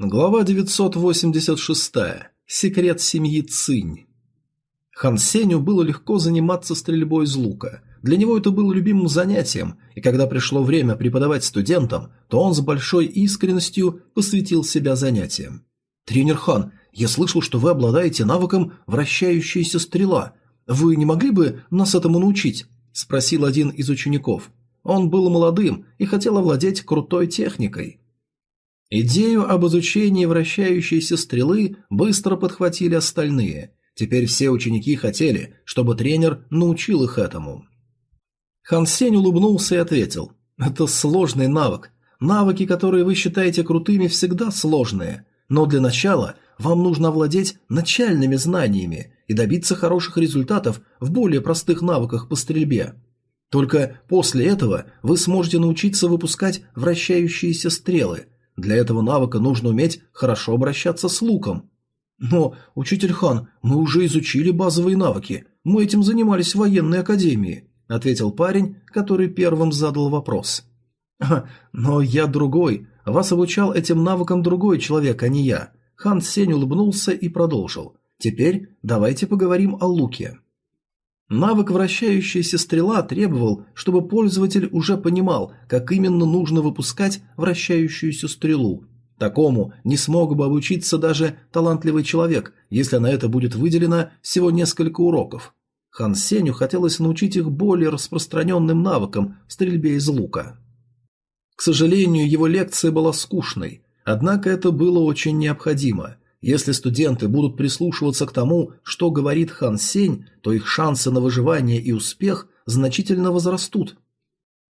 Глава 986. Секрет семьи Цинь. Хан Сеню было легко заниматься стрельбой из лука. Для него это было любимым занятием, и когда пришло время преподавать студентам, то он с большой искренностью посвятил себя занятиям. «Тренер Хан, я слышал, что вы обладаете навыком вращающаяся стрела. Вы не могли бы нас этому научить?» – спросил один из учеников. Он был молодым и хотел овладеть крутой техникой. Идею об изучении вращающейся стрелы быстро подхватили остальные. Теперь все ученики хотели, чтобы тренер научил их этому. Хан Сень улыбнулся и ответил. «Это сложный навык. Навыки, которые вы считаете крутыми, всегда сложные. Но для начала вам нужно овладеть начальными знаниями и добиться хороших результатов в более простых навыках по стрельбе. Только после этого вы сможете научиться выпускать вращающиеся стрелы – для этого навыка нужно уметь хорошо обращаться с луком. Но, учитель Хан, мы уже изучили базовые навыки. Мы этим занимались в военной академии, ответил парень, который первым задал вопрос. но я другой. Вас обучал этим навыкам другой человек, а не я. Хан Сень улыбнулся и продолжил. Теперь давайте поговорим о луке. Навык вращающаяся стрела требовал, чтобы пользователь уже понимал, как именно нужно выпускать вращающуюся стрелу. Такому не смог бы обучиться даже талантливый человек, если на это будет выделено всего несколько уроков. Хан Сеню хотелось научить их более распространенным навыкам стрельбе из лука. К сожалению, его лекция была скучной, однако это было очень необходимо – если студенты будут прислушиваться к тому, что говорит Хан Сень, то их шансы на выживание и успех значительно возрастут.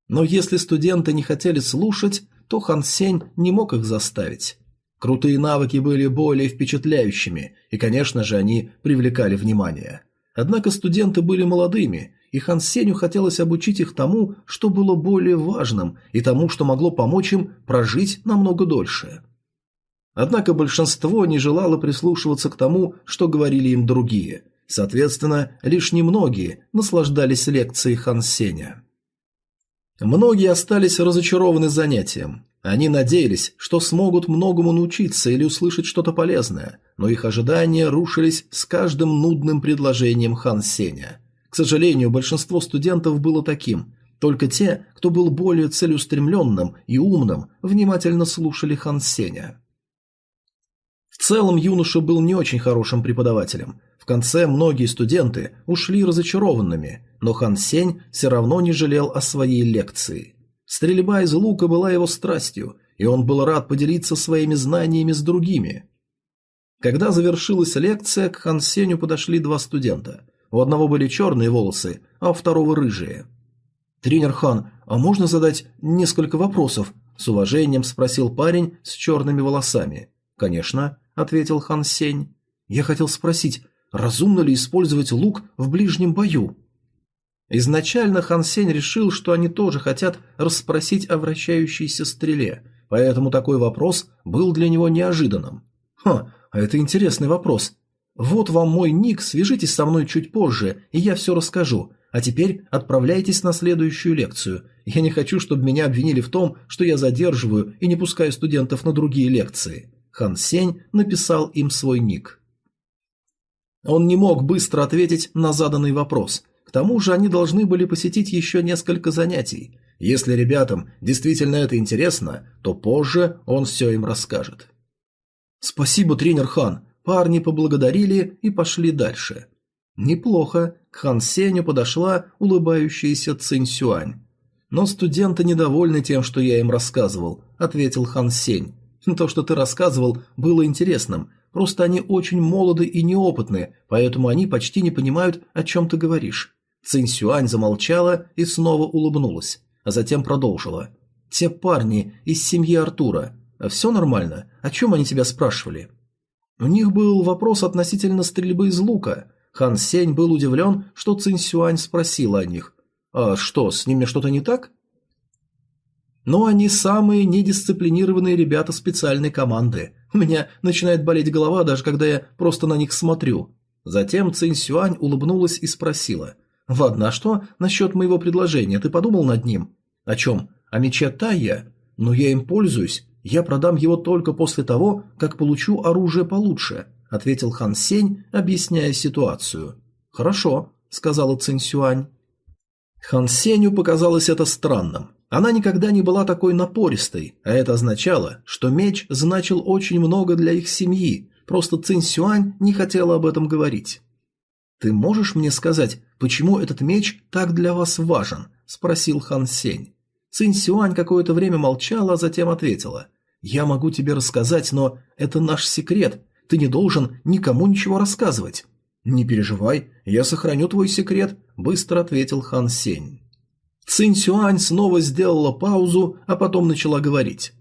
Но если студенты не хотели слушать, то Хан Сень не мог их заставить. Крутые навыки были более впечатляющими, и, конечно же, они привлекали внимание. Однако студенты были молодыми, и Хан Сенью хотелось обучить их тому, что было более важным, и тому, что могло помочь им прожить намного дольше. Однако большинство не желало прислушиваться к тому, что говорили им другие. Соответственно, лишь немногие наслаждались лекцией Хан Сеня. Многие остались разочарованы занятием. Они надеялись, что смогут многому научиться или услышать что-то полезное, но их ожидания рушились с каждым нудным предложением Хан Сеня. К сожалению, большинство студентов было таким. Только те, кто был более целеустремленным и умным, внимательно слушали Хан Сеня. В целом юноша был не очень хорошим преподавателем. В конце многие студенты ушли разочарованными, но Хан Сень все равно не жалел о своей лекции. Стрельба из лука была его страстью, и он был рад поделиться своими знаниями с другими. Когда завершилась лекция, к Хан Сенью подошли два студента. У одного были черные волосы, а у второго рыжие. «Тренер Хан, а можно задать несколько вопросов?» – с уважением спросил парень с черными волосами. «Конечно», ответил Хан Сень. Я хотел спросить, разумно ли использовать лук в ближнем бою? Изначально Хан Сень решил, что они тоже хотят расспросить о вращающейся стреле, поэтому такой вопрос был для него неожиданным. Ха, а это интересный вопрос. Вот вам мой ник, свяжитесь со мной чуть позже, и я все расскажу. А теперь отправляйтесь на следующую лекцию. Я не хочу, чтобы меня обвинили в том, что я задерживаю и не пускаю студентов на другие лекции. Хан Сень написал им свой ник. Он не мог быстро ответить на заданный вопрос. К тому же они должны были посетить еще несколько занятий. Если ребятам действительно это интересно, то позже он все им расскажет. «Спасибо, тренер Хан!» Парни поблагодарили и пошли дальше. Неплохо. К Хан Сеню подошла улыбающаяся Цинь Сюань. «Но студенты недовольны тем, что я им рассказывал», — ответил Хан Сень. То, что ты рассказывал, было интересным. Просто они очень молоды и неопытны, поэтому они почти не понимают, о чем ты говоришь. Цинь Сюань замолчала и снова улыбнулась, а затем продолжила. Те парни из семьи Артура. Все нормально? О чем они тебя спрашивали? У них был вопрос относительно стрельбы из лука. Хан Сень был удивлен, что Цинь Сюань спросила о них. А что, с ними что-то не так? Но они самые недисциплинированные ребята специальной команды. У меня начинает болеть голова, даже когда я просто на них смотрю. Затем Цинь Сюань улыбнулась и спросила. «Ладно, а что насчет моего предложения? Ты подумал над ним?» «О чем? О мече Тайя? Но я им пользуюсь. Я продам его только после того, как получу оружие получше, ответил Хан Сень, объясняя ситуацию. Хорошо, сказала Цинь Сюань. Хан Сенью показалось это странным. Она никогда не была такой напористой, а это означало, что меч значил очень много для их семьи, просто Цинь Сюань не хотела об этом говорить. «Ты можешь мне сказать, почему этот меч так для вас важен?» – спросил Хан Сень. Цинь Сюань какое-то время молчала, а затем ответила. «Я могу тебе рассказать, но это наш секрет. Ты не должен никому ничего рассказывать». «Не переживай, я сохраню твой секрет», – быстро ответил Хан Сень. Цинь Сюань снова сделала паузу, а потом начала говорить.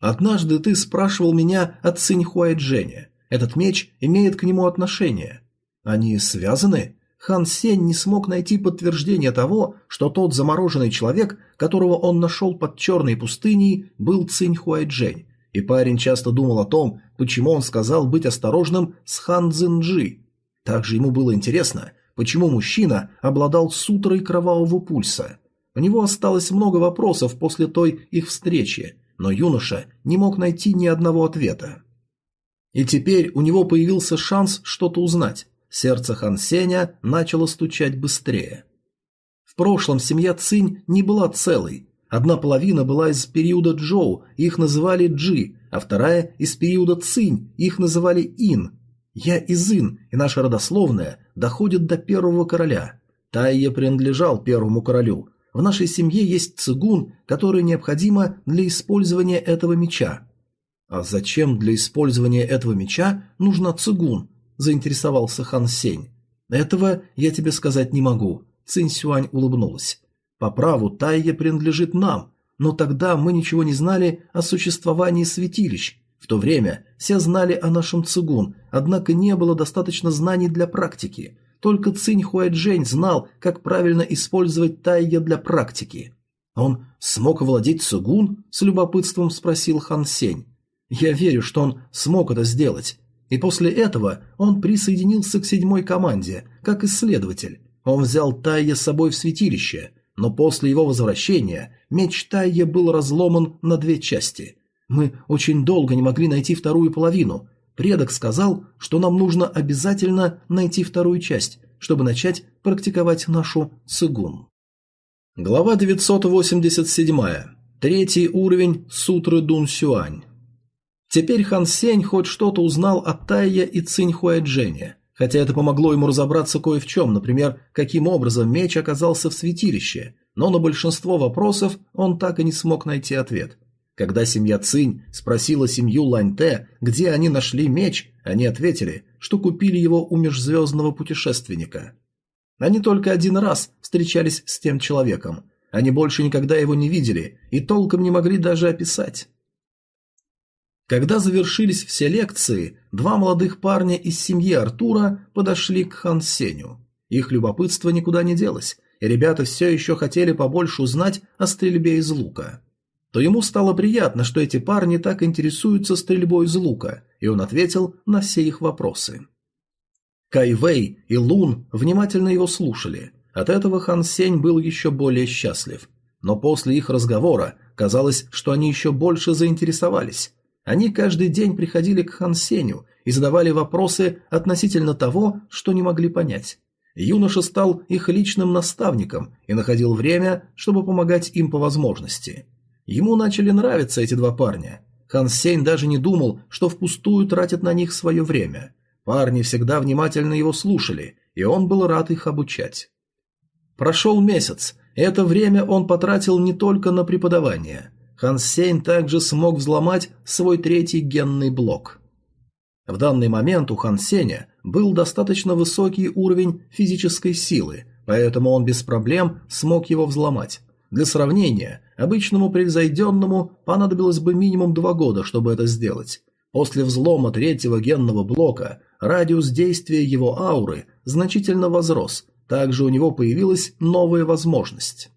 «Однажды ты спрашивал меня о Цинь Хуайджене. Этот меч имеет к нему отношение. Они связаны?» Хан Сень не смог найти подтверждение того, что тот замороженный человек, которого он нашел под черной пустыней, был Цинь Хуайджень, и парень часто думал о том, почему он сказал быть осторожным с Хан Цзинджи. Также ему было интересно, почему мужчина обладал сутрой кровавого пульса. У него осталось много вопросов после той их встречи, но юноша не мог найти ни одного ответа. И теперь у него появился шанс что-то узнать. Сердце Хан Сеня начало стучать быстрее. В прошлом семья Цинь не была целой. Одна половина была из периода Джоу, их называли Джи, а вторая из периода Цинь, их называли Ин. Я из Ин, и наша родословная доходит до первого короля. Тайе принадлежал первому королю, в нашей семье есть цигун, который необходимо для использования этого меча. А зачем для использования этого меча нужна цигун? заинтересовался Хан Сень. Этого я тебе сказать не могу. Цинь Сюань улыбнулась. По праву Тайя принадлежит нам, но тогда мы ничего не знали о существовании святилищ. В то время все знали о нашем цигун, однако не было достаточно знаний для практики. Только Цинь Хуайджень знал, как правильно использовать тайя для практики. «Он смог владеть цугун?» – с любопытством спросил Хан Сень. «Я верю, что он смог это сделать. И после этого он присоединился к седьмой команде, как исследователь. Он взял Тайя с собой в святилище, но после его возвращения меч Тайя был разломан на две части. Мы очень долго не могли найти вторую половину, Предок сказал, что нам нужно обязательно найти вторую часть, чтобы начать практиковать нашу цигун. Глава 987. Третий уровень Сутры Дун Сюань. Теперь Хан Сень хоть что-то узнал о Тайе и Цинь Хуайджене, хотя это помогло ему разобраться кое в чем, например, каким образом меч оказался в святилище, но на большинство вопросов он так и не смог найти ответ – когда семья Цинь спросила семью Ланьте, где они нашли меч, они ответили, что купили его у межзвездного путешественника. Они только один раз встречались с тем человеком. Они больше никогда его не видели и толком не могли даже описать. Когда завершились все лекции, два молодых парня из семьи Артура подошли к Хан Сеню. Их любопытство никуда не делось, и ребята все еще хотели побольше узнать о стрельбе из лука то ему стало приятно, что эти парни так интересуются стрельбой из лука, и он ответил на все их вопросы. Кай Вэй и Лун внимательно его слушали. От этого Хан Сень был еще более счастлив. Но после их разговора казалось, что они еще больше заинтересовались. Они каждый день приходили к Хан Сеню и задавали вопросы относительно того, что не могли понять. Юноша стал их личным наставником и находил время, чтобы помогать им по возможности. Ему начали нравиться эти два парня. Хан Сень даже не думал, что впустую тратит на них свое время. Парни всегда внимательно его слушали, и он был рад их обучать. Прошел месяц. Это время он потратил не только на преподавание. Хан Сень также смог взломать свой третий генный блок. В данный момент у Хан Сеня был достаточно высокий уровень физической силы, поэтому он без проблем смог его взломать. Для сравнения, обычному превзойденному понадобилось бы минимум два года, чтобы это сделать. После взлома третьего генного блока радиус действия его ауры значительно возрос, также у него появилась новая возможность.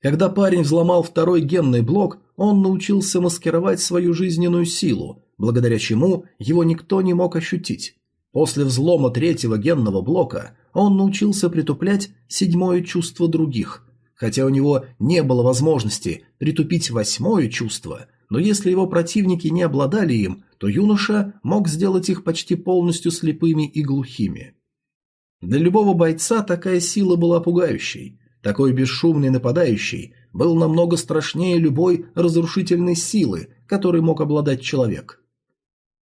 Когда парень взломал второй генный блок, он научился маскировать свою жизненную силу, благодаря чему его никто не мог ощутить. После взлома третьего генного блока он научился притуплять седьмое чувство других, Хотя у него не было возможности притупить восьмое чувство, но если его противники не обладали им, то юноша мог сделать их почти полностью слепыми и глухими. Для любого бойца такая сила была пугающей. Такой бесшумный нападающий был намного страшнее любой разрушительной силы, которой мог обладать человек.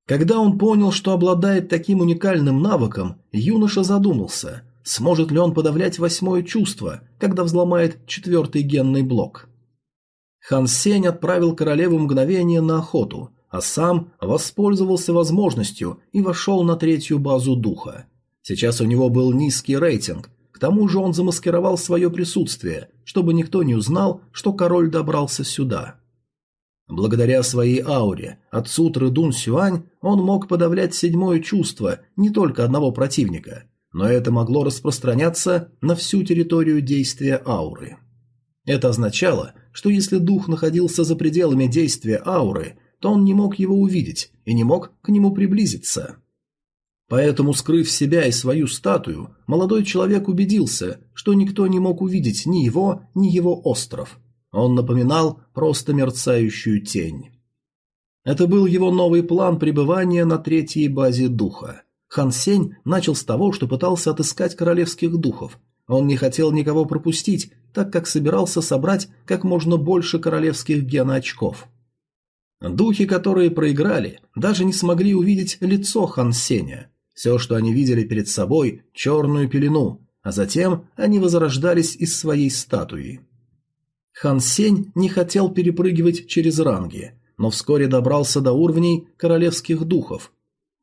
Когда он понял, что обладает таким уникальным навыком, юноша задумался, сможет ли он подавлять восьмое чувство, когда взломает четвертый генный блок. Хан Сень отправил королеву мгновение на охоту, а сам воспользовался возможностью и вошел на третью базу духа. Сейчас у него был низкий рейтинг, к тому же он замаскировал свое присутствие, чтобы никто не узнал, что король добрался сюда. Благодаря своей ауре, от сутры Дун Сюань, он мог подавлять седьмое чувство не только одного противника, но это могло распространяться на всю территорию действия ауры. Это означало, что если дух находился за пределами действия ауры, то он не мог его увидеть и не мог к нему приблизиться. Поэтому, скрыв себя и свою статую, молодой человек убедился, что никто не мог увидеть ни его, ни его остров. Он напоминал просто мерцающую тень. Это был его новый план пребывания на третьей базе духа. Хан Сень начал с того, что пытался отыскать королевских духов. Он не хотел никого пропустить, так как собирался собрать как можно больше королевских геноочков. Духи, которые проиграли, даже не смогли увидеть лицо Хан Сеня. Все, что они видели перед собой – черную пелену, а затем они возрождались из своей статуи. Хан Сень не хотел перепрыгивать через ранги, но вскоре добрался до уровней королевских духов.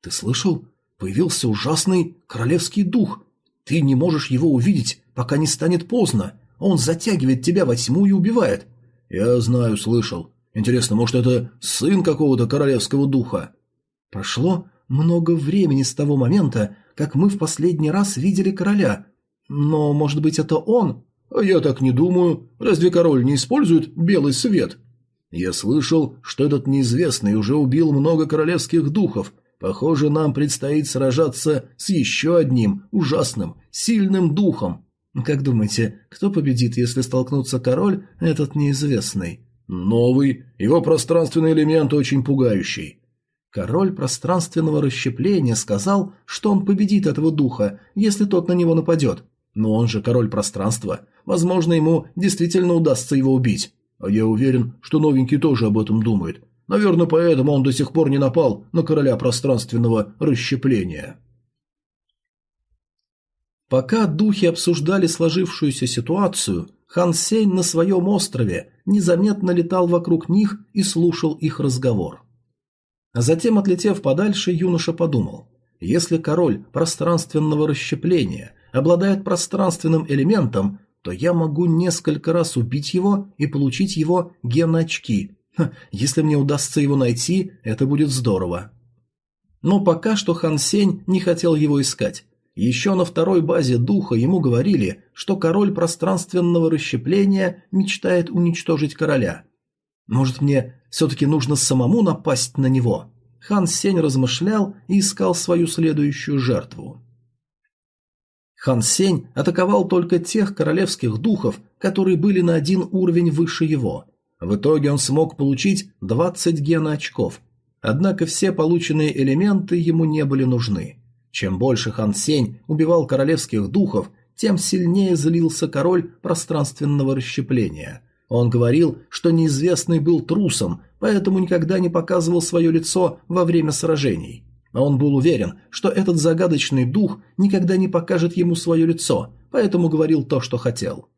«Ты слышал? Появился ужасный королевский дух. Ты не можешь его увидеть, пока не станет поздно. Он затягивает тебя во тьму и убивает». «Я знаю, слышал. Интересно, может, это сын какого-то королевского духа?» Прошло много времени с того момента, как мы в последний раз видели короля. Но, может быть, это он? Я так не думаю. Разве король не использует белый свет? Я слышал, что этот неизвестный уже убил много королевских духов. Похоже, нам предстоит сражаться с еще одним ужасным, сильным духом. Как думаете, кто победит, если столкнутся король, этот неизвестный? Новый. Его пространственный элемент очень пугающий. Король пространственного расщепления сказал, что он победит этого духа, если тот на него нападет. Но он же король пространства. Возможно, ему действительно удастся его убить. А я уверен, что новенький тоже об этом думает. Наверное, поэтому он до сих пор не напал на короля пространственного расщепления. Пока духи обсуждали сложившуюся ситуацию, Хан Сень на своем острове незаметно летал вокруг них и слушал их разговор. А затем, отлетев подальше, юноша подумал, если король пространственного расщепления обладает пространственным элементом, то я могу несколько раз убить его и получить его геноочки. Если мне удастся его найти, это будет здорово. Но пока что Хан Сень не хотел его искать. Еще на второй базе духа ему говорили, что король пространственного расщепления мечтает уничтожить короля. Может мне все-таки нужно самому напасть на него? Хан Сень размышлял и искал свою следующую жертву. Хан Сень атаковал только тех королевских духов, которые были на один уровень выше его. В итоге он смог получить 20 гена-очков. Однако все полученные элементы ему не были нужны. Чем больше Хан Сень убивал королевских духов, тем сильнее злился король пространственного расщепления – он говорил, что неизвестный был трусом, поэтому никогда не показывал свое лицо во время сражений. Но он был уверен, что этот загадочный дух никогда не покажет ему свое лицо, поэтому говорил то, что хотел.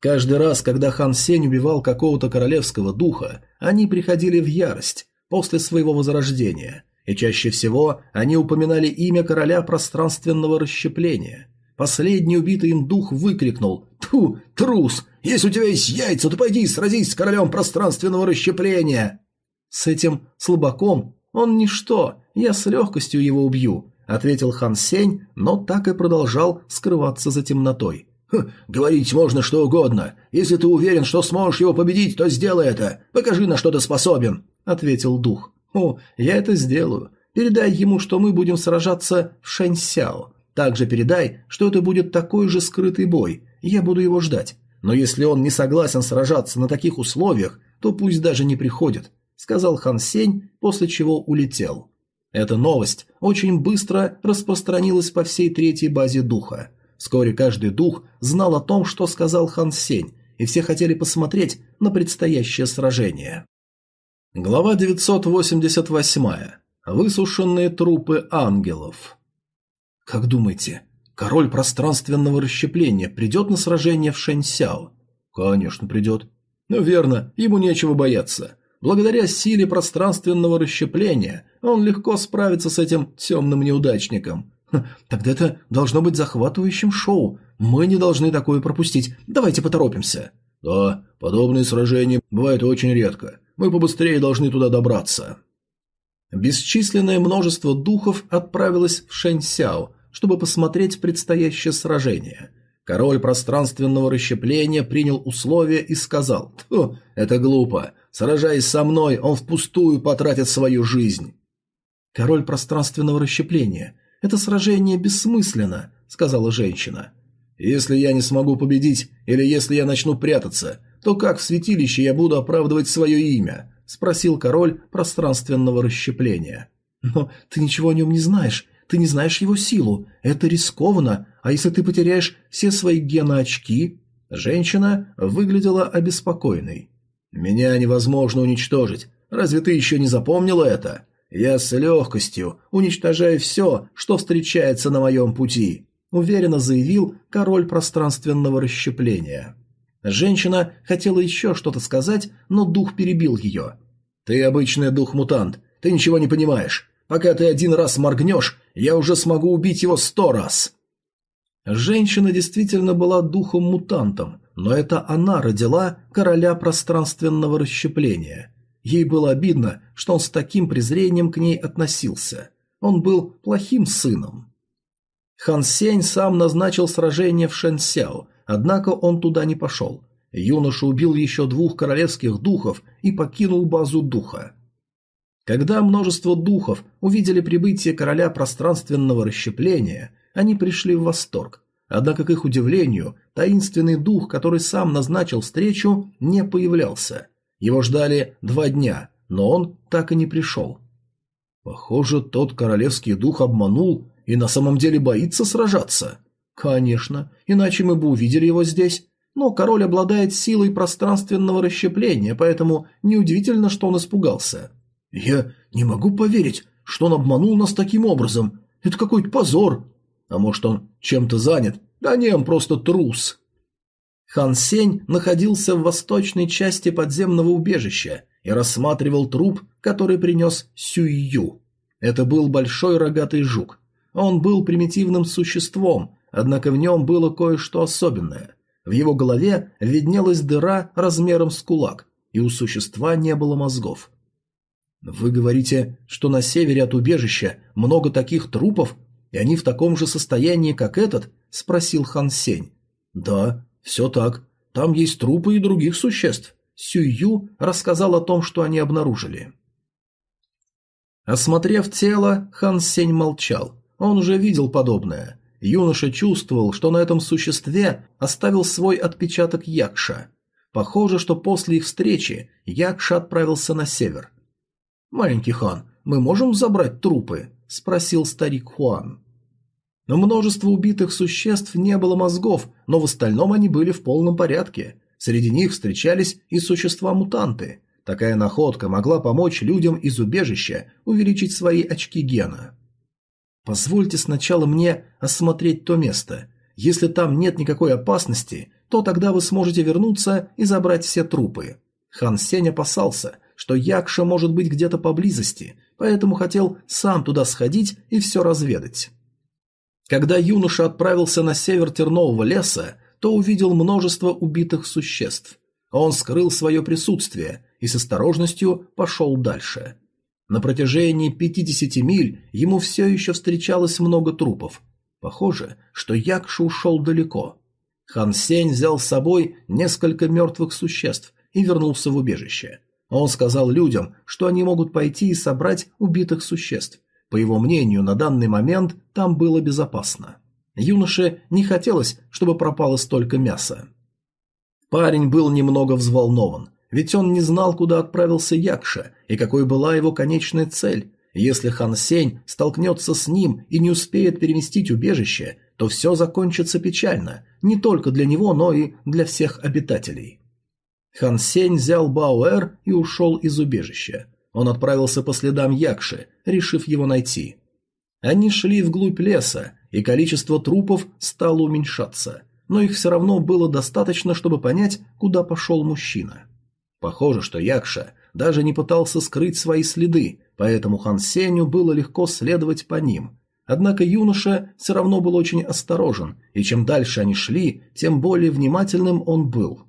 Каждый раз, когда хан Сень убивал какого-то королевского духа, они приходили в ярость после своего возрождения, и чаще всего они упоминали имя короля пространственного расщепления. Последний убитый им дух выкрикнул «Тьфу, трус! Если у тебя есть яйца, то пойди сразись с королем пространственного расщепления!» «С этим слабаком он ничто, я с легкостью его убью», — ответил Хан Сень, но так и продолжал скрываться за темнотой. «Хм, «Говорить можно что угодно. Если ты уверен, что сможешь его победить, то сделай это. Покажи, на что ты способен», — ответил дух. «О, я это сделаю. Передай ему, что мы будем сражаться в Шэньсяо. Также передай, что это будет такой же скрытый бой, я буду его ждать. Но если он не согласен сражаться на таких условиях, то пусть даже не приходит. сказал Хан Сень, после чего улетел. Эта новость очень быстро распространилась по всей третьей базе духа. Вскоре каждый дух знал о том, что сказал Хан Сень, и все хотели посмотреть на предстоящее сражение. Глава 988. Высушенные трупы ангелов. Как думаете, король пространственного расщепления придет на сражение в Шэньсяо? Конечно, придет. Ну верно, ему нечего бояться. Благодаря силе пространственного расщепления он легко справится с этим темным неудачником. Тогда это должно быть захватывающим шоу. Мы не должны такое пропустить. Давайте поторопимся. Да, подобные сражения бывают очень редко. Мы побыстрее должны туда добраться. Бесчисленное множество духов отправилось в Шэньсяо, чтобы посмотреть предстоящее сражение. Король пространственного расщепления принял условия и сказал «Тьфу, это глупо. Сражаясь со мной, он впустую потратит свою жизнь». «Король пространственного расщепления, это сражение бессмысленно», — сказала женщина. «Если я не смогу победить, или если я начну прятаться, то как в святилище я буду оправдывать свое имя?» — спросил король пространственного расщепления. «Но ты ничего о нем не знаешь. Ты не знаешь его силу. Это рискованно. А если ты потеряешь все свои геноочки?» Женщина выглядела обеспокоенной. «Меня невозможно уничтожить. Разве ты еще не запомнила это? Я с легкостью уничтожаю все, что встречается на моем пути», уверенно заявил король пространственного расщепления. Женщина хотела еще что-то сказать, но дух перебил ее. «Ты обычный дух-мутант. Ты ничего не понимаешь. Пока ты один раз моргнешь, я уже смогу убить его сто раз!» Женщина действительно была духом-мутантом, но это она родила короля пространственного расщепления. Ей было обидно, что он с таким презрением к ней относился. Он был плохим сыном. Хан Сень сам назначил сражение в Шэньсяо, однако он туда не пошел. Юноша убил еще двух королевских духов и покинул базу духа. Когда множество духов увидели прибытие короля пространственного расщепления, они пришли в восторг. Однако, к их удивлению, таинственный дух, который сам назначил встречу, не появлялся. Его ждали два дня, но он так и не пришел. Похоже, тот королевский дух обманул и на самом деле боится сражаться. Конечно, иначе мы бы увидели его здесь. Но король обладает силой пространственного расщепления, поэтому неудивительно, что он испугался. «Я не могу поверить, что он обманул нас таким образом. Это какой-то позор. А может, он чем-то занят? Да не, он просто трус». Хан Сень находился в восточной части подземного убежища и рассматривал труп, который принес Сюйю. Это был большой рогатый жук. Он был примитивным существом, однако в нем было кое-что особенное. В его голове виднелась дыра размером с кулак, и у существа не было мозгов. «Вы говорите, что на севере от убежища много таких трупов, и они в таком же состоянии, как этот?» – спросил Хан Сень. «Да, все так. Там есть трупы и других существ». Сюю рассказал о том, что они обнаружили. Осмотрев тело, Хан Сень молчал. Он уже видел подобное. Юноша чувствовал, что на этом существе оставил свой отпечаток Якша. Похоже, что после их встречи Якша отправился на север. «Маленький хан, мы можем забрать трупы?» – спросил старик Хуан. Но множество убитых существ не было мозгов, но в остальном они были в полном порядке. Среди них встречались и существа-мутанты. Такая находка могла помочь людям из убежища увеличить свои очки гена. Позвольте сначала мне осмотреть то место. Если там нет никакой опасности, то тогда вы сможете вернуться и забрать все трупы. Хан Сень опасался, что Якша может быть где-то поблизости, поэтому хотел сам туда сходить и все разведать. Когда юноша отправился на север тернового леса, то увидел множество убитых существ. Он скрыл свое присутствие и с осторожностью пошел дальше. На протяжении 50 миль ему все еще встречалось много трупов. Похоже, что Якша ушел далеко. Хан Сень взял с собой несколько мертвых существ и вернулся в убежище. Он сказал людям, что они могут пойти и собрать убитых существ. По его мнению, на данный момент там было безопасно. Юноше не хотелось, чтобы пропало столько мяса. Парень был немного взволнован. ведь он не знал, куда отправился Якша и какой была его конечная цель. Если Хан Сень столкнется с ним и не успеет переместить убежище, то все закончится печально, не только для него, но и для всех обитателей. Хан Сень взял Бауэр и ушел из убежища. Он отправился по следам Якши, решив его найти. Они шли вглубь леса, и количество трупов стало уменьшаться, но их все равно было достаточно, чтобы понять, куда пошел мужчина. Похоже, что Якша даже не пытался скрыть свои следы, поэтому Хан Сеню было легко следовать по ним. Однако юноша все равно был очень осторожен, и чем дальше они шли, тем более внимательным он был.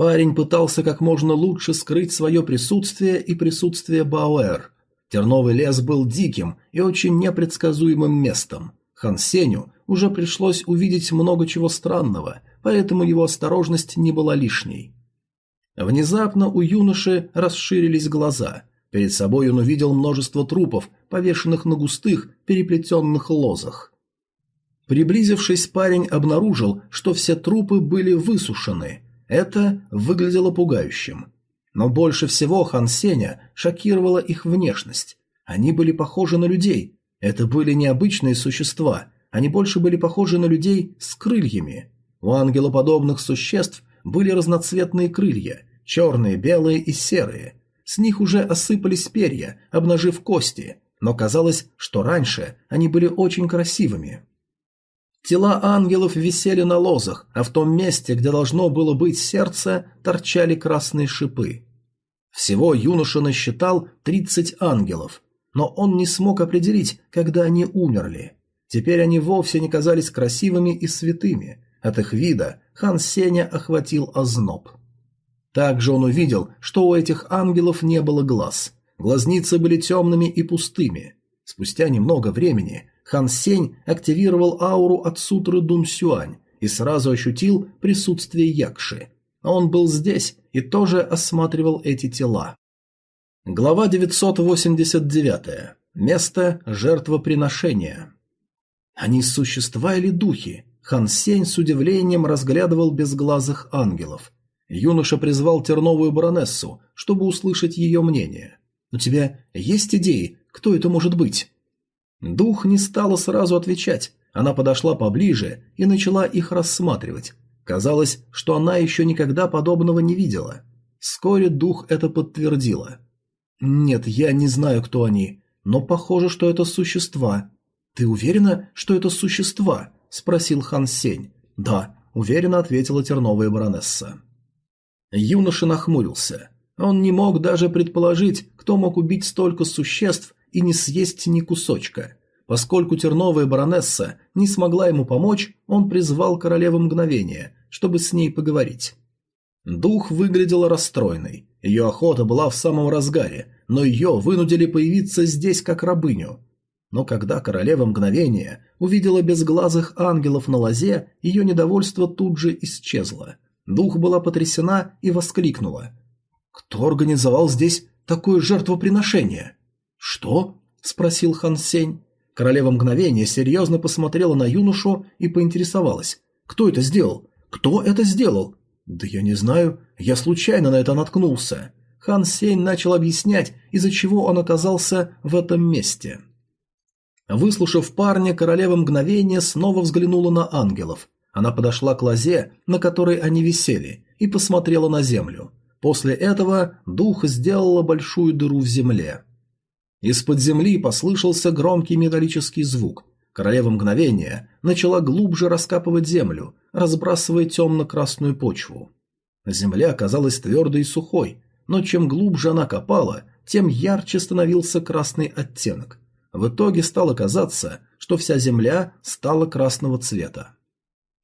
Парень пытался как можно лучше скрыть свое присутствие и присутствие Бауэр. Терновый лес был диким и очень непредсказуемым местом. Хан Сеню уже пришлось увидеть много чего странного, поэтому его осторожность не была лишней. Внезапно у юноши расширились глаза. Перед собой он увидел множество трупов, повешенных на густых, переплетенных лозах. Приблизившись, парень обнаружил, что все трупы были высушены. Это выглядело пугающим. Но больше всего Хан Сеня шокировала их внешность. Они были похожи на людей. Это были необычные существа. Они больше были похожи на людей с крыльями. У ангелоподобных существ были разноцветные крылья, черные, белые и серые. С них уже осыпались перья, обнажив кости, но казалось, что раньше они были очень красивыми. Тела ангелов висели на лозах, а в том месте, где должно было быть сердце, торчали красные шипы. Всего юноша насчитал 30 ангелов, но он не смог определить, когда они умерли. Теперь они вовсе не казались красивыми и святыми. От их вида хан Сеня охватил озноб. Также он увидел, что у этих ангелов не было глаз. Глазницы были темными и пустыми. Спустя немного времени хан Сень активировал ауру от сутры Дун Сюань и сразу ощутил присутствие Якши. Он был здесь и тоже осматривал эти тела. Глава 989. Место жертвоприношения. Они существа или духи? Хан Сень с удивлением разглядывал безглазых ангелов. Юноша призвал терновую баронессу, чтобы услышать ее мнение. «У тебя есть идеи, кто это может быть?» Дух не стала сразу отвечать. Она подошла поближе и начала их рассматривать. Казалось, что она еще никогда подобного не видела. Вскоре дух это подтвердила. «Нет, я не знаю, кто они, но похоже, что это существа». «Ты уверена, что это существа?» – спросил Хан Сень. «Да», – уверенно ответила терновая баронесса. Юноша нахмурился. Он не мог даже предположить, кто мог убить столько существ и не съесть ни кусочка. Поскольку терновая баронесса не смогла ему помочь, он призвал королеву мгновения, чтобы с ней поговорить. Дух выглядела расстроенной. Ее охота была в самом разгаре, но ее вынудили появиться здесь как рабыню. Но когда королева мгновения увидела безглазых ангелов на лозе, ее недовольство тут же исчезло. Дух была потрясена и воскликнула. «Кто организовал здесь такое жертвоприношение?» «Что?» – спросил Хан Сень. Королева мгновения серьезно посмотрела на юношу и поинтересовалась. «Кто это сделал? Кто это сделал?» «Да я не знаю. Я случайно на это наткнулся». Хан Сень начал объяснять, из-за чего он оказался в этом месте. Выслушав парня, королева мгновения снова взглянула на ангелов. Она подошла к лозе, на которой они висели, и посмотрела на землю. После этого дух сделала большую дыру в земле. Из-под земли послышался громкий металлический звук. Королева мгновения начала глубже раскапывать землю, разбрасывая темно-красную почву. Земля оказалась твердой и сухой, но чем глубже она копала, тем ярче становился красный оттенок. В итоге стало казаться, что вся земля стала красного цвета.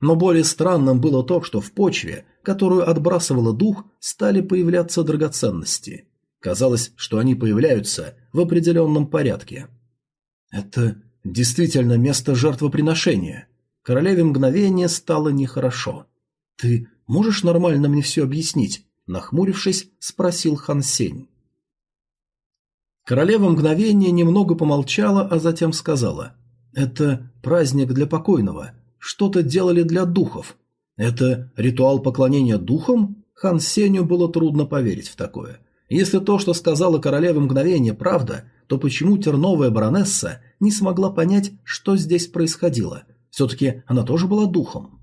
Но более странным было то, что в почве, которую отбрасывала дух, стали появляться драгоценности. Казалось, что они появляются в определенном порядке. Это действительно место жертвоприношения. Королеве мгновение стало нехорошо. «Ты можешь нормально мне все объяснить?» Нахмурившись, спросил Хан Сень. Королева мгновение немного помолчала, а затем сказала. «Это праздник для покойного что-то делали для духов. Это ритуал поклонения духам? Хан Сеню было трудно поверить в такое. Если то, что сказала королева мгновение, правда, то почему терновая баронесса не смогла понять, что здесь происходило? Все-таки она тоже была духом.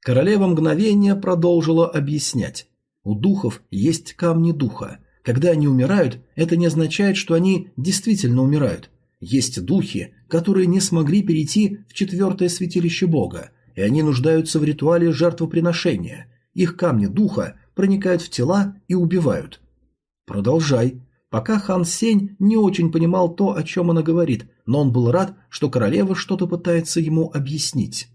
Королева мгновения продолжила объяснять. У духов есть камни духа. Когда они умирают, это не означает, что они действительно умирают. Есть духи, которые не смогли перейти в четвертое святилище бога, и они нуждаются в ритуале жертвоприношения. Их камни духа проникают в тела и убивают. Продолжай. Пока Хан Сень не очень понимал то, о чем она говорит, но он был рад, что королева что-то пытается ему объяснить.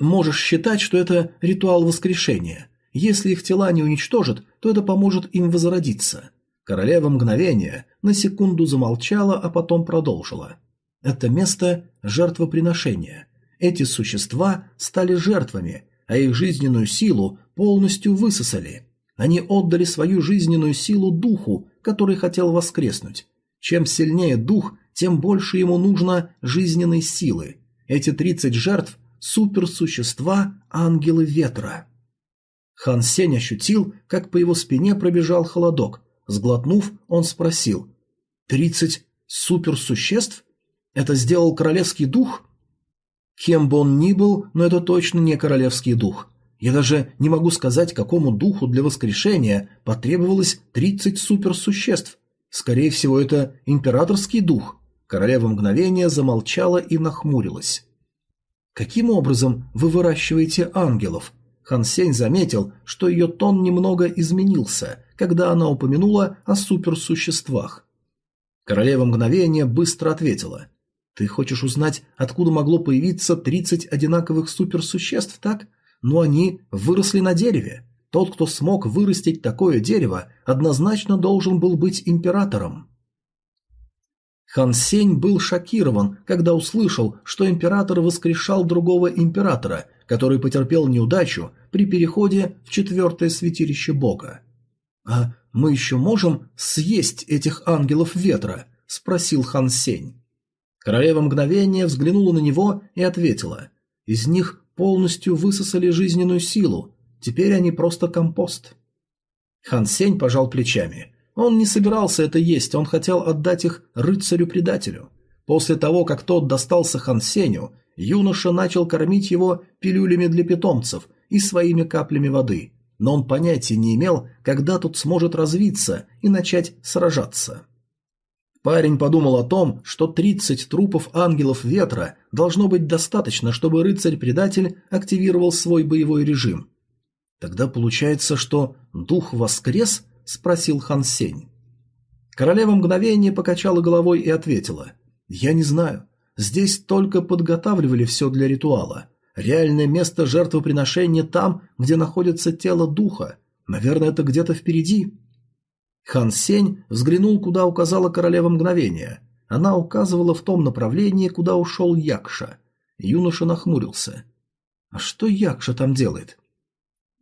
Можешь считать, что это ритуал воскрешения. Если их тела не уничтожат, то это поможет им возродиться. Королева мгновения на секунду замолчала, а потом продолжила. Это место жертвоприношения. Эти существа стали жертвами, а их жизненную силу полностью высосали. Они отдали свою жизненную силу духу, который хотел воскреснуть. Чем сильнее дух, тем больше ему нужно жизненной силы. Эти 30 жертв – суперсущества ангелы ветра. Хан Сень ощутил, как по его спине пробежал холодок. Сглотнув, он спросил. «Тридцать суперсуществ? Это сделал королевский дух?» Кем бы он ни был, но это точно не королевский дух. Я даже не могу сказать, какому духу для воскрешения потребовалось тридцать суперсуществ. Скорее всего, это императорский дух. Королева мгновения замолчала и нахмурилась. «Каким образом вы выращиваете ангелов?» Хан Сень заметил, что ее тон немного изменился, когда она упомянула о суперсуществах. Королева мгновения быстро ответила. «Ты хочешь узнать, откуда могло появиться 30 одинаковых суперсуществ, так? Но они выросли на дереве. Тот, кто смог вырастить такое дерево, однозначно должен был быть императором». Хан Сень был шокирован, когда услышал, что император воскрешал другого императора, который потерпел неудачу при переходе в четвертое святилище Бога. «А мы еще можем съесть этих ангелов ветра?» – спросил Хан Сень. Королева мгновения взглянула на него и ответила. «Из них полностью высосали жизненную силу, теперь они просто компост». Хан Сень пожал плечами. Он не собирался это есть, он хотел отдать их рыцарю-предателю. После того, как тот достался Хан Сеню, юноша начал кормить его пилюлями для питомцев и своими каплями воды, но он понятия не имел, когда тот сможет развиться и начать сражаться. Парень подумал о том, что 30 трупов ангелов ветра должно быть достаточно, чтобы рыцарь-предатель активировал свой боевой режим. Тогда получается, что дух воскрес – спросил Хан Сень. Королева мгновение покачала головой и ответила. «Я не знаю. Здесь только подготавливали все для ритуала. Реальное место жертвоприношения там, где находится тело духа. Наверное, это где-то впереди». Хан Сень взглянул, куда указала королева мгновения. Она указывала в том направлении, куда ушел Якша. Юноша нахмурился. «А что Якша там делает?»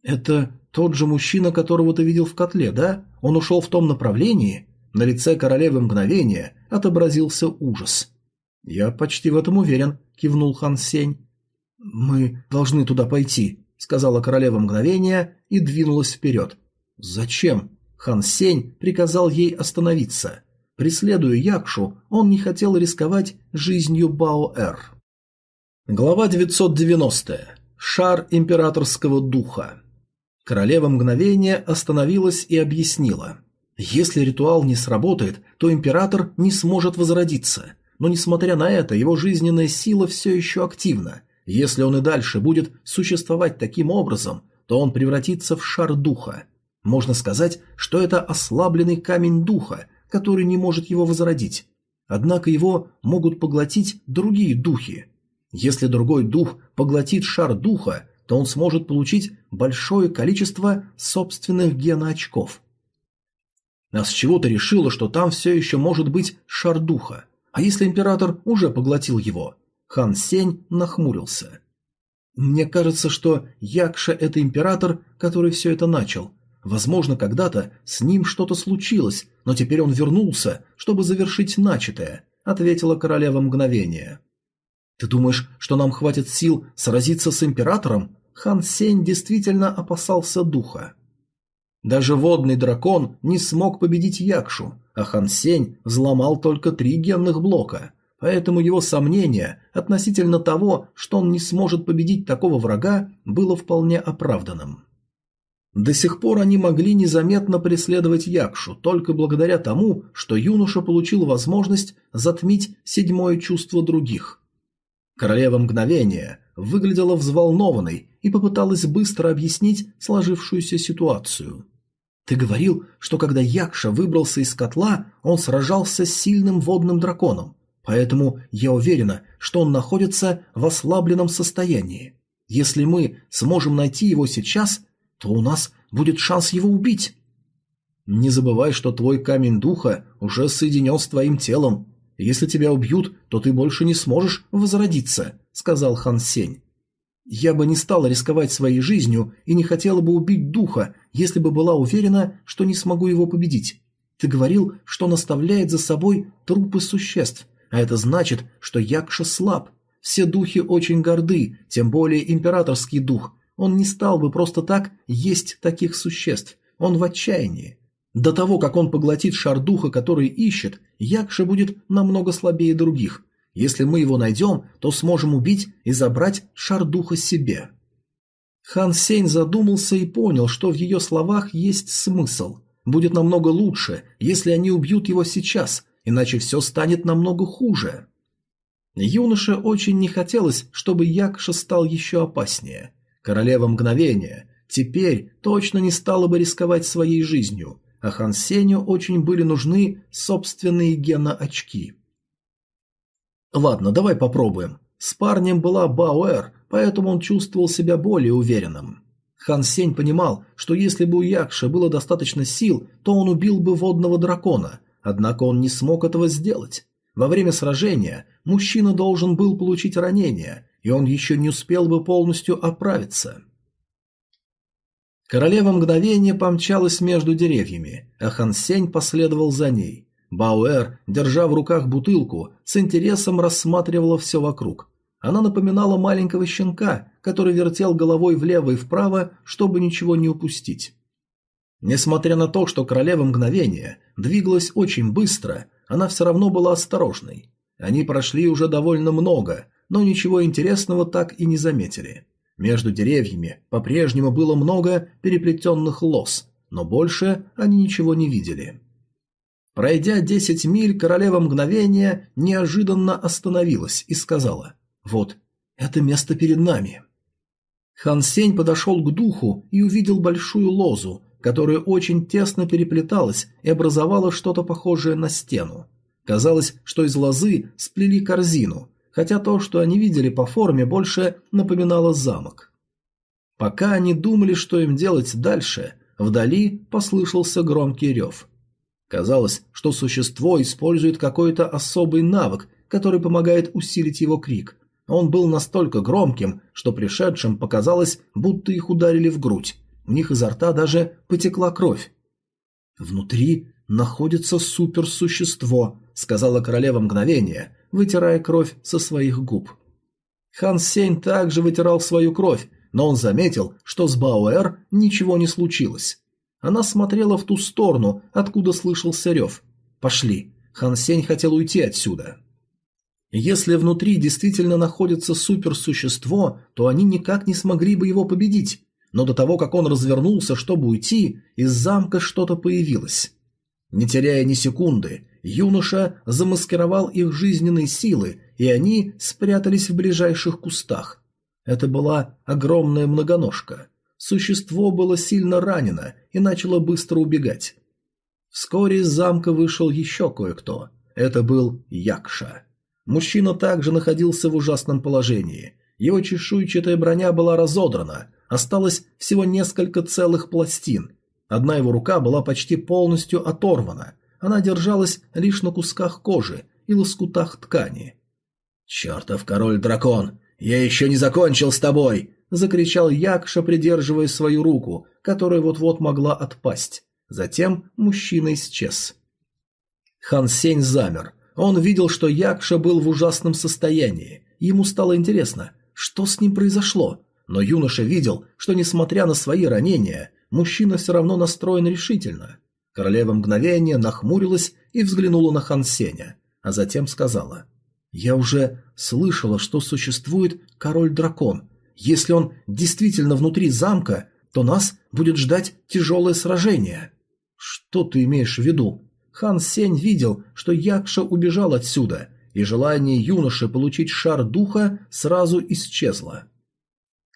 «Это тот же мужчина, которого ты видел в котле, да? Он ушел в том направлении?» На лице королевы мгновения отобразился ужас. «Я почти в этом уверен», — кивнул Хан Сень. «Мы должны туда пойти», — сказала королева мгновения и двинулась вперед. «Зачем?» Хан Сень приказал ей остановиться. Преследуя Якшу, он не хотел рисковать жизнью Бао-Эр. Глава 990. Шар императорского духа. Королева мгновения остановилась и объяснила. Если ритуал не сработает, то император не сможет возродиться. Но несмотря на это, его жизненная сила все еще активна. Если он и дальше будет существовать таким образом, то он превратится в шар духа. Можно сказать, что это ослабленный камень духа, который не может его возродить. Однако его могут поглотить другие духи. Если другой дух поглотит шар духа, то он сможет получить большое количество собственных геноочков. А с чего ты решила, что там все еще может быть шар духа? А если император уже поглотил его? Хан Сень нахмурился. Мне кажется, что Якша – это император, который все это начал. Возможно, когда-то с ним что-то случилось, но теперь он вернулся, чтобы завершить начатое, ответила королева мгновения. «Ты думаешь, что нам хватит сил сразиться с императором?» Хан Сень действительно опасался духа. Даже водный дракон не смог победить Якшу, а Хан Сень взломал только три генных блока. Поэтому его сомнение относительно того, что он не сможет победить такого врага, было вполне оправданным. До сих пор они могли незаметно преследовать Якшу только благодаря тому, что юноша получил возможность затмить седьмое чувство других. Королева мгновения выглядела взволнованной и попыталась быстро объяснить сложившуюся ситуацию. «Ты говорил, что когда Якша выбрался из котла, он сражался с сильным водным драконом, поэтому я уверена, что он находится в ослабленном состоянии. Если мы сможем найти его сейчас, то у нас будет шанс его убить. Не забывай, что твой камень духа уже соединен с твоим телом. Если тебя убьют, то ты больше не сможешь возродиться, сказал Хан Сень. Я бы не стала рисковать своей жизнью и не хотела бы убить духа, если бы была уверена, что не смогу его победить. Ты говорил, что он оставляет за собой трупы существ, а это значит, что Якша слаб. Все духи очень горды, тем более императорский дух, он не стал бы просто так есть таких существ. Он в отчаянии. До того, как он поглотит шар духа, который ищет, Якша будет намного слабее других. Если мы его найдем, то сможем убить и забрать шар духа себе. Хан Сень задумался и понял, что в ее словах есть смысл. Будет намного лучше, если они убьют его сейчас, иначе все станет намного хуже. Юноше очень не хотелось, чтобы Якша стал еще опаснее. Королева мгновения теперь точно не стала бы рисковать своей жизнью, а Хан Сеню очень были нужны собственные геноочки. Ладно, давай попробуем. С парнем была Бауэр, поэтому он чувствовал себя более уверенным. Хан Сень понимал, что если бы у Якши было достаточно сил, то он убил бы водного дракона, однако он не смог этого сделать. Во время сражения мужчина должен был получить ранение, и он еще не успел бы полностью оправиться. Королева мгновение помчалась между деревьями, а Хан Сень последовал за ней. Бауэр, держа в руках бутылку, с интересом рассматривала все вокруг. Она напоминала маленького щенка, который вертел головой влево и вправо, чтобы ничего не упустить. Несмотря на то, что королева мгновения двигалась очень быстро, она все равно была осторожной. Они прошли уже довольно много, но ничего интересного так и не заметили. Между деревьями по-прежнему было много переплетенных лос, но больше они ничего не видели. Пройдя десять миль, королева мгновения неожиданно остановилась и сказала «Вот, это место перед нами». Хан Сень подошел к духу и увидел большую лозу, которая очень тесно переплеталась и образовала что-то похожее на стену. Казалось, что из лозы сплели корзину, хотя то, что они видели по форме, больше напоминало замок. Пока они думали, что им делать дальше, вдали послышался громкий рев. Казалось, что существо использует какой-то особый навык, который помогает усилить его крик. Он был настолько громким, что пришедшим показалось, будто их ударили в грудь. У них изо рта даже потекла кровь. Внутри находится суперсущество, сказала королева мгновения, вытирая кровь со своих губ. Хан Сень также вытирал свою кровь, но он заметил, что с Бауэр ничего не случилось. Она смотрела в ту сторону, откуда слышался рев. «Пошли». Хан Сень хотел уйти отсюда. Если внутри действительно находится суперсущество, то они никак не смогли бы его победить. Но до того, как он развернулся, чтобы уйти, из замка что-то появилось. Не теряя ни секунды, юноша замаскировал их жизненные силы, и они спрятались в ближайших кустах. Это была огромная многоножка. Существо было сильно ранено и начало быстро убегать. Вскоре из замка вышел еще кое-кто. Это был Якша. Мужчина также находился в ужасном положении. Его чешуйчатая броня была разодрана, осталось всего несколько целых пластин, Одна его рука была почти полностью оторвана, она держалась лишь на кусках кожи и лоскутах ткани. «Чертов король-дракон! Я еще не закончил с тобой!» – закричал Якша, придерживая свою руку, которая вот-вот могла отпасть. Затем мужчина исчез. Хан Сень замер. Он видел, что Якша был в ужасном состоянии. Ему стало интересно, что с ним произошло. Но юноша видел, что, несмотря на свои ранения, мужчина все равно настроен решительно. Королева мгновение нахмурилась и взглянула на Хан Сеня, а затем сказала. «Я уже слышала, что существует король-дракон. Если он действительно внутри замка, то нас будет ждать тяжелое сражение». «Что ты имеешь в виду?» Хан Сень видел, что Якша убежал отсюда, и желание юноши получить шар духа сразу исчезло.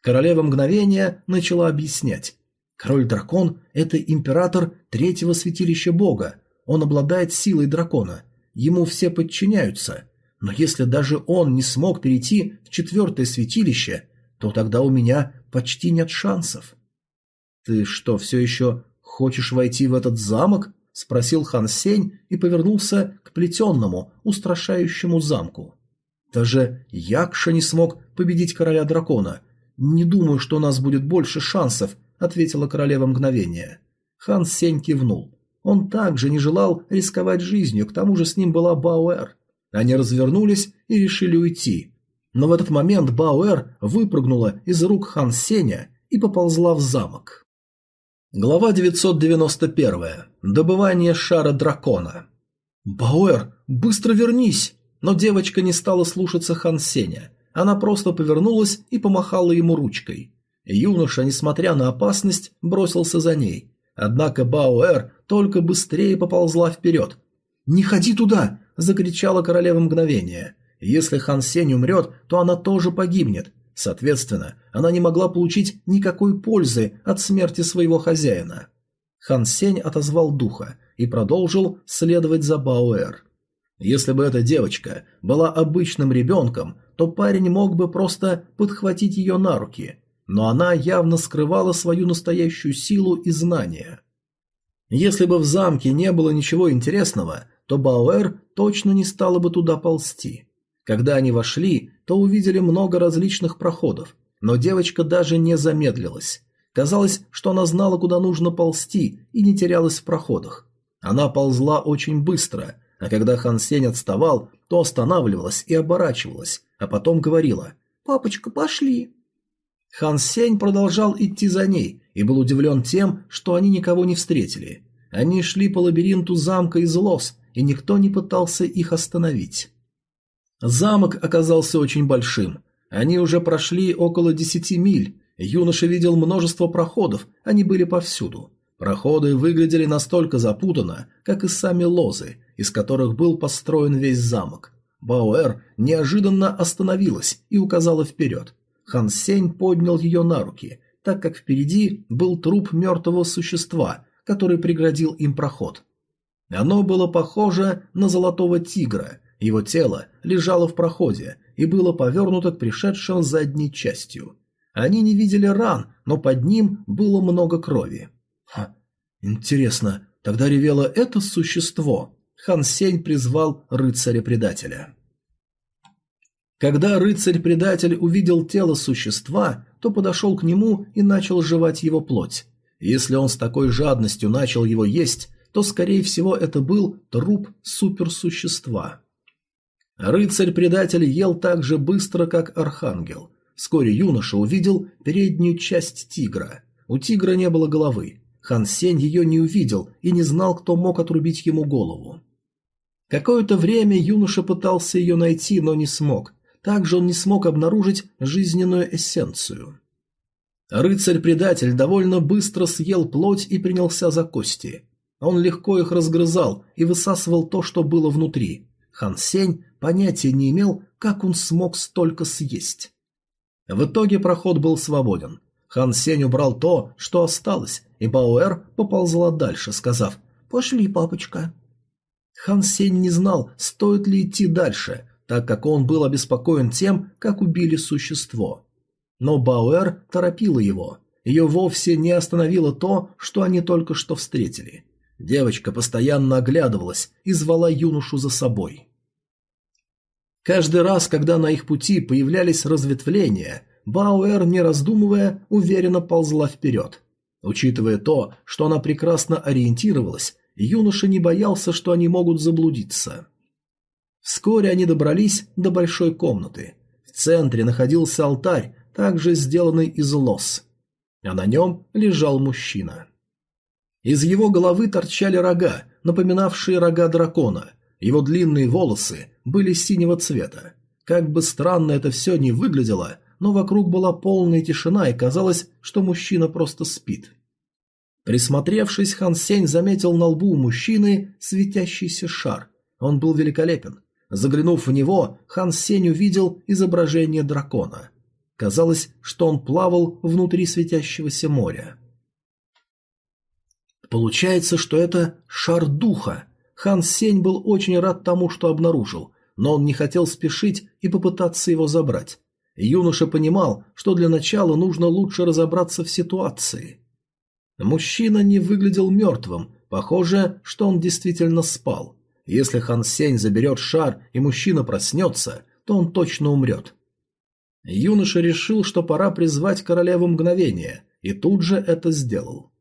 Королева мгновения начала объяснять. Король-дракон – это император третьего святилища бога. Он обладает силой дракона. Ему все подчиняются. Но если даже он не смог перейти в четвертое святилище, то тогда у меня почти нет шансов. «Ты что, все еще хочешь войти в этот замок?» – спросил Хан Сень и повернулся к плетенному, устрашающему замку. Даже Якша не смог победить короля дракона. Не думаю, что у нас будет больше шансов, ответила королева мгновения. Хан Сень кивнул. Он также не желал рисковать жизнью, к тому же с ним была Бауэр. Они развернулись и решили уйти. Но в этот момент Бауэр выпрыгнула из рук Хан Сеня и поползла в замок. Глава 991. Добывание шара дракона. «Бауэр, быстро вернись!» Но девочка не стала слушаться Хан Сеня. Она просто повернулась и помахала ему ручкой. Юноша, несмотря на опасность, бросился за ней. Однако Бауэр только быстрее поползла вперед. «Не ходи туда!» – закричала королева мгновения. «Если Хан Сень умрет, то она тоже погибнет. Соответственно, она не могла получить никакой пользы от смерти своего хозяина». Хан Сень отозвал духа и продолжил следовать за Бауэр. Если бы эта девочка была обычным ребенком, то парень мог бы просто подхватить ее на руки, но она явно скрывала свою настоящую силу и знания. Если бы в замке не было ничего интересного, то Бауэр точно не стала бы туда ползти. Когда они вошли, то увидели много различных проходов, но девочка даже не замедлилась. Казалось, что она знала, куда нужно ползти, и не терялась в проходах. Она ползла очень быстро, а когда Хан Сень отставал, то останавливалась и оборачивалась, а потом говорила «Папочка, пошли». Хан Сень продолжал идти за ней и был удивлен тем, что они никого не встретили. Они шли по лабиринту замка из лос, и никто не пытался их остановить. Замок оказался очень большим. Они уже прошли около десяти миль. Юноша видел множество проходов, они были повсюду. Проходы выглядели настолько запутанно, как и сами лозы, из которых был построен весь замок. Бауэр неожиданно остановилась и указала вперед. Хан Сень поднял ее на руки, так как впереди был труп мертвого существа, который преградил им проход. Оно было похоже на золотого тигра, его тело лежало в проходе и было повернуто к пришедшим задней частью. Они не видели ран, но под ним было много крови. Ха, интересно, тогда ревело это существо? Хан Сень призвал рыцаря-предателя. Когда рыцарь-предатель увидел тело существа, то подошел к нему и начал жевать его плоть. Если он с такой жадностью начал его есть, то, скорее всего, это был труп суперсущества. Рыцарь-предатель ел так же быстро, как архангел. Вскоре юноша увидел переднюю часть тигра. У тигра не было головы. Хан Сень ее не увидел и не знал, кто мог отрубить ему голову. Какое-то время юноша пытался ее найти, но не смог. Также он не смог обнаружить жизненную эссенцию. Рыцарь-предатель довольно быстро съел плоть и принялся за кости. Он легко их разгрызал и высасывал то, что было внутри. Хан Сень понятия не имел, как он смог столько съесть. В итоге проход был свободен. Хан Сень убрал то, что осталось, и Бауэр поползла дальше, сказав «Пошли, папочка». Хан Сень не знал, стоит ли идти дальше, так как он был обеспокоен тем, как убили существо. Но Бауэр торопила его. Ее вовсе не остановило то, что они только что встретили. Девочка постоянно оглядывалась и звала юношу за собой. Каждый раз, когда на их пути появлялись разветвления, Бауэр, не раздумывая, уверенно ползла вперед. Учитывая то, что она прекрасно ориентировалась, юноша не боялся, что они могут заблудиться. Вскоре они добрались до большой комнаты. В центре находился алтарь, также сделанный из лос. а на нем лежал мужчина. Из его головы торчали рога, напоминавшие рога дракона. Его длинные волосы были синего цвета. Как бы странно это все не выглядело, но вокруг была полная тишина и казалось, что мужчина просто спит. Присмотревшись, Хан Сень заметил на лбу у мужчины светящийся шар. Он был великолепен. Заглянув в него, Хан Сень увидел изображение дракона. Казалось, что он плавал внутри светящегося моря. Получается, что это шар духа. Хан Сень был очень рад тому, что обнаружил, но он не хотел спешить и попытаться его забрать. Юноша понимал, что для начала нужно лучше разобраться в ситуации. Мужчина не выглядел мертвым, похоже, что он действительно спал. Если Хан Сень заберет шар и мужчина проснется, то он точно умрет. Юноша решил, что пора призвать королеву мгновения, и тут же это сделал.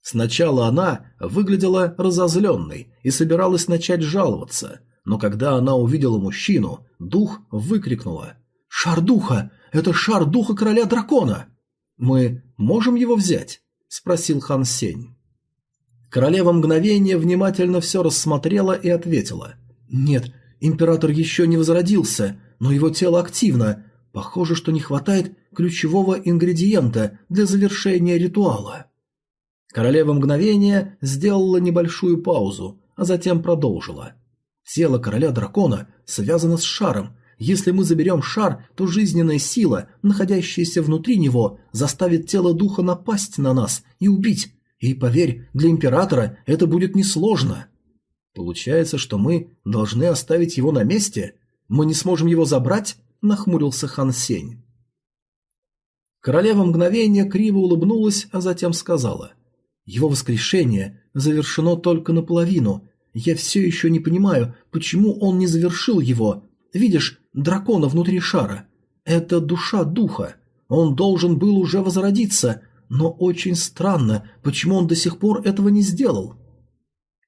Сначала она выглядела разозленной и собиралась начать жаловаться, но когда она увидела мужчину, дух выкрикнула «Шар духа! Это шар духа короля дракона! Мы можем его взять?» – спросил Хан Сень. Королева мгновение внимательно все рассмотрела и ответила «Нет, император еще не возродился, но его тело активно. Похоже, что не хватает ключевого ингредиента для завершения ритуала». Королева мгновения сделала небольшую паузу, а затем продолжила. Тело короля дракона связано с шаром. Если мы заберем шар, то жизненная сила, находящаяся внутри него, заставит тело духа напасть на нас и убить. И поверь, для императора это будет несложно. Получается, что мы должны оставить его на месте? Мы не сможем его забрать? Нахмурился Хан Сень. Королева мгновения криво улыбнулась, а затем сказала. Его воскрешение завершено только наполовину. Я все еще не понимаю, почему он не завершил его. Видишь, дракона внутри шара. Это душа духа. Он должен был уже возродиться, но очень странно, почему он до сих пор этого не сделал.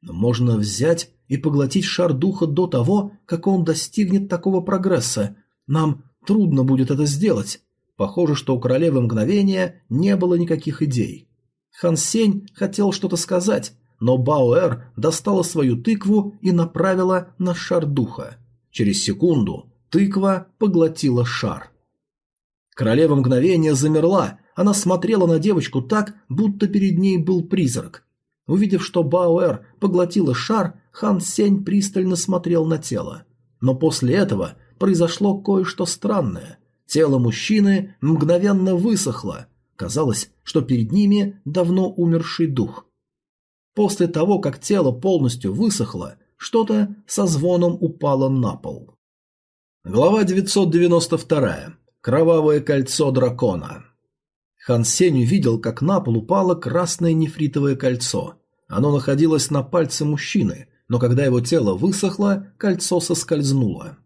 Можно взять и поглотить шар духа до того, как он достигнет такого прогресса. Нам трудно будет это сделать. Похоже, что у королевы мгновения не было никаких идей. Хан Сень хотел что-то сказать, но Баоэр достала свою тыкву и направила на шар духа. Через секунду тыква поглотила шар. Королева мгновения замерла, она смотрела на девочку так, будто перед ней был призрак. Увидев, что Баоэр поглотила шар, Хан Сень пристально смотрел на тело. Но после этого произошло кое-что странное. Тело мужчины мгновенно высохло, Казалось, что перед ними давно умерший дух. После того, как тело полностью высохло, что-то со звоном упало на пол. Глава 992. Кровавое кольцо дракона. Хан Сень увидел, как на пол упало красное нефритовое кольцо. Оно находилось на пальце мужчины, но когда его тело высохло, кольцо соскользнуло.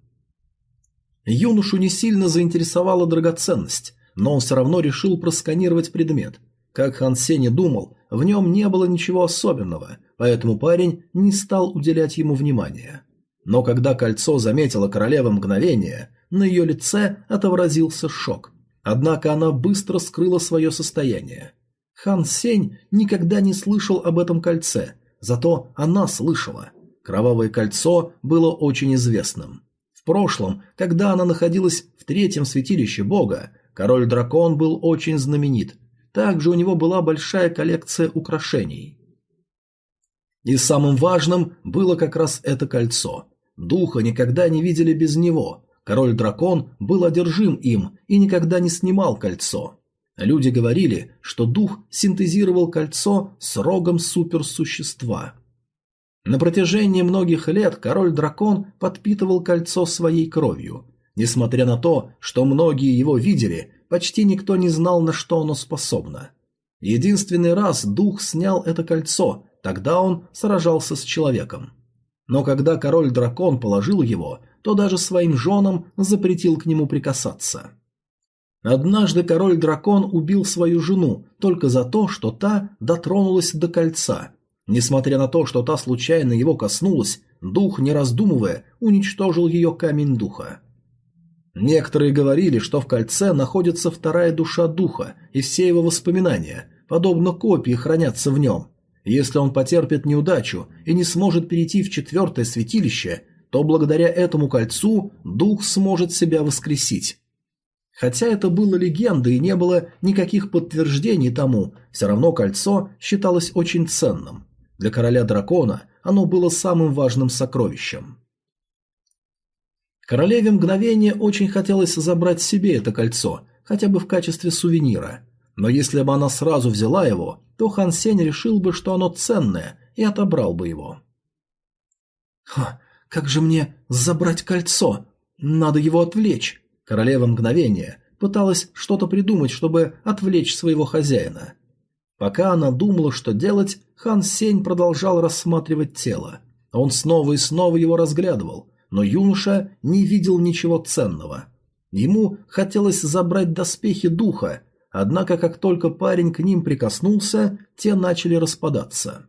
Юношу не сильно заинтересовала драгоценность, но он все равно решил просканировать предмет. Как Хан Сеня думал, в нем не было ничего особенного, поэтому парень не стал уделять ему внимания. Но когда кольцо заметила королева мгновение, на ее лице отобразился шок. Однако она быстро скрыла свое состояние. Хан Сень никогда не слышал об этом кольце, зато она слышала. Кровавое кольцо было очень известным. В прошлом, когда она находилась в третьем святилище бога, Король-дракон был очень знаменит. Также у него была большая коллекция украшений. И самым важным было как раз это кольцо. Духа никогда не видели без него. Король-дракон был одержим им и никогда не снимал кольцо. Люди говорили, что дух синтезировал кольцо с рогом суперсущества. На протяжении многих лет король-дракон подпитывал кольцо своей кровью. Несмотря на то, что многие его видели, почти никто не знал, на что оно способно. Единственный раз дух снял это кольцо, тогда он сражался с человеком. Но когда король-дракон положил его, то даже своим женам запретил к нему прикасаться. Однажды король-дракон убил свою жену только за то, что та дотронулась до кольца. Несмотря на то, что та случайно его коснулась, дух, не раздумывая, уничтожил ее камень духа. Некоторые говорили, что в кольце находится вторая душа духа, и все его воспоминания, подобно копии, хранятся в нем. Если он потерпит неудачу и не сможет перейти в четвертое святилище, то благодаря этому кольцу дух сможет себя воскресить. Хотя это было легендой и не было никаких подтверждений тому, все равно кольцо считалось очень ценным. Для короля дракона оно было самым важным сокровищем. Королеве мгновение очень хотелось забрать себе это кольцо, хотя бы в качестве сувенира. Но если бы она сразу взяла его, то Хан Сень решил бы, что оно ценное, и отобрал бы его. «Ха, как же мне забрать кольцо? Надо его отвлечь!» Королева мгновения пыталась что-то придумать, чтобы отвлечь своего хозяина. Пока она думала, что делать, Хан Сень продолжал рассматривать тело. Он снова и снова его разглядывал, но юноша не видел ничего ценного. Ему хотелось забрать доспехи духа, однако как только парень к ним прикоснулся, те начали распадаться.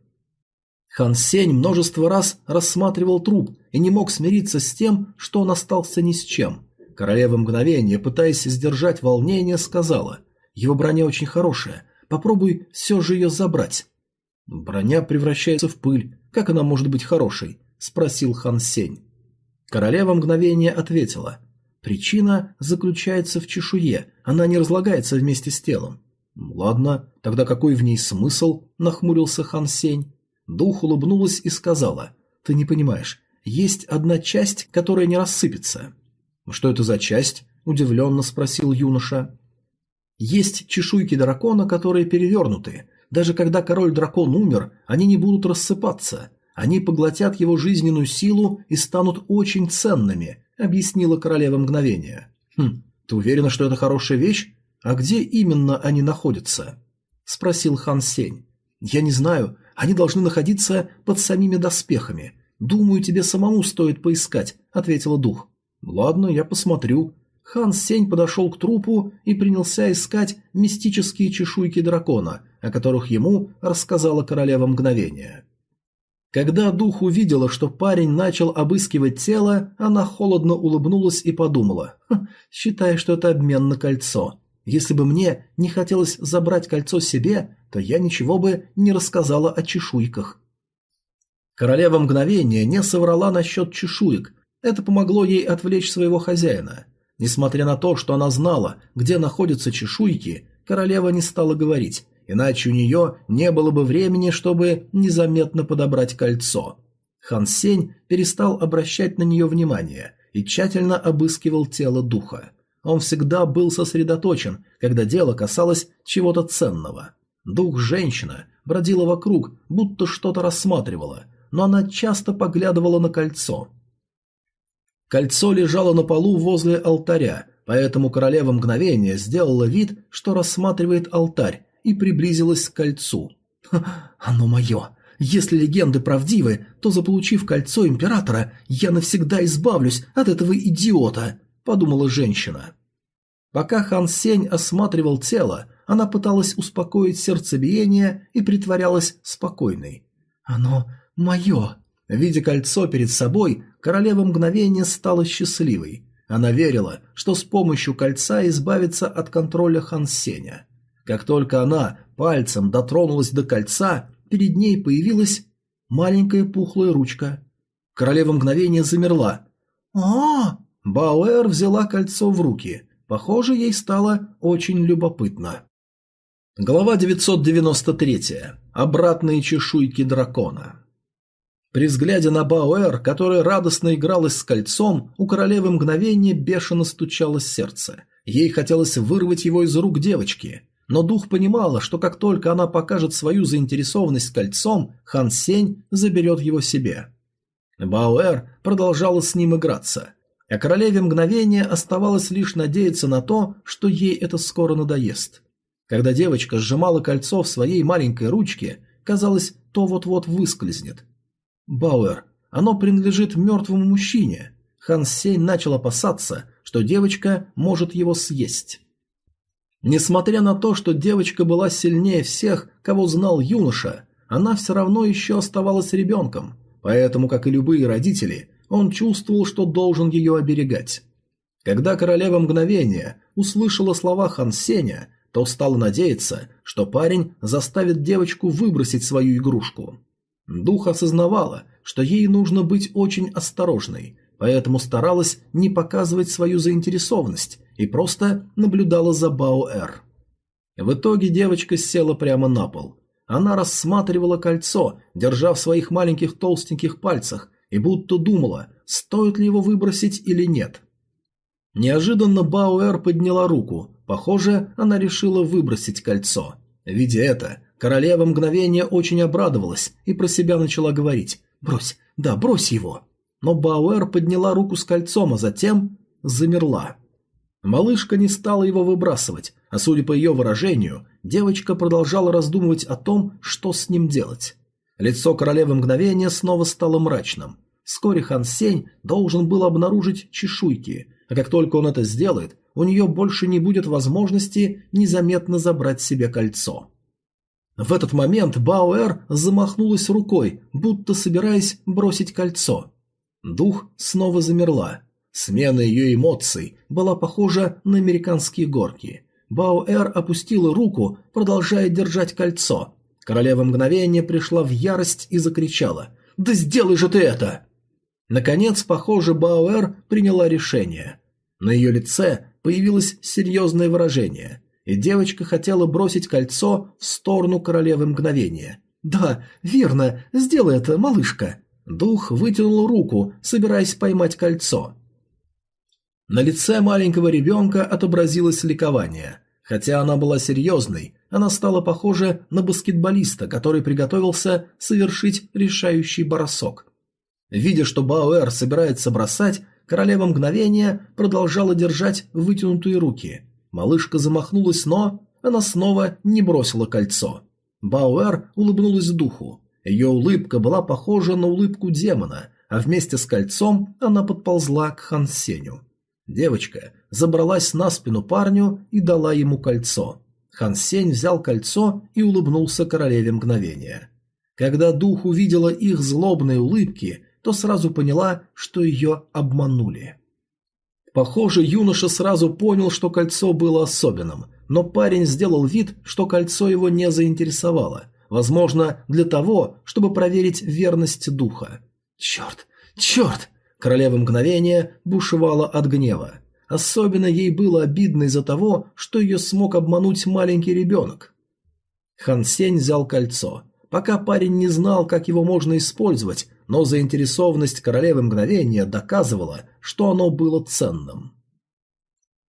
Хан Сень множество раз рассматривал труп и не мог смириться с тем, что он остался ни с чем. Королева мгновения, пытаясь сдержать волнение, сказала, «Его броня очень хорошая, попробуй все же ее забрать». «Броня превращается в пыль, как она может быть хорошей?» – спросил Хан Сень. Королева мгновения ответила, Причина заключается в чешуе, она не разлагается вместе с телом. Ладно, тогда какой в ней смысл? Нахмурился Хан Сень. Дух улыбнулась и сказала, ты не понимаешь, есть одна часть, которая не рассыпется. Что это за часть? Удивленно спросил юноша. Есть чешуйки дракона, которые перевернуты. Даже когда король-дракон умер, они не будут рассыпаться. Они поглотят его жизненную силу и станут очень ценными, объяснила королева мгновения. Хм, ты уверена, что это хорошая вещь? А где именно они находятся? спросил Хан Сень. Я не знаю, они должны находиться под самими доспехами. Думаю, тебе самому стоит поискать, ответила дух. Ладно, я посмотрю. Хан Сень подошел к трупу и принялся искать мистические чешуйки дракона, о которых ему рассказала королева мгновения. Когда дух увидела, что парень начал обыскивать тело, она холодно улыбнулась и подумала, «Хм, считая, что это обмен на кольцо. Если бы мне не хотелось забрать кольцо себе, то я ничего бы не рассказала о чешуйках. Королева мгновения не соврала насчет чешуек. Это помогло ей отвлечь своего хозяина. Несмотря на то, что она знала, где находятся чешуйки, королева не стала говорить, иначе у нее не было бы времени, чтобы незаметно подобрать кольцо. Хан Сень перестал обращать на нее внимание и тщательно обыскивал тело духа. Он всегда был сосредоточен, когда дело касалось чего-то ценного. Дух женщина бродила вокруг, будто что-то рассматривала, но она часто поглядывала на кольцо. Кольцо лежало на полу возле алтаря, поэтому королева мгновения сделала вид, что рассматривает алтарь, и приблизилась к кольцу. «Оно мое! Если легенды правдивы, то, заполучив кольцо императора, я навсегда избавлюсь от этого идиота», – подумала женщина. Пока Хан Сень осматривал тело, она пыталась успокоить сердцебиение и притворялась спокойной. «Оно мое!» Видя кольцо перед собой, королева мгновения стала счастливой. Она верила, что с помощью кольца избавится от контроля Хан Сеня. Как только она пальцем дотронулась до кольца, перед ней появилась маленькая пухлая ручка. Королева мгновения замерла. а, Бауэр взяла кольцо в руки. Похоже, ей стало очень любопытно. Глава 993. Обратные чешуйки дракона. При взгляде на Бауэр, которая радостно игралась с кольцом, у королевы мгновение бешено стучало сердце. Ей хотелось вырвать его из рук девочки. Но дух понимала, что как только она покажет свою заинтересованность кольцом, Хан Сень заберет его себе. Бауэр продолжала с ним играться. А королеве мгновения оставалось лишь надеяться на то, что ей это скоро надоест. Когда девочка сжимала кольцо в своей маленькой ручке, казалось, то вот-вот выскользнет. Бауэр, оно принадлежит мертвому мужчине. Хан Сень начал опасаться, что девочка может его съесть. Несмотря на то, что девочка была сильнее всех, кого знал юноша, она все равно еще оставалась ребенком, поэтому, как и любые родители, он чувствовал, что должен ее оберегать. Когда королева мгновения услышала слова Хан Сеня, то стала надеяться, что парень заставит девочку выбросить свою игрушку. Дух осознавала, что ей нужно быть очень осторожной, поэтому старалась не показывать свою заинтересованность и просто наблюдала за Баоэр. В итоге девочка села прямо на пол. Она рассматривала кольцо, держа в своих маленьких толстеньких пальцах, и будто думала, стоит ли его выбросить или нет. Неожиданно Бауэр подняла руку. Похоже, она решила выбросить кольцо. Видя это, королева мгновение очень обрадовалась и про себя начала говорить «Брось, да, брось его». Но Бауэр подняла руку с кольцом, а затем замерла. Малышка не стала его выбрасывать, а судя по ее выражению, девочка продолжала раздумывать о том, что с ним делать. Лицо королевы мгновения снова стало мрачным. Вскоре Хан Сень должен был обнаружить чешуйки, а как только он это сделает, у нее больше не будет возможности незаметно забрать себе кольцо. В этот момент Бауэр замахнулась рукой, будто собираясь бросить кольцо. Дух снова замерла. Смена ее эмоций была похожа на американские горки. Бауэр опустила руку, продолжая держать кольцо. Королева мгновения пришла в ярость и закричала «Да сделай же ты это!» Наконец, похоже, Бауэр приняла решение. На ее лице появилось серьезное выражение, и девочка хотела бросить кольцо в сторону королевы мгновения. «Да, верно, сделай это, малышка!» Дух вытянул руку, собираясь поймать кольцо. На лице маленького ребенка отобразилось ликование. Хотя она была серьезной, она стала похожа на баскетболиста, который приготовился совершить решающий бросок. Видя, что Бауэр собирается бросать, королева мгновения продолжала держать вытянутые руки. Малышка замахнулась, но она снова не бросила кольцо. Бауэр улыбнулась духу. Ее улыбка была похожа на улыбку демона, а вместе с кольцом она подползла к Хансеню. Девочка забралась на спину парню и дала ему кольцо. Хан Сень взял кольцо и улыбнулся королеве мгновения. Когда дух увидела их злобные улыбки, то сразу поняла, что ее обманули. Похоже, юноша сразу понял, что кольцо было особенным, но парень сделал вид, что кольцо его не заинтересовало, возможно, для того, чтобы проверить верность духа. «Черт! Черт!» Королева мгновения бушевала от гнева. Особенно ей было обидно из-за того, что ее смог обмануть маленький ребенок. Хан Сень взял кольцо. Пока парень не знал, как его можно использовать, но заинтересованность королевы мгновения доказывала, что оно было ценным.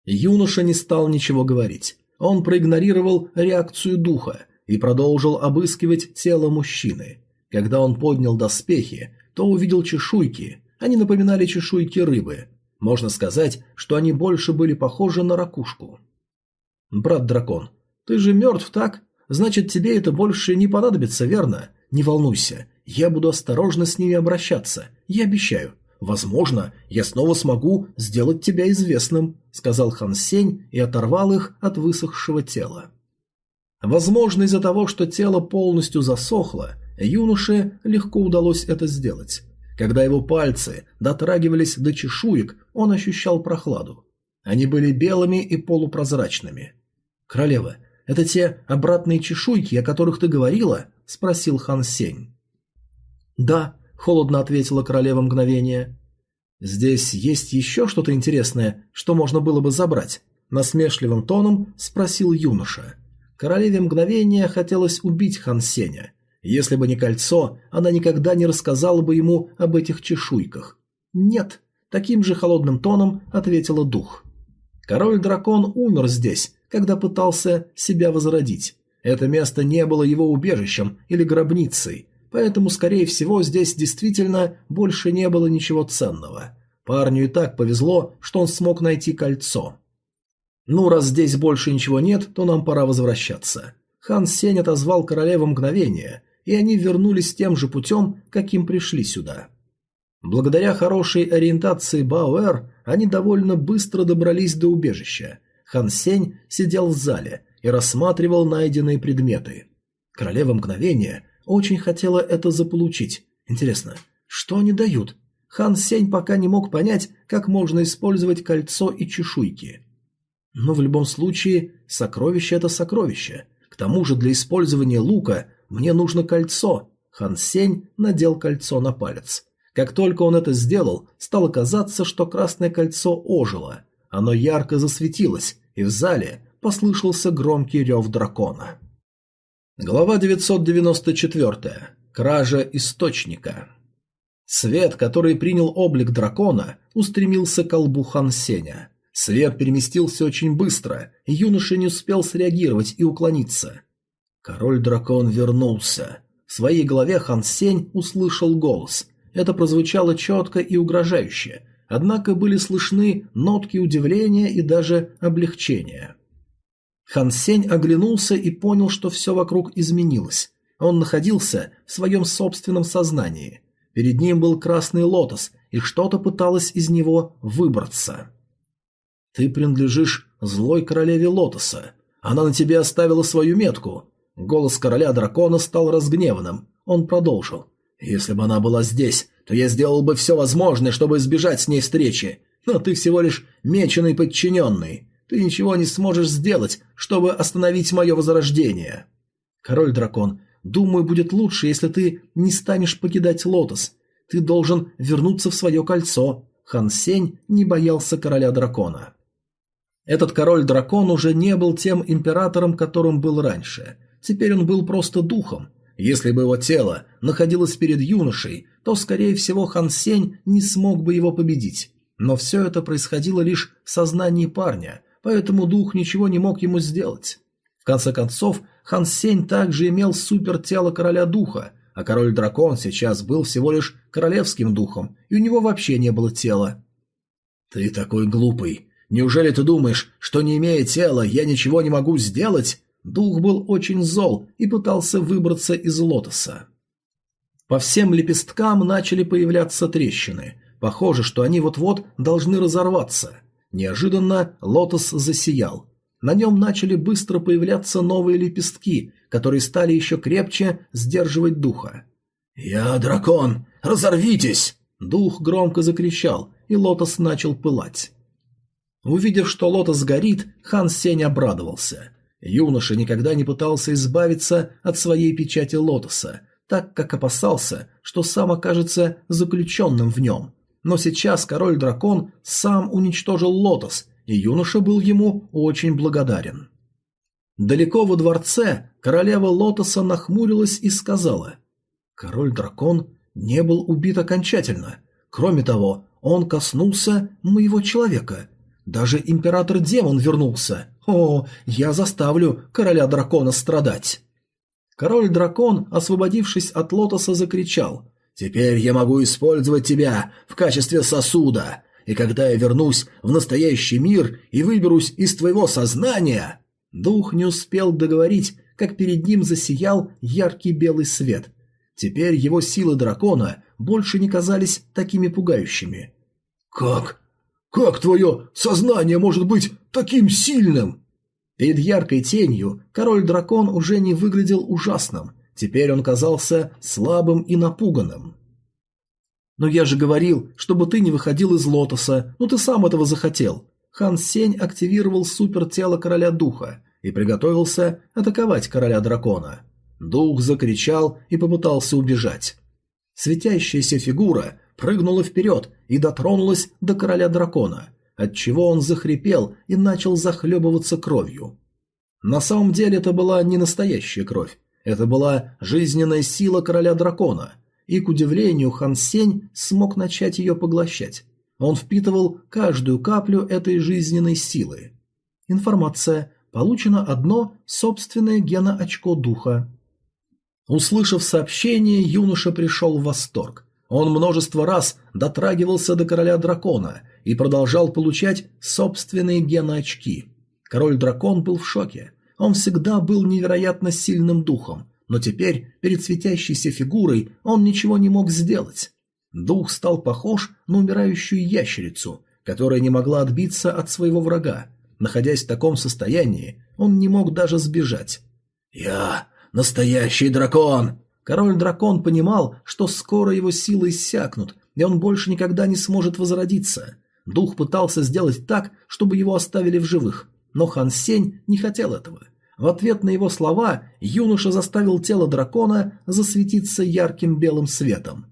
Юноша не стал ничего говорить. Он проигнорировал реакцию духа и продолжил обыскивать тело мужчины. Когда он поднял доспехи, то увидел чешуйки, они напоминали чешуйки рыбы. Можно сказать, что они больше были похожи на ракушку. «Брат-дракон, ты же мертв, так? Значит, тебе это больше не понадобится, верно? Не волнуйся, я буду осторожно с ними обращаться, я обещаю. Возможно, я снова смогу сделать тебя известным», — сказал Хан Сень и оторвал их от высохшего тела. Возможно, из-за того, что тело полностью засохло, юноше легко удалось это сделать. Когда его пальцы дотрагивались до чешуек, он ощущал прохладу. Они были белыми и полупрозрачными. «Королева, это те обратные чешуйки, о которых ты говорила?» – спросил Хан Сень. «Да», – холодно ответила королева мгновение. «Здесь есть еще что-то интересное, что можно было бы забрать?» – насмешливым тоном спросил юноша. Королеве мгновения хотелось убить Хан Сеня – если бы не кольцо, она никогда не рассказала бы ему об этих чешуйках. «Нет», — таким же холодным тоном ответила дух. Король-дракон умер здесь, когда пытался себя возродить. Это место не было его убежищем или гробницей, поэтому, скорее всего, здесь действительно больше не было ничего ценного. Парню и так повезло, что он смог найти кольцо. «Ну, раз здесь больше ничего нет, то нам пора возвращаться». Хан Сень отозвал королеву мгновение, и они вернулись тем же путем, каким пришли сюда. Благодаря хорошей ориентации Бауэр они довольно быстро добрались до убежища. Хан Сень сидел в зале и рассматривал найденные предметы. Королева мгновения очень хотела это заполучить. Интересно, что они дают? Хан Сень пока не мог понять, как можно использовать кольцо и чешуйки. Но в любом случае, сокровище – это сокровище. К тому же для использования лука мне нужно кольцо. Хан Сень надел кольцо на палец. Как только он это сделал, стало казаться, что красное кольцо ожило. Оно ярко засветилось, и в зале послышался громкий рев дракона. Глава 994. Кража источника. Свет, который принял облик дракона, устремился к колбу Хан. Свет переместился очень быстро, и юноша не успел среагировать и уклониться. Король-дракон вернулся. В своей голове Хан Сень услышал голос. Это прозвучало четко и угрожающе, однако были слышны нотки удивления и даже облегчения. Хан Сень оглянулся и понял, что все вокруг изменилось. Он находился в своем собственном сознании. Перед ним был красный лотос, и что-то пыталось из него выбраться. Ты принадлежишь злой королеве Лотоса. Она на тебе оставила свою метку. Голос короля дракона стал разгневанным. Он продолжил. Если бы она была здесь, то я сделал бы все возможное, чтобы избежать с ней встречи. Но ты всего лишь меченый подчиненный. Ты ничего не сможешь сделать, чтобы остановить мое возрождение. Король-дракон, думаю, будет лучше, если ты не станешь покидать Лотос. Ты должен вернуться в свое кольцо. Хан Сень не боялся короля-дракона. Этот король-дракон уже не был тем императором, которым был раньше. Теперь он был просто духом. Если бы его тело находилось перед юношей, то, скорее всего, Хан Сень не смог бы его победить. Но все это происходило лишь в сознании парня, поэтому дух ничего не мог ему сделать. В конце концов, Хан Сень также имел супертело короля духа, а король-дракон сейчас был всего лишь королевским духом, и у него вообще не было тела. «Ты такой глупый. Неужели ты думаешь, что не имея тела, я ничего не могу сделать? Дух был очень зол и пытался выбраться из лотоса. По всем лепесткам начали появляться трещины. Похоже, что они вот-вот должны разорваться. Неожиданно лотос засиял. На нем начали быстро появляться новые лепестки, которые стали еще крепче сдерживать духа. «Я дракон! Разорвитесь!» Дух громко закричал, и лотос начал пылать. Увидев, что лотос горит, хан Сень обрадовался. Юноша никогда не пытался избавиться от своей печати лотоса, так как опасался, что сам окажется заключенным в нем. Но сейчас король-дракон сам уничтожил лотос, и юноша был ему очень благодарен. Далеко во дворце королева лотоса нахмурилась и сказала «Король-дракон не был убит окончательно. Кроме того, он коснулся моего человека, даже император-демон вернулся. О, я заставлю короля-дракона страдать. Король-дракон, освободившись от лотоса, закричал. «Теперь я могу использовать тебя в качестве сосуда, и когда я вернусь в настоящий мир и выберусь из твоего сознания...» Дух не успел договорить, как перед ним засиял яркий белый свет. Теперь его силы дракона больше не казались такими пугающими. «Как? Как твое сознание может быть таким сильным?» Перед яркой тенью король-дракон уже не выглядел ужасным, теперь он казался слабым и напуганным. «Но я же говорил, чтобы ты не выходил из лотоса, ну ты сам этого захотел». Хан Сень активировал супертело короля духа и приготовился атаковать короля дракона. Дух закричал и попытался убежать. Светящаяся фигура прыгнула вперед и дотронулась до короля дракона, отчего он захрипел и начал захлебываться кровью. На самом деле это была не настоящая кровь, это была жизненная сила короля дракона, и, к удивлению, Хан Сень смог начать ее поглощать. Он впитывал каждую каплю этой жизненной силы. Информация. Получено одно собственное геноочко духа. Услышав сообщение, юноша пришел в восторг. Он множество раз дотрагивался до короля дракона и продолжал получать собственные геноочки. Король-дракон был в шоке. Он всегда был невероятно сильным духом, но теперь перед светящейся фигурой он ничего не мог сделать. Дух стал похож на умирающую ящерицу, которая не могла отбиться от своего врага. Находясь в таком состоянии, он не мог даже сбежать. «Я настоящий дракон!» Король-дракон понимал, что скоро его силы иссякнут, и он больше никогда не сможет возродиться. Дух пытался сделать так, чтобы его оставили в живых, но Хан Сень не хотел этого. В ответ на его слова юноша заставил тело дракона засветиться ярким белым светом.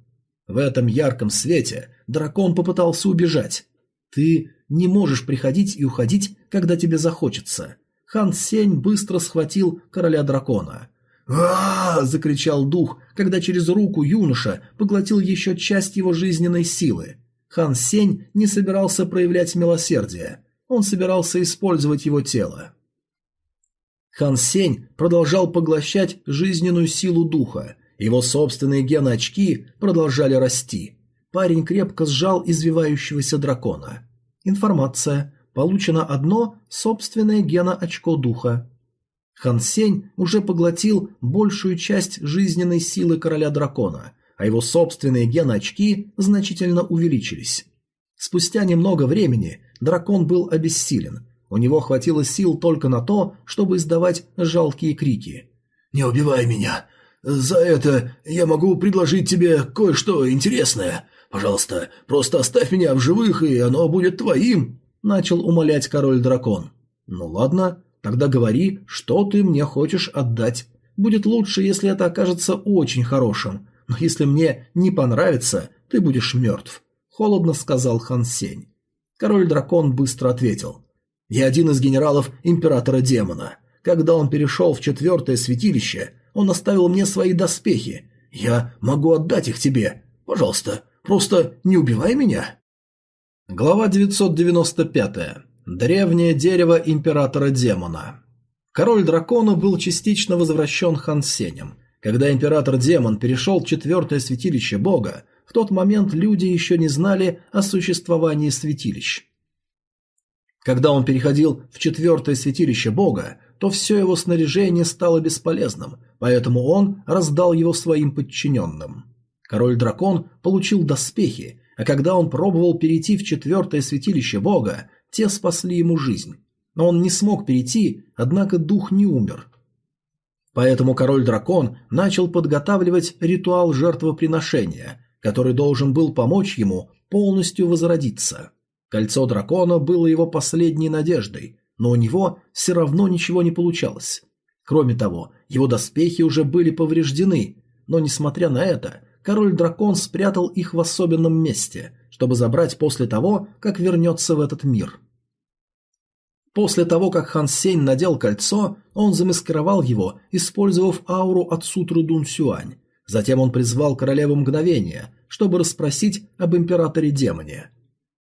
В этом ярком свете дракон попытался убежать. «Ты не можешь приходить и уходить, когда тебе захочется». Хан Сень быстро схватил короля дракона. а, закричал дух, когда через руку юноша поглотил еще часть его жизненной силы. Хан Сень не собирался проявлять милосердие. Он собирался использовать его тело. Хан Сень продолжал поглощать жизненную силу духа. Его собственные гены-очки продолжали расти. Парень крепко сжал извивающегося дракона. Информация. Получено одно собственное гено-очко духа. Хан Сень уже поглотил большую часть жизненной силы короля дракона, а его собственные гены-очки значительно увеличились. Спустя немного времени дракон был обессилен. У него хватило сил только на то, чтобы издавать жалкие крики. «Не убивай меня! За это я могу предложить тебе кое-что интересное. Пожалуйста, просто оставь меня в живых, и оно будет твоим!» Начал умолять король-дракон. «Ну ладно, тогда говори, что ты мне хочешь отдать. Будет лучше, если это окажется очень хорошим, но если мне не понравится, ты будешь мертв», — холодно сказал Хан Сень. Король-дракон быстро ответил. «Я один из генералов императора-демона. Когда он перешел в четвертое святилище, он оставил мне свои доспехи. Я могу отдать их тебе. Пожалуйста, просто не убивай меня». Глава 995. Древнее дерево императора-демона. Король дракона был частично возвращен Хан Сенем. Когда император-демон перешел в четвертое святилище бога, тот момент люди еще не знали о существовании святилищ. Когда он переходил в четвертое святилище бога, то все его снаряжение стало бесполезным, поэтому он раздал его своим подчиненным. Король-дракон получил доспехи, а когда он пробовал перейти в четвертое святилище бога, те спасли ему жизнь. Но он не смог перейти, однако дух не умер. Поэтому король-дракон начал подготавливать ритуал жертвоприношения, который должен был помочь ему полностью возродиться. Кольцо дракона было его последней надеждой, но у него все равно ничего не получалось. Кроме того, его доспехи уже были повреждены, но несмотря на это, король-дракон спрятал их в особенном месте, чтобы забрать после того, как вернется в этот мир. После того, как Хан Сень надел кольцо, он замаскировал его, использовав ауру от сутры Дун Сюань. Затем он призвал королеву мгновения, чтобы расспросить об императоре-демоне.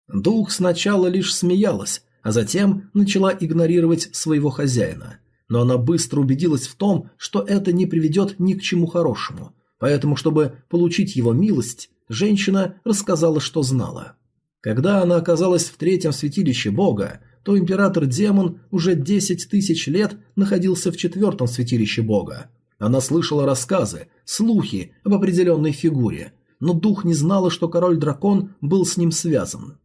Дух сначала лишь смеялась, а затем начала игнорировать своего хозяина. Но она быстро убедилась в том, что это не приведет ни к чему хорошему. Поэтому, чтобы получить его милость, женщина рассказала, что знала. Когда она оказалась в третьем святилище бога, то император-демон уже десять тысяч лет находился в четвертом святилище бога. Она слышала рассказы, слухи об определенной фигуре, но дух не знала, что король-дракон был с ним связан.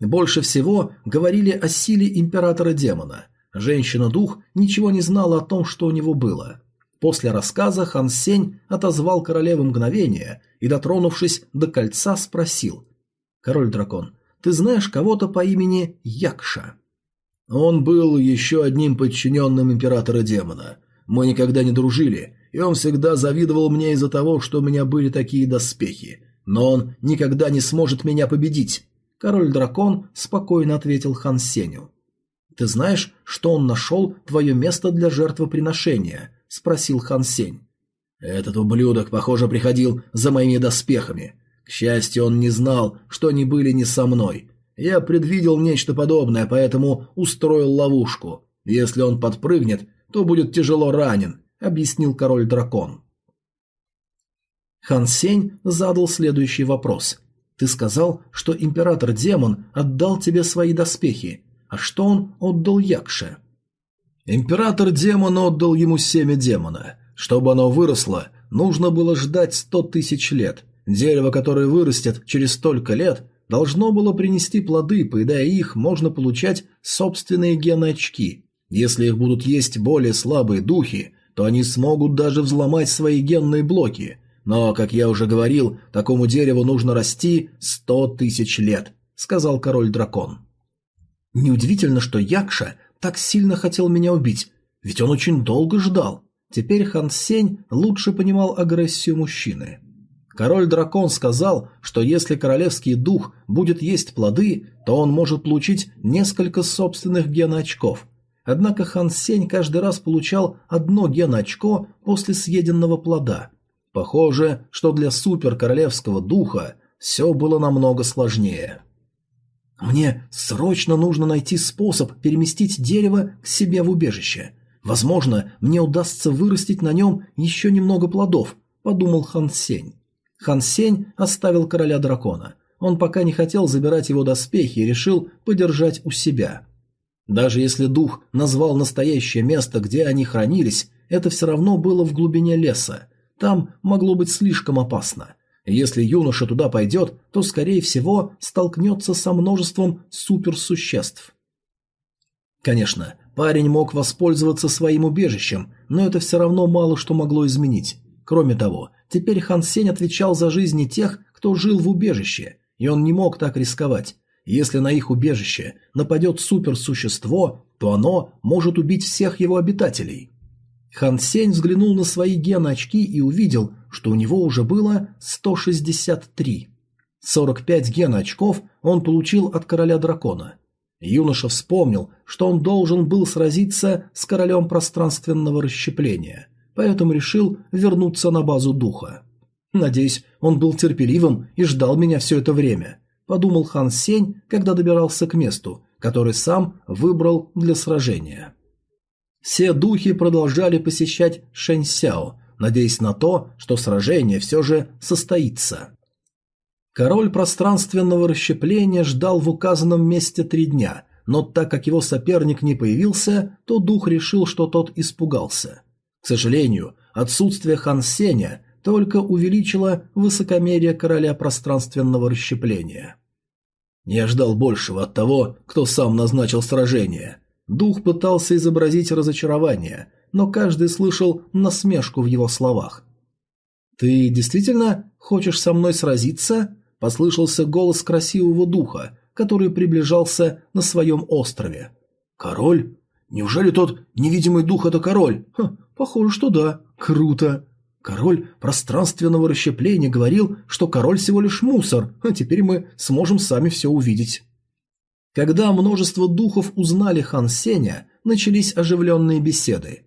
Больше всего говорили о силе императора-демона. Женщина-дух ничего не знала о том, что у него было. После рассказа Хан Сень отозвал королеву мгновения и, дотронувшись до кольца, спросил. «Король-дракон, ты знаешь кого-то по имени Якша?» Он был еще одним подчиненным императора-демона. Мы никогда не дружили, и он всегда завидовал мне из-за того, что у меня были такие доспехи. Но он никогда не сможет меня победить. Король-дракон спокойно ответил Хан Сеню. «Ты знаешь, что он нашел твое место для жертвоприношения?» – спросил Хан Сень. «Этот ублюдок, похоже, приходил за моими доспехами. К счастью, он не знал, что они были не со мной. Я предвидел нечто подобное, поэтому устроил ловушку. Если он подпрыгнет, то будет тяжело ранен», – объяснил король-дракон. Хан Сень задал следующий вопрос – ты сказал, что император-демон отдал тебе свои доспехи. А что он отдал Якше? Император-демон отдал ему семя демона. Чтобы оно выросло, нужно было ждать сто тысяч лет. Дерево, которое вырастет через столько лет, должно было принести плоды, поедая их, можно получать собственные гены-очки. Если их будут есть более слабые духи, то они смогут даже взломать свои генные блоки – Но, как я уже говорил, такому дереву нужно расти сто тысяч лет», — сказал король-дракон. Неудивительно, что Якша так сильно хотел меня убить, ведь он очень долго ждал. Теперь Хан Сень лучше понимал агрессию мужчины. Король-дракон сказал, что если королевский дух будет есть плоды, то он может получить несколько собственных геноочков. Однако Хан Сень каждый раз получал одно геноочко после съеденного плода. Похоже, что для суперкоролевского духа все было намного сложнее. Мне срочно нужно найти способ переместить дерево к себе в убежище. Возможно, мне удастся вырастить на нем еще немного плодов, подумал Хан Сень. Хан Сень оставил короля дракона. Он пока не хотел забирать его доспехи и решил подержать у себя. Даже если дух назвал настоящее место, где они хранились, это все равно было в глубине леса. Там могло быть слишком опасно. Если юноша туда пойдет, то, скорее всего, столкнется со множеством суперсуществ. Конечно, парень мог воспользоваться своим убежищем, но это все равно мало что могло изменить. Кроме того, теперь Хан Сень отвечал за жизни тех, кто жил в убежище, и он не мог так рисковать. Если на их убежище нападет суперсущество, то оно может убить всех его обитателей. Хан Сень взглянул на свои геноочки и увидел, что у него уже было 163. 45 геноочков он получил от короля дракона. Юноша вспомнил, что он должен был сразиться с королем пространственного расщепления – поэтому решил вернуться на базу духа. Надеюсь, он был терпеливым и ждал меня все это время, подумал Хан Сень, когда добирался к месту, который сам выбрал для сражения. Все духи продолжали посещать Шэньсяо, надеясь на то, что сражение все же состоится. Король пространственного расщепления ждал в указанном месте три дня, но так как его соперник не появился, то дух решил, что тот испугался. К сожалению, отсутствие Хан Сеня только увеличило высокомерие короля пространственного расщепления. Я ждал большего от того, кто сам назначил сражение. Дух пытался изобразить разочарование, но каждый слышал насмешку в его словах. «Ты действительно хочешь со мной сразиться?» – послышался голос красивого духа, который приближался на своем острове. «Король? Неужели тот невидимый дух – это король? Ха, Похоже, что да. Круто. Король пространственного расщепления говорил, что король всего лишь мусор, а теперь мы сможем сами все увидеть. Когда множество духов узнали Хан Сеня, начались оживленные беседы.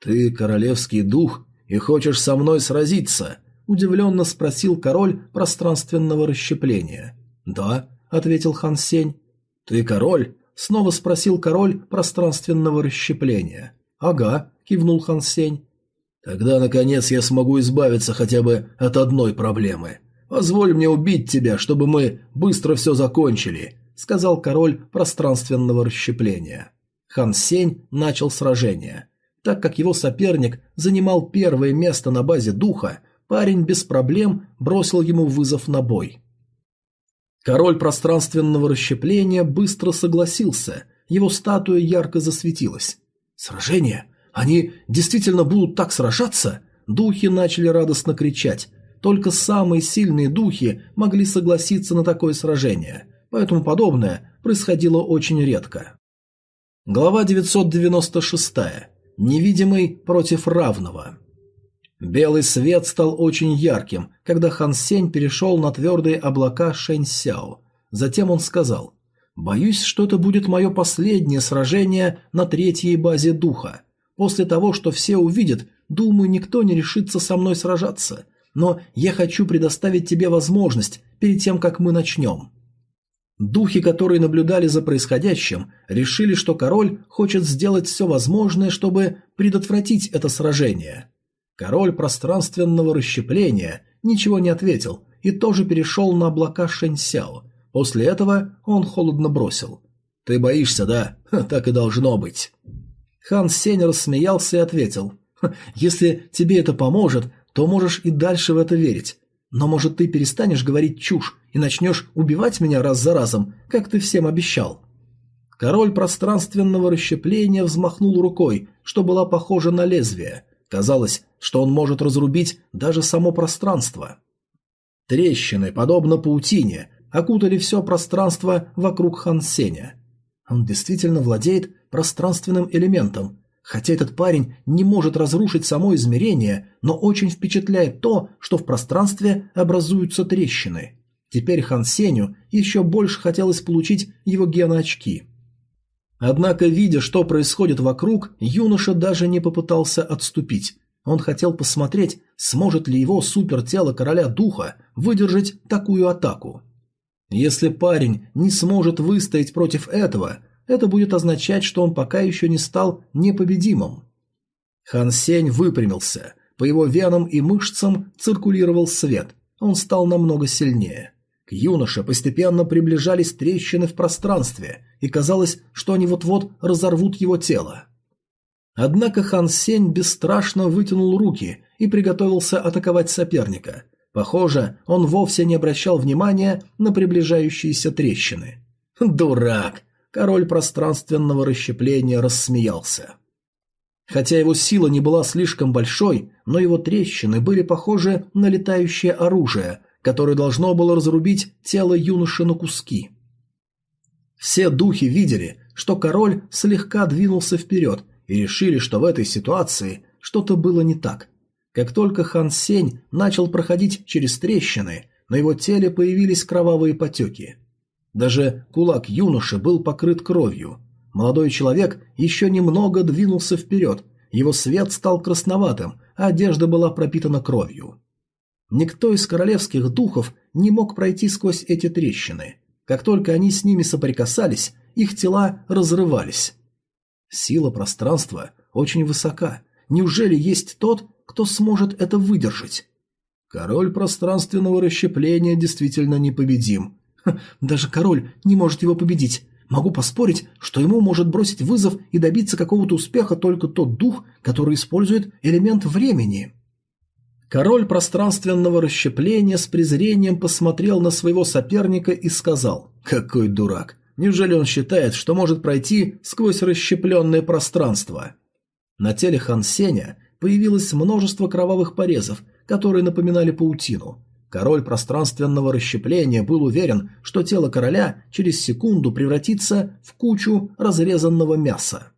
«Ты королевский дух и хочешь со мной сразиться?» – удивленно спросил король пространственного расщепления. «Да», – ответил Хан Сень. «Ты король?» – снова спросил король пространственного расщепления. «Ага», – кивнул Хан Сень. «Тогда, наконец, я смогу избавиться хотя бы от одной проблемы. Позволь мне убить тебя, чтобы мы быстро все закончили», – сказал король пространственного расщепления. Хан Сень начал сражение. Так как его соперник занимал первое место на базе духа, парень без проблем бросил ему вызов на бой. Король пространственного расщепления быстро согласился, его статуя ярко засветилась. Сражение? Они действительно будут так сражаться? Духи начали радостно кричать. Только самые сильные духи могли согласиться на такое сражение, поэтому подобное происходило очень редко. Глава 996. Невидимый против равного. Белый свет стал очень ярким, когда Хан Сень перешел на твердые облака Шэнь Сяо. Затем он сказал Боюсь, что это будет мое последнее сражение на третьей базе духа. После того, что все увидят, думаю, никто не решится со мной сражаться. Но я хочу предоставить тебе возможность перед тем, как мы начнем. Духи, которые наблюдали за происходящим, решили, что король хочет сделать все возможное, чтобы предотвратить это сражение. Король пространственного расщепления ничего не ответил и тоже перешел на облака Шэньсяо, После этого он холодно бросил. «Ты боишься, да? Ха, так и должно быть». Хан Сень рассмеялся и ответил. «Если тебе это поможет, то можешь и дальше в это верить. Но, может, ты перестанешь говорить чушь и начнешь убивать меня раз за разом, как ты всем обещал?» Король пространственного расщепления взмахнул рукой, что была похожа на лезвие. Казалось, что он может разрубить даже само пространство. Трещины, подобно паутине, окутали все пространство вокруг Хан Сеня. Он действительно владеет пространственным элементом, хотя этот парень не может разрушить само измерение, но очень впечатляет то, что в пространстве образуются трещины. Теперь Хан Сеню еще больше хотелось получить его геноочки. Однако, видя, что происходит вокруг, юноша даже не попытался отступить. Он хотел посмотреть, сможет ли его супертело короля духа выдержать такую атаку. Если парень не сможет выстоять против этого, это будет означать, что он пока еще не стал непобедимым. Хан Сень выпрямился. По его венам и мышцам циркулировал свет. Он стал намного сильнее. К юноше постепенно приближались трещины в пространстве, и казалось, что они вот-вот разорвут его тело. Однако Хан Сень бесстрашно вытянул руки и приготовился атаковать соперника. Похоже, он вовсе не обращал внимания на приближающиеся трещины. «Дурак!» Король пространственного расщепления рассмеялся. Хотя его сила не была слишком большой, но его трещины были похожи на летающее оружие, которое должно было разрубить тело юноши на куски. Все духи видели, что король слегка двинулся вперед и решили, что в этой ситуации что-то было не так. Как только Хан Сень начал проходить через трещины, на его теле появились кровавые потеки. Даже кулак юноши был покрыт кровью. Молодой человек еще немного двинулся вперед, его свет стал красноватым, а одежда была пропитана кровью. Никто из королевских духов не мог пройти сквозь эти трещины. Как только они с ними соприкасались, их тела разрывались. Сила пространства очень высока. Неужели есть тот, кто сможет это выдержать? Король пространственного расщепления действительно непобедим. Даже король не может его победить. Могу поспорить, что ему может бросить вызов и добиться какого-то успеха только тот дух, который использует элемент времени. Король пространственного расщепления с презрением посмотрел на своего соперника и сказал «Какой дурак! Неужели он считает, что может пройти сквозь расщепленное пространство?» На теле Хан Сеня появилось множество кровавых порезов, которые напоминали паутину. Король пространственного расщепления был уверен, что тело короля через секунду превратится в кучу разрезанного мяса.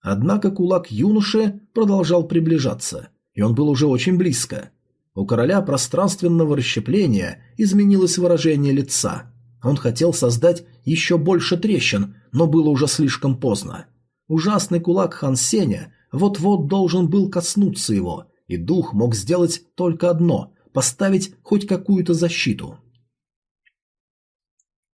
Однако кулак юноши продолжал приближаться – и он был уже очень близко. У короля пространственного расщепления изменилось выражение лица. Он хотел создать еще больше трещин, но было уже слишком поздно. Ужасный кулак Хан Сеня вот-вот должен был коснуться его, и дух мог сделать только одно – поставить хоть какую-то защиту.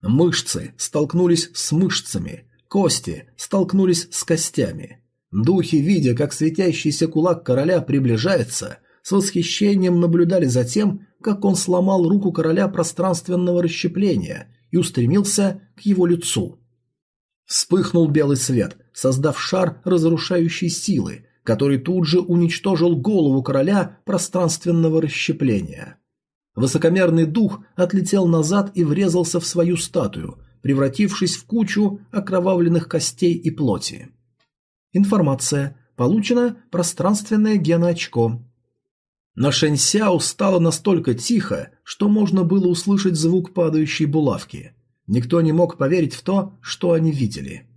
Мышцы столкнулись с мышцами, кости столкнулись с костями. Духи, видя, как светящийся кулак короля приближается, с восхищением наблюдали за тем, как он сломал руку короля пространственного расщепления и устремился к его лицу. Вспыхнул белый свет, создав шар разрушающей силы, который тут же уничтожил голову короля пространственного расщепления. Высокомерный дух отлетел назад и врезался в свою статую, превратившись в кучу окровавленных костей и плоти. Информация. Получено пространственное геноочко. На Шэньсяо стало настолько тихо, что можно было услышать звук падающей булавки. Никто не мог поверить в то, что они видели.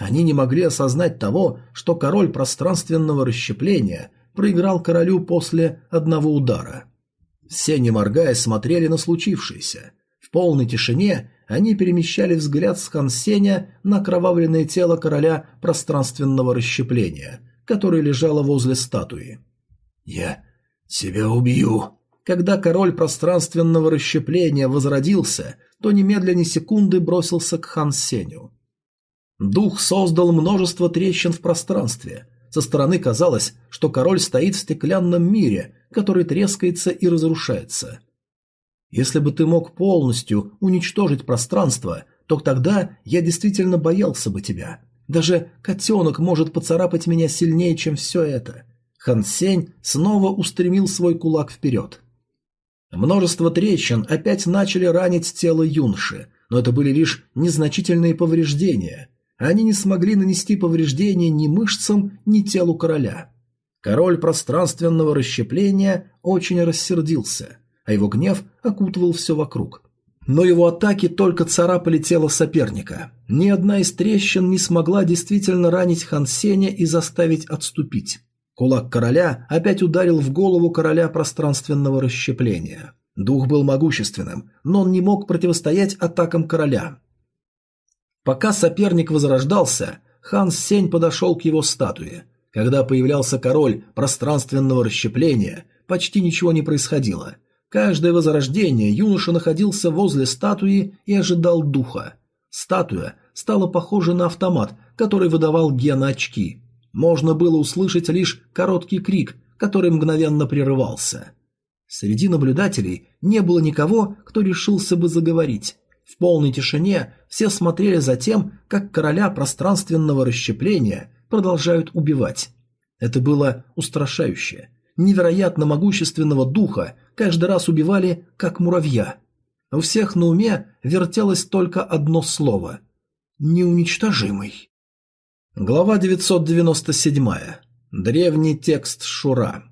Они не могли осознать того, что король пространственного расщепления проиграл королю после одного удара. Все, не моргая, смотрели на случившееся. В полной тишине они перемещали взгляд с Хансеня на кровавленное тело короля пространственного расщепления, которое лежало возле статуи. «Я тебя убью!» Когда король пространственного расщепления возродился, то немедленно секунды бросился к Хан Сеню. Дух создал множество трещин в пространстве. Со стороны казалось, что король стоит в стеклянном мире, который трескается и разрушается. Если бы ты мог полностью уничтожить пространство, то тогда я действительно боялся бы тебя. Даже котенок может поцарапать меня сильнее, чем все это. Хан Сень снова устремил свой кулак вперед. Множество трещин опять начали ранить тело юноши, но это были лишь незначительные повреждения. Они не смогли нанести повреждения ни мышцам, ни телу короля. Король пространственного расщепления очень рассердился, а его гнев окутывал все вокруг. Но его атаки только царапали тело соперника. Ни одна из трещин не смогла действительно ранить Хан Сеня и заставить отступить. Кулак короля опять ударил в голову короля пространственного расщепления. Дух был могущественным, но он не мог противостоять атакам короля. Пока соперник возрождался, Хан Сень подошел к его статуе. Когда появлялся король пространственного расщепления, почти ничего не происходило. Каждое возрождение юноша находился возле статуи и ожидал духа. Статуя стала похожа на автомат, который выдавал геноочки. Можно было услышать лишь короткий крик, который мгновенно прерывался. Среди наблюдателей не было никого, кто решился бы заговорить. В полной тишине все смотрели за тем, как короля пространственного расщепления продолжают убивать. Это было устрашающе. Невероятно могущественного духа каждый раз убивали, как муравья. У всех на уме вертелось только одно слово – неуничтожимый. Глава 997. Древний текст Шура.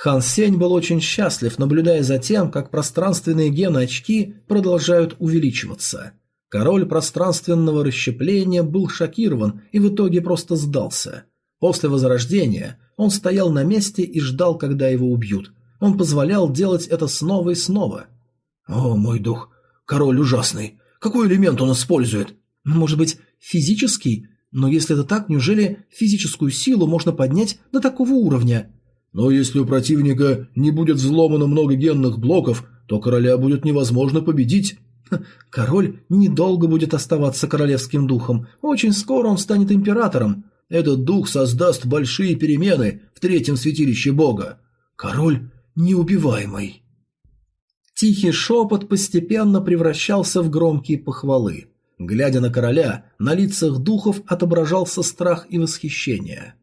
Хан Сень был очень счастлив, наблюдая за тем, как пространственные гены-очки продолжают увеличиваться. Король пространственного расщепления был шокирован и в итоге просто сдался. После возрождения он стоял на месте и ждал, когда его убьют. Он позволял делать это снова и снова. «О, мой дух! Король ужасный! Какой элемент он использует? Может быть, физический? Но если это так, неужели физическую силу можно поднять до такого уровня?» Но если у противника не будет взломано много генных блоков, то короля будет невозможно победить. Король недолго будет оставаться королевским духом. Очень скоро он станет императором. Этот дух создаст большие перемены в третьем святилище бога. Король неубиваемый. Тихий шепот постепенно превращался в громкие похвалы. Глядя на короля, на лицах духов отображался страх и восхищение.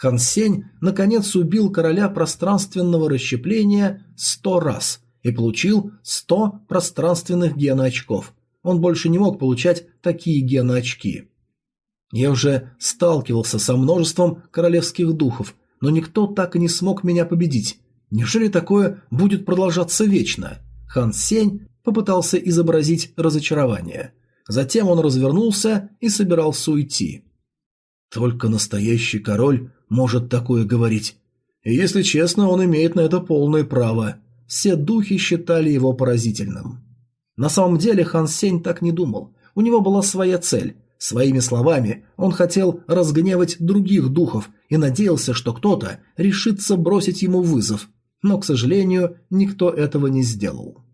Хан Сень наконец убил короля пространственного расщепления сто раз и получил сто пространственных геноочков. Он больше не мог получать такие геноочки. Я уже сталкивался со множеством королевских духов, но никто так и не смог меня победить. Неужели такое будет продолжаться вечно? Хан Сень попытался изобразить разочарование. Затем он развернулся и собирался уйти. Только настоящий король может такое говорить. И если честно, он имеет на это полное право. Все духи считали его поразительным. На самом деле Хан Сень так не думал. У него была своя цель. Своими словами он хотел разгневать других духов и надеялся, что кто-то решится бросить ему вызов. Но, к сожалению, никто этого не сделал.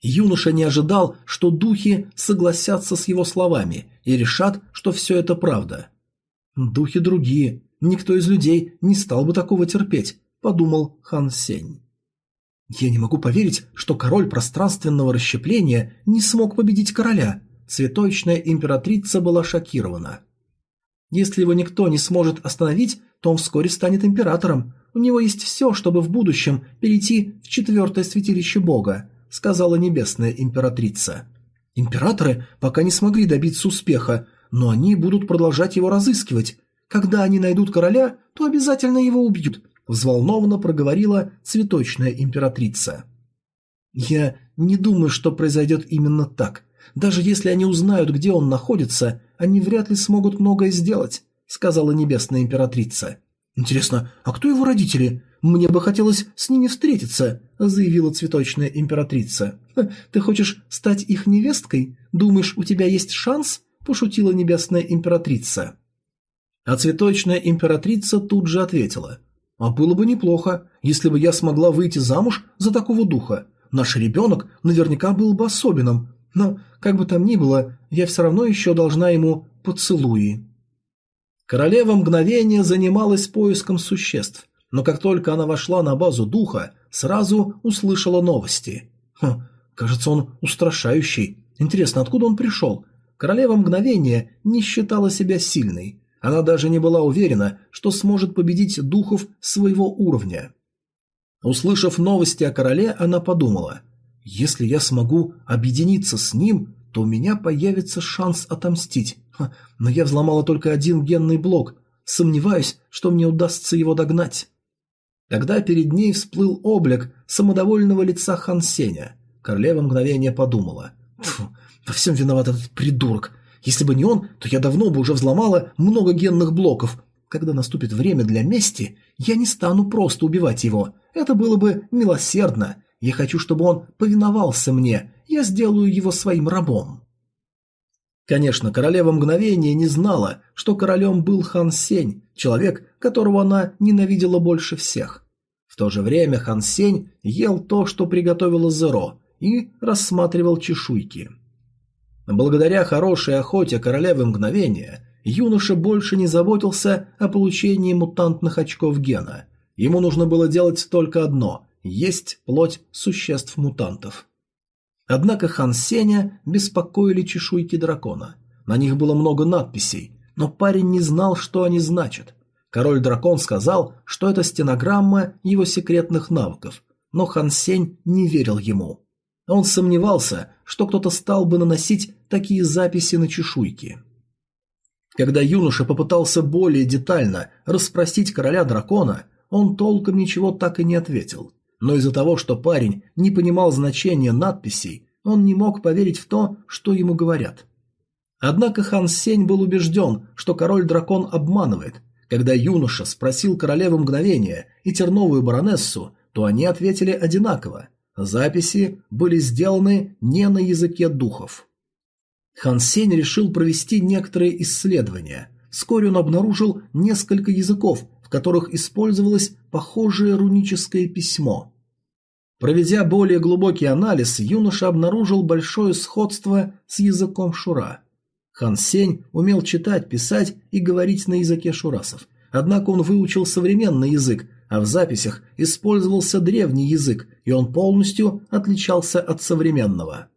Юноша не ожидал, что духи согласятся с его словами и решат, что все это правда. Духи другие, Никто из людей не стал бы такого терпеть, подумал Хан Сень. Я не могу поверить, что король пространственного расщепления не смог победить короля. Цветочная императрица была шокирована. Если его никто не сможет остановить, то он вскоре станет императором. У него есть все, чтобы в будущем перейти в четвертое святилище бога, сказала небесная императрица. Императоры пока не смогли добиться успеха, но они будут продолжать его разыскивать. Когда они найдут короля, то обязательно его убьют», – взволнованно проговорила цветочная императрица. «Я не думаю, что произойдет именно так. Даже если они узнают, где он находится, они вряд ли смогут многое сделать», – сказала небесная императрица. «Интересно, а кто его родители? Мне бы хотелось с ними встретиться», – заявила цветочная императрица. «Ты хочешь стать их невесткой? Думаешь, у тебя есть шанс?» – пошутила небесная императрица. А цветочная императрица тут же ответила. «А было бы неплохо, если бы я смогла выйти замуж за такого духа. Наш ребенок наверняка был бы особенным, но, как бы там ни было, я все равно еще должна ему поцелуи». Королева мгновение занималась поиском существ, но как только она вошла на базу духа, сразу услышала новости. Хм, кажется, он устрашающий. Интересно, откуда он пришел? Королева мгновение не считала себя сильной. Она даже не была уверена, что сможет победить духов своего уровня. Услышав новости о короле, она подумала, «Если я смогу объединиться с ним, то у меня появится шанс отомстить. Ха, но я взломала только один генный блок. Сомневаюсь, что мне удастся его догнать. Тогда перед ней всплыл облик самодовольного лица Хан Сеня. Королева мгновение подумала. во всем виноват этот придурок. Если бы не он, то я давно бы уже взломала много генных блоков. Когда наступит время для мести, я не стану просто убивать его. Это было бы милосердно. Я хочу, чтобы он повиновался мне. Я сделаю его своим рабом. Конечно, королева мгновения не знала, что королем был Хан Сень, человек, которого она ненавидела больше всех. В то же время Хан Сень ел то, что приготовила Зеро, и рассматривал чешуйки. Благодаря хорошей охоте королевы мгновения, юноша больше не заботился о получении мутантных очков гена. Ему нужно было делать только одно – есть плоть существ-мутантов. Однако Хан Сеня беспокоили чешуйки дракона. На них было много надписей, но парень не знал, что они значат. Король-дракон сказал, что это стенограмма его секретных навыков, но Хан Сень не верил ему. Он сомневался, что кто-то стал бы наносить такие записи на чешуйки. Когда юноша попытался более детально расспросить короля дракона, он толком ничего так и не ответил но из-за того, что парень не понимал значения надписей, он не мог поверить в то, что ему говорят. Однако Хан Сень был убежден, что король-дракон обманывает. Когда юноша спросил королеву мгновения и терновую баронессу, то они ответили одинаково. Записи были сделаны не на языке духов. Хан Сень решил провести некоторые исследования. Вскоре он обнаружил несколько языков, в которых использовалось похожее руническое письмо. Проведя более глубокий анализ, юноша обнаружил большое сходство с языком шура. Хан Сень умел читать, писать и говорить на языке шурасов. Однако он выучил современный язык, а в записях использовался древний язык, и он полностью отличался от современного.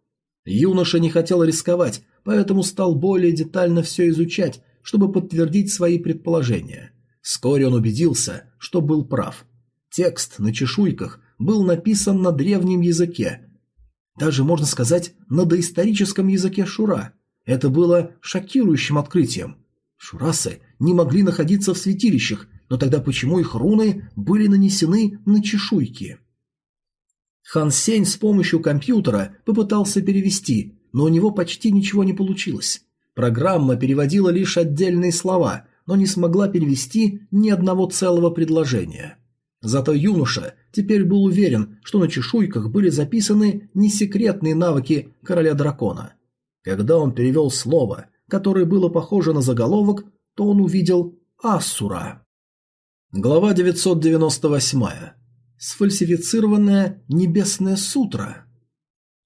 Юноша не хотел рисковать, поэтому стал более детально все изучать, чтобы подтвердить свои предположения. Вскоре он убедился, что был прав. Текст на чешуйках был написан на древнем языке. Даже, можно сказать, на доисторическом языке Шура. Это было шокирующим открытием. Шурасы не могли находиться в святилищах, но тогда почему их руны были нанесены на чешуйки? Хан Сень с помощью компьютера попытался перевести, но у него почти ничего не получилось. Программа переводила лишь отдельные слова, но не смогла перевести ни одного целого предложения. Зато юноша теперь был уверен, что на чешуйках были записаны не секретные навыки короля дракона. Когда он перевел слово, которое было похоже на заголовок, то он увидел «Ассура». Глава 998. Сфальсифицированная небесная сутра.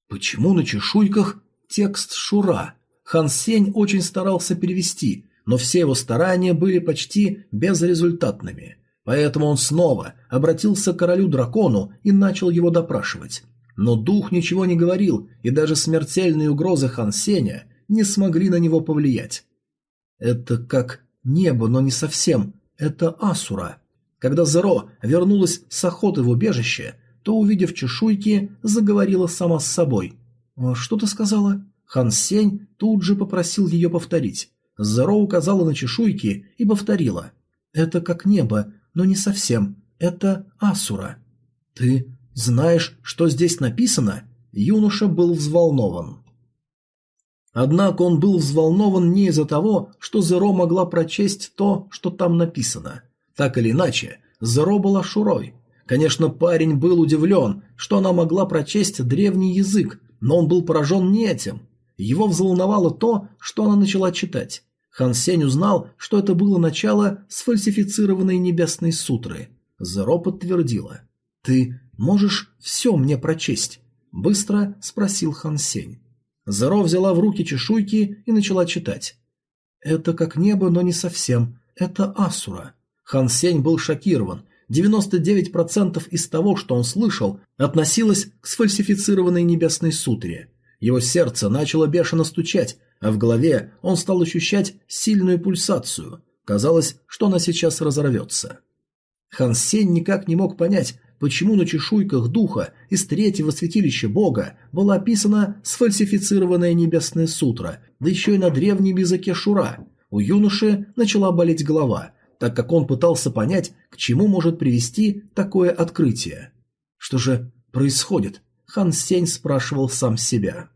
Почему на чешуйках текст Шура? Хан Сень очень старался перевести, но все его старания были почти безрезультатными. Поэтому он снова обратился к королю-дракону и начал его допрашивать. Но дух ничего не говорил, и даже смертельные угрозы Хан Сеня не смогли на него повлиять. Это как небо, но не совсем. Это Асура. Когда Зеро вернулась с охоты в убежище, то, увидев чешуйки, заговорила сама с собой. «А «Что ты сказала?» Хан Сень тут же попросил ее повторить. Зеро указала на чешуйки и повторила. «Это как небо, но не совсем. Это Асура. Ты знаешь, что здесь написано? Юноша был взволнован. Однако он был взволнован не из-за того, что Зеро могла прочесть то, что там написано. Так или иначе, Зеро была Шурой. Конечно, парень был удивлен, что она могла прочесть древний язык, но он был поражен не этим. Его взволновало то, что она начала читать. Хан Сень узнал, что это было начало сфальсифицированной небесной сутры. Зеро подтвердила. «Ты можешь все мне прочесть?» – быстро спросил Хан Сень. Зеро взяла в руки чешуйки и начала читать. «Это как небо, но не совсем. Это Асура». Хан Сень был шокирован. 99% из того, что он слышал, относилось к сфальсифицированной небесной сутре. Его сердце начало бешено стучать, а в голове он стал ощущать сильную пульсацию. Казалось, что она сейчас разорвется. Хан Сень никак не мог понять, почему на чешуйках духа из третьего святилища бога была описана сфальсифицированная небесная сутра, да еще и на древнем языке Шура. У юноши начала болеть голова. так как он пытался понять, к чему может привести такое открытие. Что же происходит? Хан Сень спрашивал сам себя.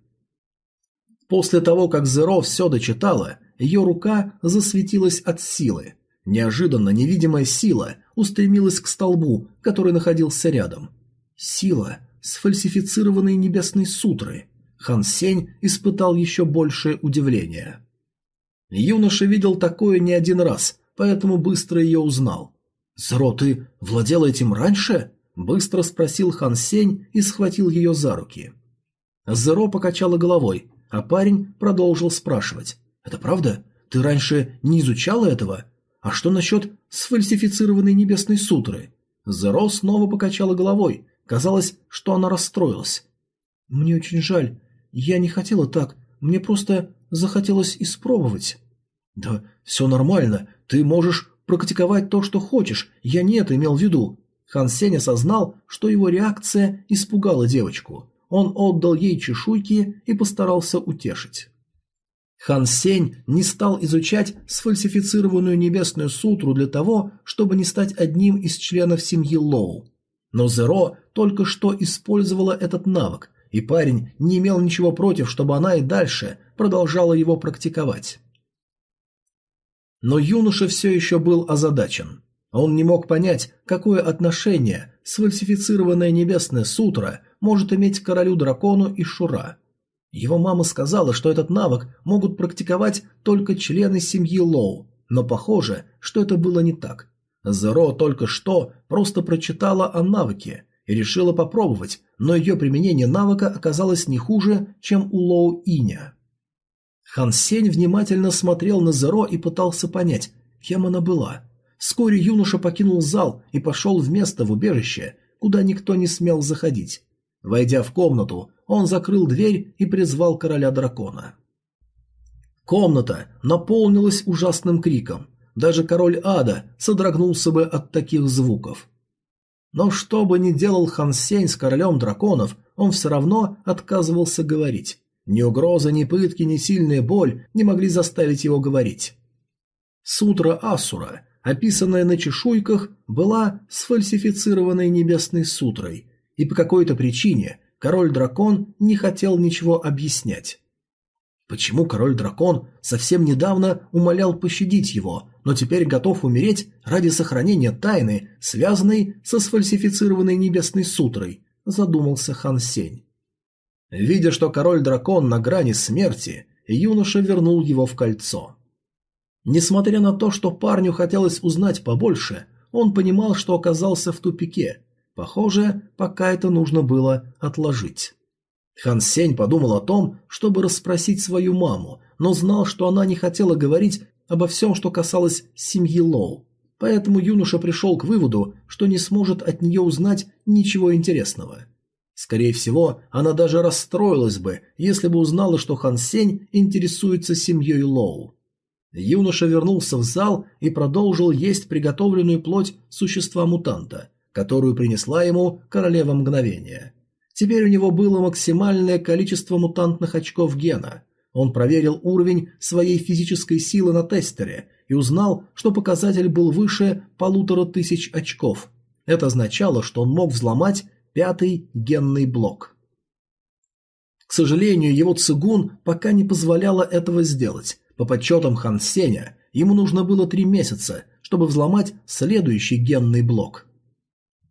После того, как Зеро все дочитала, ее рука засветилась от силы. Неожиданно невидимая сила устремилась к столбу, который находился рядом. Сила сфальсифицированной небесной сутры. Хан Сень испытал еще большее удивление. Юноша видел такое не один раз, поэтому быстро ее узнал. «Зеро, ты владел этим раньше?» – быстро спросил Хан Сень и схватил ее за руки. Зеро покачала головой, а парень продолжил спрашивать. «Это правда? Ты раньше не изучала этого? А что насчет сфальсифицированной небесной сутры?» Зеро снова покачала головой. Казалось, что она расстроилась. «Мне очень жаль. Я не хотела так. Мне просто захотелось испробовать». «Да все нормально. Ты можешь практиковать то, что хочешь. Я не это имел в виду». Хан Сень осознал, что его реакция испугала девочку. Он отдал ей чешуйки и постарался утешить. Хан Сень не стал изучать сфальсифицированную небесную сутру для того, чтобы не стать одним из членов семьи Лоу. Но Зеро только что использовала этот навык, и парень не имел ничего против, чтобы она и дальше продолжала его практиковать. Но юноша все еще был озадачен. Он не мог понять, какое отношение сфальсифицированная небесная сутра может иметь к королю-дракону и Шура. Его мама сказала, что этот навык могут практиковать только члены семьи Лоу, но похоже, что это было не так. Зеро только что просто прочитала о навыке и решила попробовать, но ее применение навыка оказалось не хуже, чем у Лоу Иня. Хан Сень внимательно смотрел на Зеро и пытался понять, кем она была. Вскоре юноша покинул зал и пошел в место в убежище, куда никто не смел заходить. Войдя в комнату, он закрыл дверь и призвал короля дракона. Комната наполнилась ужасным криком. Даже король ада содрогнулся бы от таких звуков. Но что бы ни делал Хан Сень с королем драконов, он все равно отказывался говорить. Ни угроза, ни пытки, ни сильная боль не могли заставить его говорить. Сутра Асура, описанная на чешуйках, была сфальсифицированной небесной сутрой, и по какой-то причине король-дракон не хотел ничего объяснять. Почему король-дракон совсем недавно умолял пощадить его, но теперь готов умереть ради сохранения тайны, связанной со сфальсифицированной небесной сутрой, задумался Хан Сень. Видя, что король-дракон на грани смерти, юноша вернул его в кольцо. Несмотря на то, что парню хотелось узнать побольше, он понимал, что оказался в тупике. Похоже, пока это нужно было отложить. Хан Сень подумал о том, чтобы расспросить свою маму, но знал, что она не хотела говорить обо всем, что касалось семьи Лоу. Поэтому юноша пришел к выводу, что не сможет от нее узнать ничего интересного. Скорее всего, она даже расстроилась бы, если бы узнала, что Хан Сень интересуется семьей Лоу. Юноша вернулся в зал и продолжил есть приготовленную плоть существа-мутанта, которую принесла ему королева мгновения. Теперь у него было максимальное количество мутантных очков гена. Он проверил уровень своей физической силы на тестере и узнал, что показатель был выше полутора тысяч очков. Это означало, что он мог взломать Пятый генный блок. К сожалению, его цигун пока не позволяла этого сделать. По подсчетам Хан Сеня, ему нужно было три месяца, чтобы взломать следующий генный блок.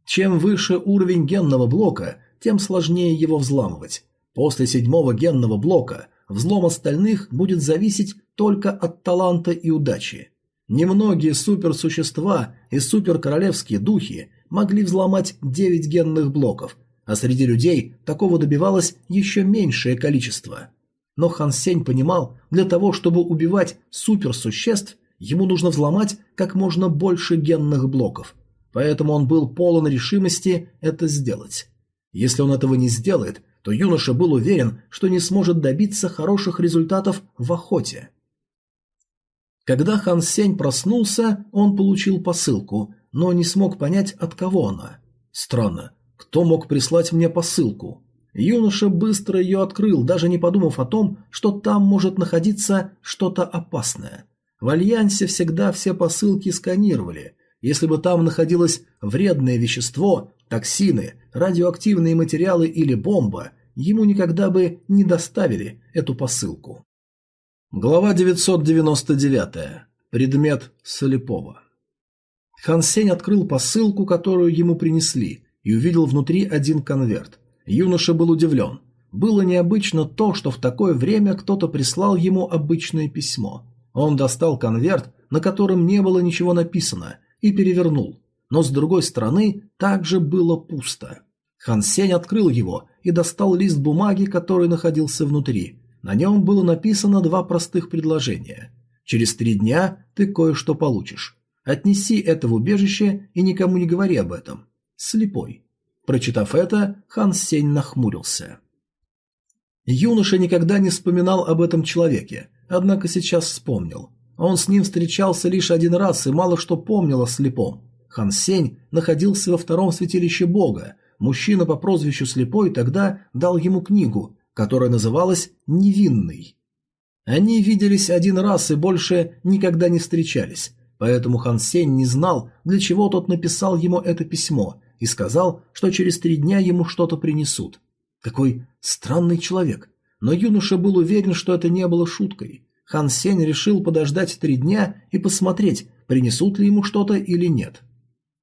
Чем выше уровень генного блока, тем сложнее его взламывать. После седьмого генного блока взлом остальных будет зависеть только от таланта и удачи. Немногие суперсущества и суперкоролевские духи могли взломать 9 генных блоков, а среди людей такого добивалось еще меньшее количество. Но Хан Сень понимал, для того, чтобы убивать суперсуществ, ему нужно взломать как можно больше генных блоков, поэтому он был полон решимости это сделать. Если он этого не сделает, то юноша был уверен, что не сможет добиться хороших результатов в охоте. Когда Хан Сень проснулся, он получил посылку, но не смог понять, от кого она. Странно, кто мог прислать мне посылку? Юноша быстро ее открыл, даже не подумав о том, что там может находиться что-то опасное. В Альянсе всегда все посылки сканировали. Если бы там находилось вредное вещество, токсины, радиоактивные материалы или бомба, ему никогда бы не доставили эту посылку. Глава 999. Предмет слепого. Хан Сень открыл посылку, которую ему принесли, и увидел внутри один конверт. Юноша был удивлен. Было необычно то, что в такое время кто-то прислал ему обычное письмо. Он достал конверт, на котором не было ничего написано, и перевернул. Но с другой стороны также было пусто. Хан Сень открыл его и достал лист бумаги, который находился внутри. На нем было написано два простых предложения. «Через три дня ты кое-что получишь. Отнеси это в убежище и никому не говори об этом. Слепой». Прочитав это, Хан Сень нахмурился. Юноша никогда не вспоминал об этом человеке, однако сейчас вспомнил. Он с ним встречался лишь один раз и мало что помнил о слепом. Хан Сень находился во втором святилище бога. Мужчина по прозвищу Слепой тогда дал ему книгу, которая называлась «Невинный». Они виделись один раз и больше никогда не встречались, поэтому Хан Сень не знал, для чего тот написал ему это письмо, и сказал, что через три дня ему что-то принесут. Какой странный человек. Но юноша был уверен, что это не было шуткой. Хан Сень решил подождать три дня и посмотреть, принесут ли ему что-то или нет.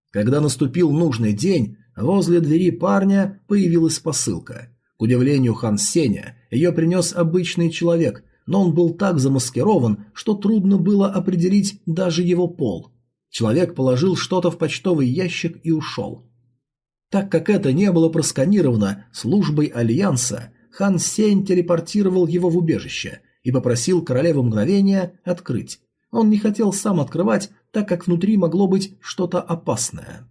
Когда наступил нужный день, возле двери парня появилась посылка. К удивлению Хан Сеня, ее принес обычный человек, но он был так замаскирован, что трудно было определить даже его пол. Человек положил что-то в почтовый ящик и ушел. Так как это не было просканировано службой Альянса, Хан Сень телепортировал его в убежище и попросил королеву мгновения открыть. Он не хотел сам открывать, так как внутри могло быть что-то опасное.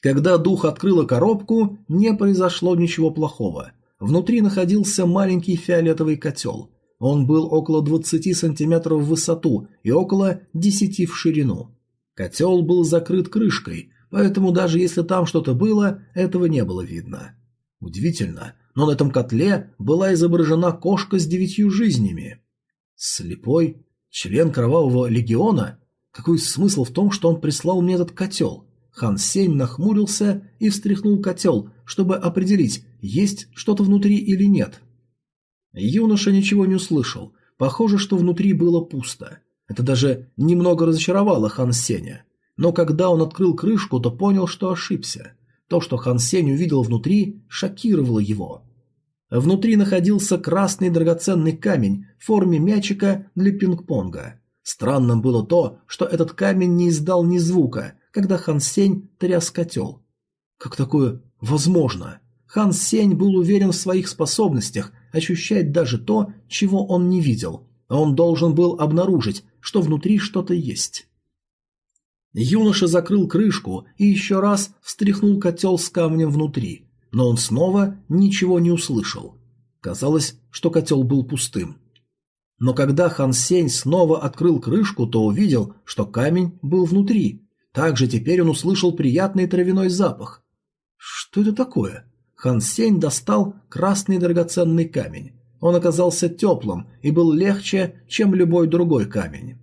Когда дух открыла коробку, не произошло ничего плохого. Внутри находился маленький фиолетовый котел. Он был около 20 сантиметров в высоту и около 10 в ширину. Котел был закрыт крышкой, поэтому даже если там что-то было, этого не было видно. Удивительно, но на этом котле была изображена кошка с девятью жизнями. Слепой? Член Кровавого Легиона? Какой смысл в том, что он прислал мне этот котел? Хан Сень нахмурился и встряхнул котел, чтобы определить, есть что-то внутри или нет. Юноша ничего не услышал. Похоже, что внутри было пусто. Это даже немного разочаровало Хан Сеня. Но когда он открыл крышку, то понял, что ошибся. То, что Хан Сень увидел внутри, шокировало его. Внутри находился красный драгоценный камень в форме мячика для пинг-понга. Странным было то, что этот камень не издал ни звука, когда Хан Сень тряс котел. Как такое возможно? Хан Сень был уверен в своих способностях ощущать даже то, чего он не видел. Он должен был обнаружить, что внутри что-то есть. Юноша закрыл крышку и еще раз встряхнул котел с камнем внутри, но он снова ничего не услышал. Казалось, что котел был пустым. Но когда Хан Сень снова открыл крышку, то увидел, что камень был внутри, также теперь он услышал приятный травяной запах. Что это такое? Хан Сень достал красный драгоценный камень. Он оказался теплым и был легче, чем любой другой камень.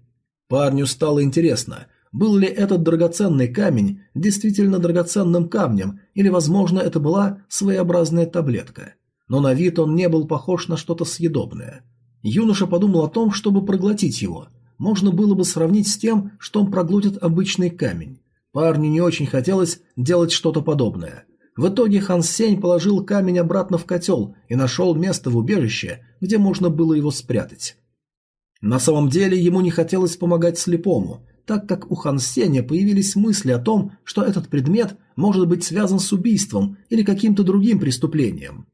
Парню стало интересно, был ли этот драгоценный камень действительно драгоценным камнем, или, возможно, это была своеобразная таблетка. Но на вид он не был похож на что-то съедобное. Юноша подумал о том, чтобы проглотить его – можно было бы сравнить с тем, что он проглотит обычный камень. Парню не очень хотелось делать что-то подобное. В итоге Хан Сень положил камень обратно в котел и нашел место в убежище, где можно было его спрятать. На самом деле ему не хотелось помогать слепому, так как у Хан Сеня появились мысли о том, что этот предмет может быть связан с убийством или каким-то другим преступлением.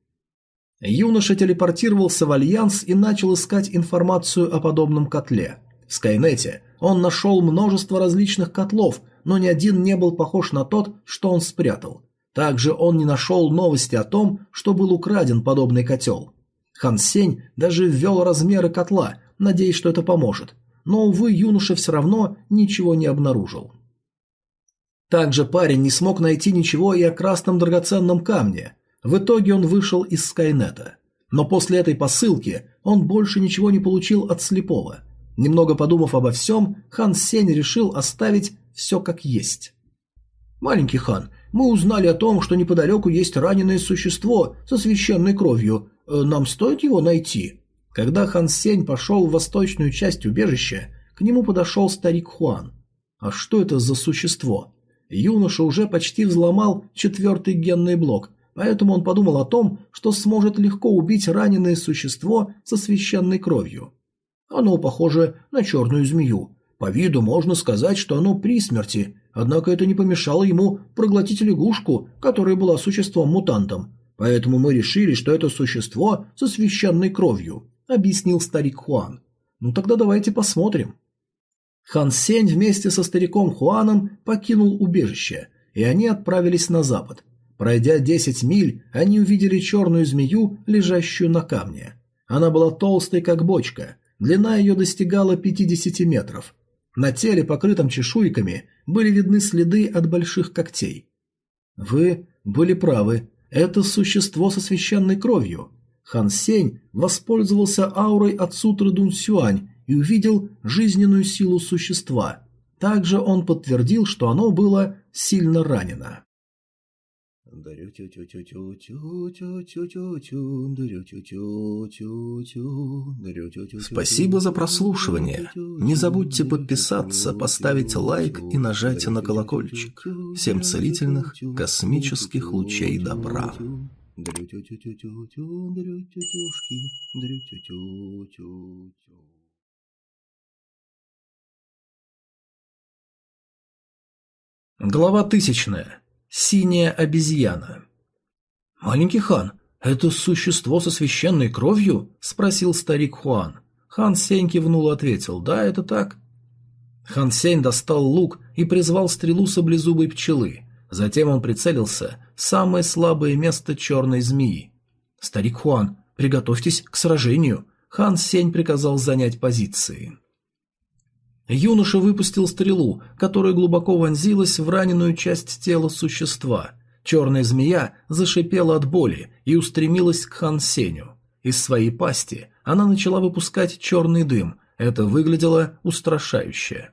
Юноша телепортировался в Альянс и начал искать информацию о подобном котле. В Скайнете он нашел множество различных котлов, но ни один не был похож на тот, что он спрятал. Также он не нашел новости о том, что был украден подобный котел. Хан Сень даже ввел размеры котла, надеясь, что это поможет. Но, увы, юноша все равно ничего не обнаружил. Также парень не смог найти ничего и о красном драгоценном камне. В итоге он вышел из Скайнета. Но после этой посылки он больше ничего не получил от слепого – Немного подумав обо всем, хан Сень решил оставить все как есть. «Маленький хан, мы узнали о том, что неподалеку есть раненое существо со священной кровью. Э, нам стоит его найти?» Когда хан Сень пошел в восточную часть убежища, к нему подошел старик Хуан. «А что это за существо?» Юноша уже почти взломал четвертый генный блок, поэтому он подумал о том, что сможет легко убить раненое существо со священной кровью. Оно похоже на черную змею. По виду можно сказать, что оно при смерти, однако это не помешало ему проглотить лягушку, которая была существом-мутантом. Поэтому мы решили, что это существо со священной кровью, объяснил старик Хуан. Ну тогда давайте посмотрим. Хан Сень вместе со стариком Хуаном покинул убежище, и они отправились на запад. Пройдя 10 миль, они увидели черную змею, лежащую на камне. Она была толстой, как бочка, длина ее достигала 50 метров. На теле, покрытом чешуйками, были видны следы от больших когтей. «Вы были правы, это существо со священной кровью». Хан Сень воспользовался аурой от сутры Дун Сюань и увидел жизненную силу существа. Также он подтвердил, что оно было сильно ранено. Спасибо за прослушивание. Не забудьте подписаться, поставить лайк и нажать на колокольчик. Всем целительных космических лучей добра. Глава тысячная. Синяя обезьяна. «Маленький хан, это существо со священной кровью?» – спросил старик Хуан. Хан Сень кивнул и ответил «Да, это так». Хан Сень достал лук и призвал стрелу саблезубой пчелы. Затем он прицелился самое слабое место черной змеи. «Старик Хуан, приготовьтесь к сражению!» Хан Сень приказал занять позиции. Юноша выпустил стрелу, которая глубоко вонзилась в раненую часть тела существа. Черная змея зашипела от боли и устремилась к Хан Сеню. Из своей пасти она начала выпускать черный дым. Это выглядело устрашающе.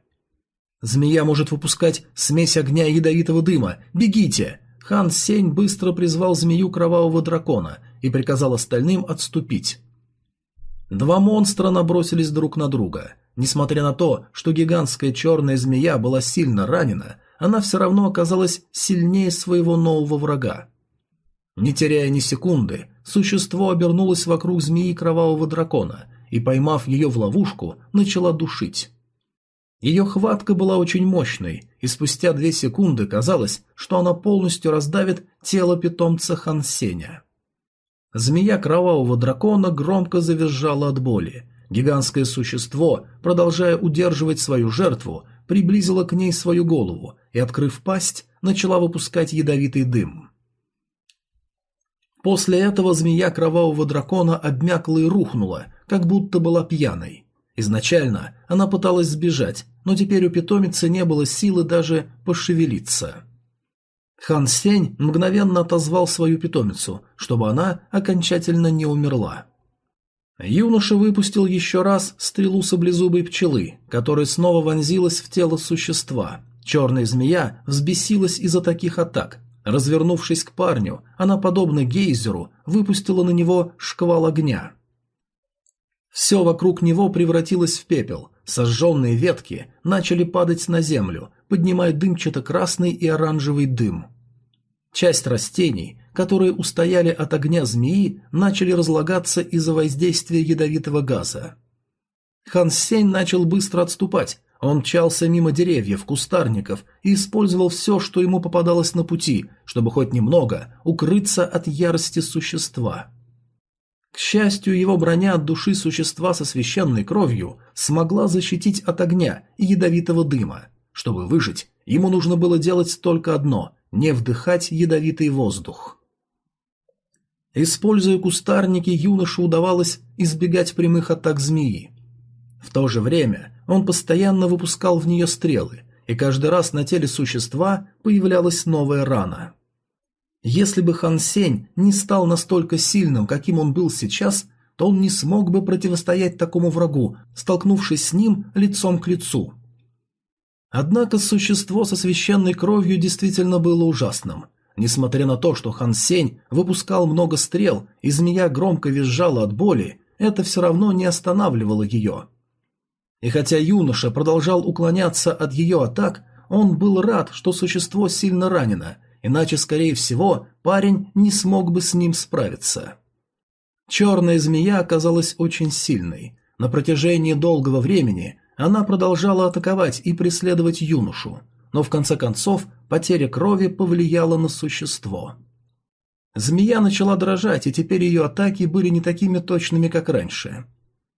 «Змея может выпускать смесь огня и ядовитого дыма. Бегите!» Хан Сень быстро призвал змею кровавого дракона и приказал остальным отступить. Два монстра набросились друг на друга. Несмотря на то, что гигантская черная змея была сильно ранена, она все равно оказалась сильнее своего нового врага. Не теряя ни секунды, существо обернулось вокруг змеи кровавого дракона и, поймав ее в ловушку, начала душить. Ее хватка была очень мощной, и спустя две секунды казалось, что она полностью раздавит тело питомца Хансеня. Змея кровавого дракона громко завизжала от боли, Гигантское существо, продолжая удерживать свою жертву, приблизило к ней свою голову и, открыв пасть, начала выпускать ядовитый дым. После этого змея кровавого дракона обмякла и рухнула, как будто была пьяной. Изначально она пыталась сбежать, но теперь у питомицы не было силы даже пошевелиться. Хан Сень мгновенно отозвал свою питомицу, чтобы она окончательно не умерла. Юноша выпустил еще раз стрелу саблезубой пчелы, которая снова вонзилась в тело существа. Черная змея взбесилась из-за таких атак. Развернувшись к парню, она, подобно гейзеру, выпустила на него шквал огня. Все вокруг него превратилось в пепел. Сожженные ветки начали падать на землю, поднимая дымчато-красный и оранжевый дым. Часть растений которые устояли от огня змеи, начали разлагаться из-за воздействия ядовитого газа. Хан Сень начал быстро отступать. Он мчался мимо деревьев, кустарников и использовал все, что ему попадалось на пути, чтобы хоть немного укрыться от ярости существа. К счастью, его броня от души существа со священной кровью смогла защитить от огня и ядовитого дыма. Чтобы выжить, ему нужно было делать только одно – не вдыхать ядовитый воздух. Используя кустарники, юноше удавалось избегать прямых атак змеи. В то же время он постоянно выпускал в нее стрелы, и каждый раз на теле существа появлялась новая рана. Если бы Хан Сень не стал настолько сильным, каким он был сейчас, то он не смог бы противостоять такому врагу, столкнувшись с ним лицом к лицу. Однако существо со священной кровью действительно было ужасным. Несмотря на то, что Хан Сень выпускал много стрел и змея громко визжала от боли, это все равно не останавливало ее. И хотя юноша продолжал уклоняться от ее атак, он был рад, что существо сильно ранено, иначе, скорее всего, парень не смог бы с ним справиться. Черная змея оказалась очень сильной. На протяжении долгого времени она продолжала атаковать и преследовать юношу, но в конце концов потеря крови повлияла на существо. Змея начала дрожать, и теперь ее атаки были не такими точными, как раньше.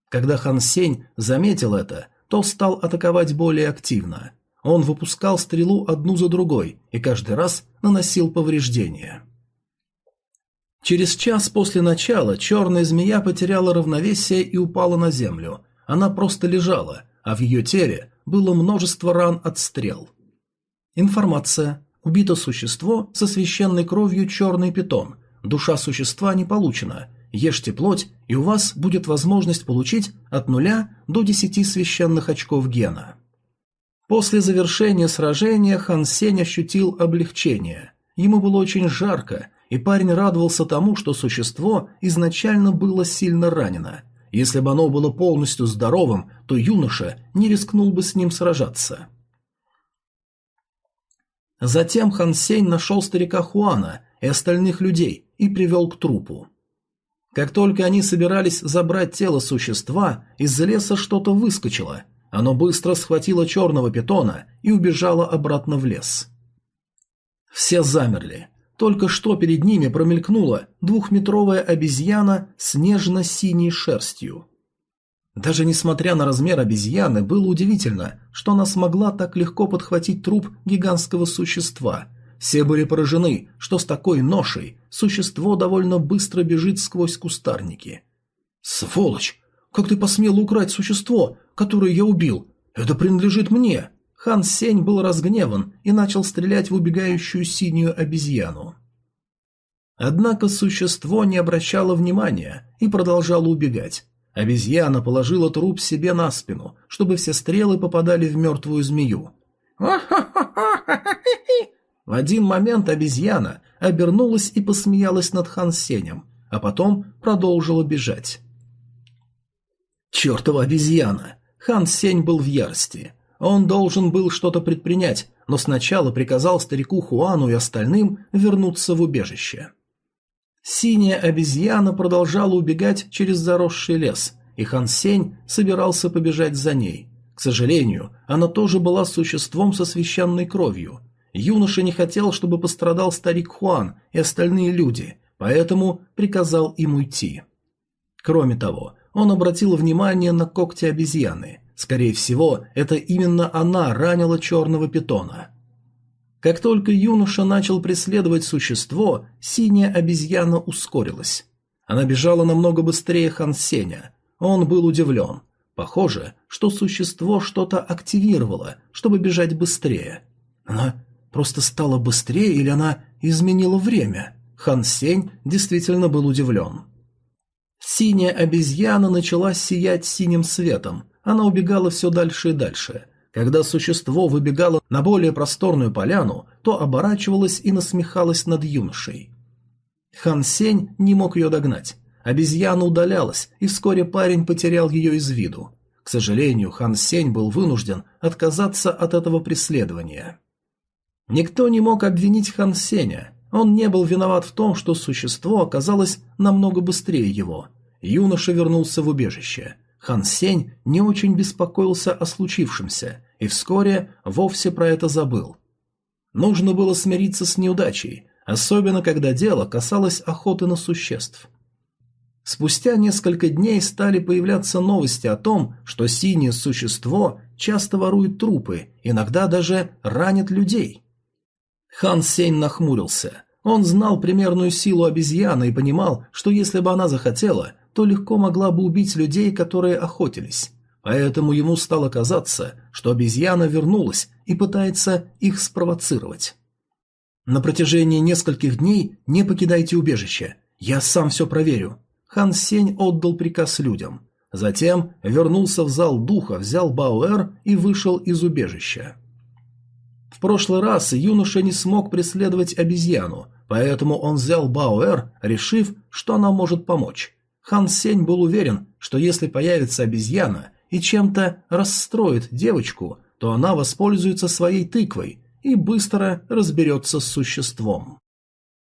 Когда Хан Сень заметил это, то стал атаковать более активно. Он выпускал стрелу одну за другой и каждый раз наносил повреждения. Через час после начала черная змея потеряла равновесие и упала на землю. Она просто лежала, а в ее теле было множество ран от стрел. Информация. Убито существо со священной кровью черный питон. Душа существа не получена. Ешьте плоть, и у вас будет возможность получить от нуля до десяти священных очков гена. После завершения сражения Хан Сень ощутил облегчение. Ему было очень жарко, и парень радовался тому, что существо изначально было сильно ранено. Если бы оно было полностью здоровым, то юноша не рискнул бы с ним сражаться. Затем Хан Сень нашел старика Хуана и остальных людей и привел к трупу. Как только они собирались забрать тело существа, из леса что-то выскочило. Оно быстро схватило черного питона и убежало обратно в лес. Все замерли. Только что перед ними промелькнула двухметровая обезьяна с нежно-синей шерстью. Даже несмотря на размер обезьяны, было удивительно, что она смогла так легко подхватить труп гигантского существа. Все были поражены, что с такой ношей существо довольно быстро бежит сквозь кустарники. «Сволочь! Как ты посмел украть существо, которое я убил? Это принадлежит мне!» Хан Сень был разгневан и начал стрелять в убегающую синюю обезьяну. Однако существо не обращало внимания и продолжало убегать. Обезьяна положила труп себе на спину, чтобы все стрелы попадали в мертвую змею. В один момент обезьяна обернулась и посмеялась над Хан Сенем, а потом продолжила бежать. «Чертова обезьяна!» Хан Сень был в ярости. Он должен был что-то предпринять, но сначала приказал старику Хуану и остальным вернуться в убежище. Синяя обезьяна продолжала убегать через заросший лес, и Хан Сень собирался побежать за ней. К сожалению, она тоже была существом со священной кровью. Юноша не хотел, чтобы пострадал старик Хуан и остальные люди, поэтому приказал им уйти. Кроме того, он обратил внимание на когти обезьяны. Скорее всего, это именно она ранила черного питона. Как только юноша начал преследовать существо, синяя обезьяна ускорилась. Она бежала намного быстрее Хан Сеня. Он был удивлен. Похоже, что существо что-то активировало, чтобы бежать быстрее. Она просто стала быстрее или она изменила время? Хан Сень действительно был удивлен. Синяя обезьяна начала сиять синим светом, она убегала все дальше и дальше. Когда существо выбегало на более просторную поляну, то оборачивалось и насмехалось над юношей. Хан Сень не мог ее догнать. Обезьяна удалялась, и вскоре парень потерял ее из виду. К сожалению, Хан Сень был вынужден отказаться от этого преследования. Никто не мог обвинить Хан Сеня. Он не был виноват в том, что существо оказалось намного быстрее его. Юноша вернулся в убежище. Хан Сень не очень беспокоился о случившемся и вскоре вовсе про это забыл. Нужно было смириться с неудачей, особенно когда дело касалось охоты на существ. Спустя несколько дней стали появляться новости о том, что синее существо часто ворует трупы, иногда даже ранит людей. Хан Сень нахмурился. Он знал примерную силу обезьяны и понимал, что если бы она захотела, то легко могла бы убить людей, которые охотились. Поэтому ему стало казаться, что обезьяна вернулась и пытается их спровоцировать. На протяжении нескольких дней не покидайте убежище. Я сам все проверю. Хан Сень отдал приказ людям. Затем вернулся в зал духа, взял Бауэр и вышел из убежища. Прошлый раз юноша не смог преследовать обезьяну, поэтому он взял Бауэр, решив, что она может помочь. Хан Сень был уверен, что если появится обезьяна и чем-то расстроит девочку, то она воспользуется своей тыквой и быстро разберется с существом.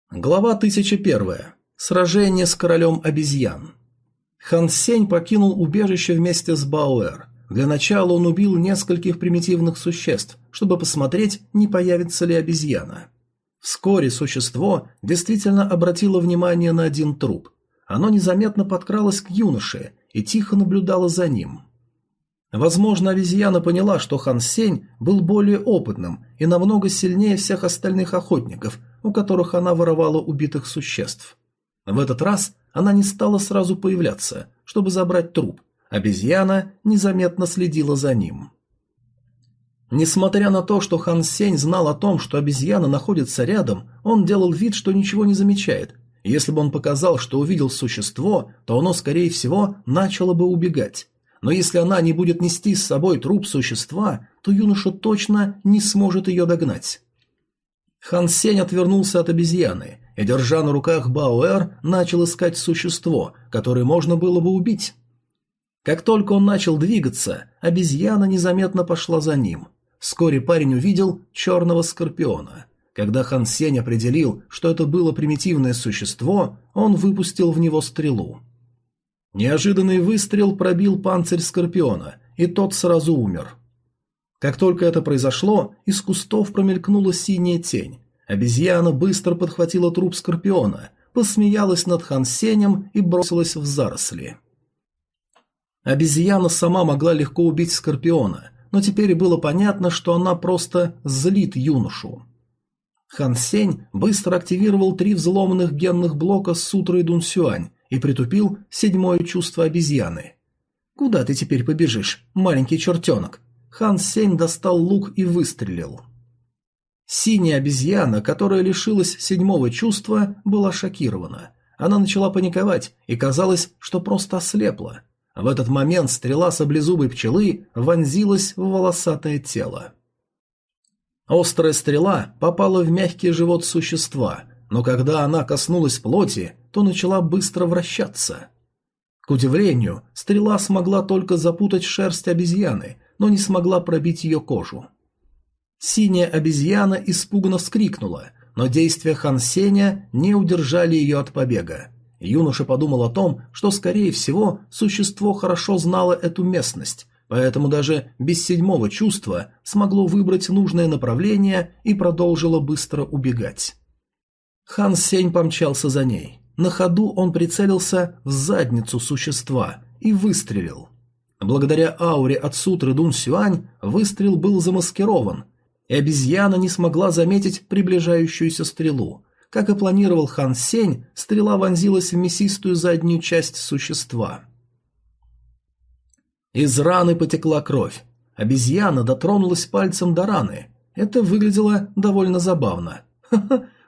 Глава 1001. Сражение с королем обезьян. Хан Сень покинул убежище вместе с Бауэр. Для начала он убил нескольких примитивных существ, чтобы посмотреть, не появится ли обезьяна. Вскоре существо действительно обратило внимание на один труп. Оно незаметно подкралось к юноше и тихо наблюдало за ним. Возможно, обезьяна поняла, что Хан Сень был более опытным и намного сильнее всех остальных охотников, у которых она воровала убитых существ. В этот раз она не стала сразу появляться, чтобы забрать труп. Обезьяна незаметно следила за ним. Несмотря на то, что Хан Сень знал о том, что обезьяна находится рядом, он делал вид, что ничего не замечает. Если бы он показал, что увидел существо, то оно, скорее всего, начало бы убегать. Но если она не будет нести с собой труп существа, то юноша точно не сможет ее догнать. Хан Сень отвернулся от обезьяны и, держа на руках Бауэр, начал искать существо, которое можно было бы убить. Как только он начал двигаться, обезьяна незаметно пошла за ним. Вскоре парень увидел черного скорпиона. Когда Хан Сень определил, что это было примитивное существо, он выпустил в него стрелу. Неожиданный выстрел пробил панцирь скорпиона, и тот сразу умер. Как только это произошло, из кустов промелькнула синяя тень. Обезьяна быстро подхватила труп скорпиона, посмеялась над Хансенем и бросилась в заросли. Обезьяна сама могла легко убить скорпиона, но теперь было понятно, что она просто злит юношу. Хан Сень быстро активировал три взломанных генных блока с сутрой Дун Сюань и притупил седьмое чувство обезьяны. «Куда ты теперь побежишь, маленький чертенок?» Хан Сень достал лук и выстрелил. Синяя обезьяна, которая лишилась седьмого чувства, была шокирована. Она начала паниковать и казалось, что просто ослепла. В этот момент стрела саблезубой пчелы вонзилась в волосатое тело. Острая стрела попала в мягкий живот существа, но когда она коснулась плоти, то начала быстро вращаться. К удивлению, стрела смогла только запутать шерсть обезьяны, но не смогла пробить ее кожу. Синяя обезьяна испуганно вскрикнула, но действия Хан Сеня не удержали ее от побега. Юноша подумал о том, что, скорее всего, существо хорошо знало эту местность, поэтому даже без седьмого чувства смогло выбрать нужное направление и продолжило быстро убегать. Хан Сень помчался за ней. На ходу он прицелился в задницу существа и выстрелил. Благодаря ауре от сутры Дун Сюань выстрел был замаскирован, и обезьяна не смогла заметить приближающуюся стрелу. Как и планировал Хан Сень, стрела вонзилась в мясистую заднюю часть существа. Из раны потекла кровь. Обезьяна дотронулась пальцем до раны. Это выглядело довольно забавно.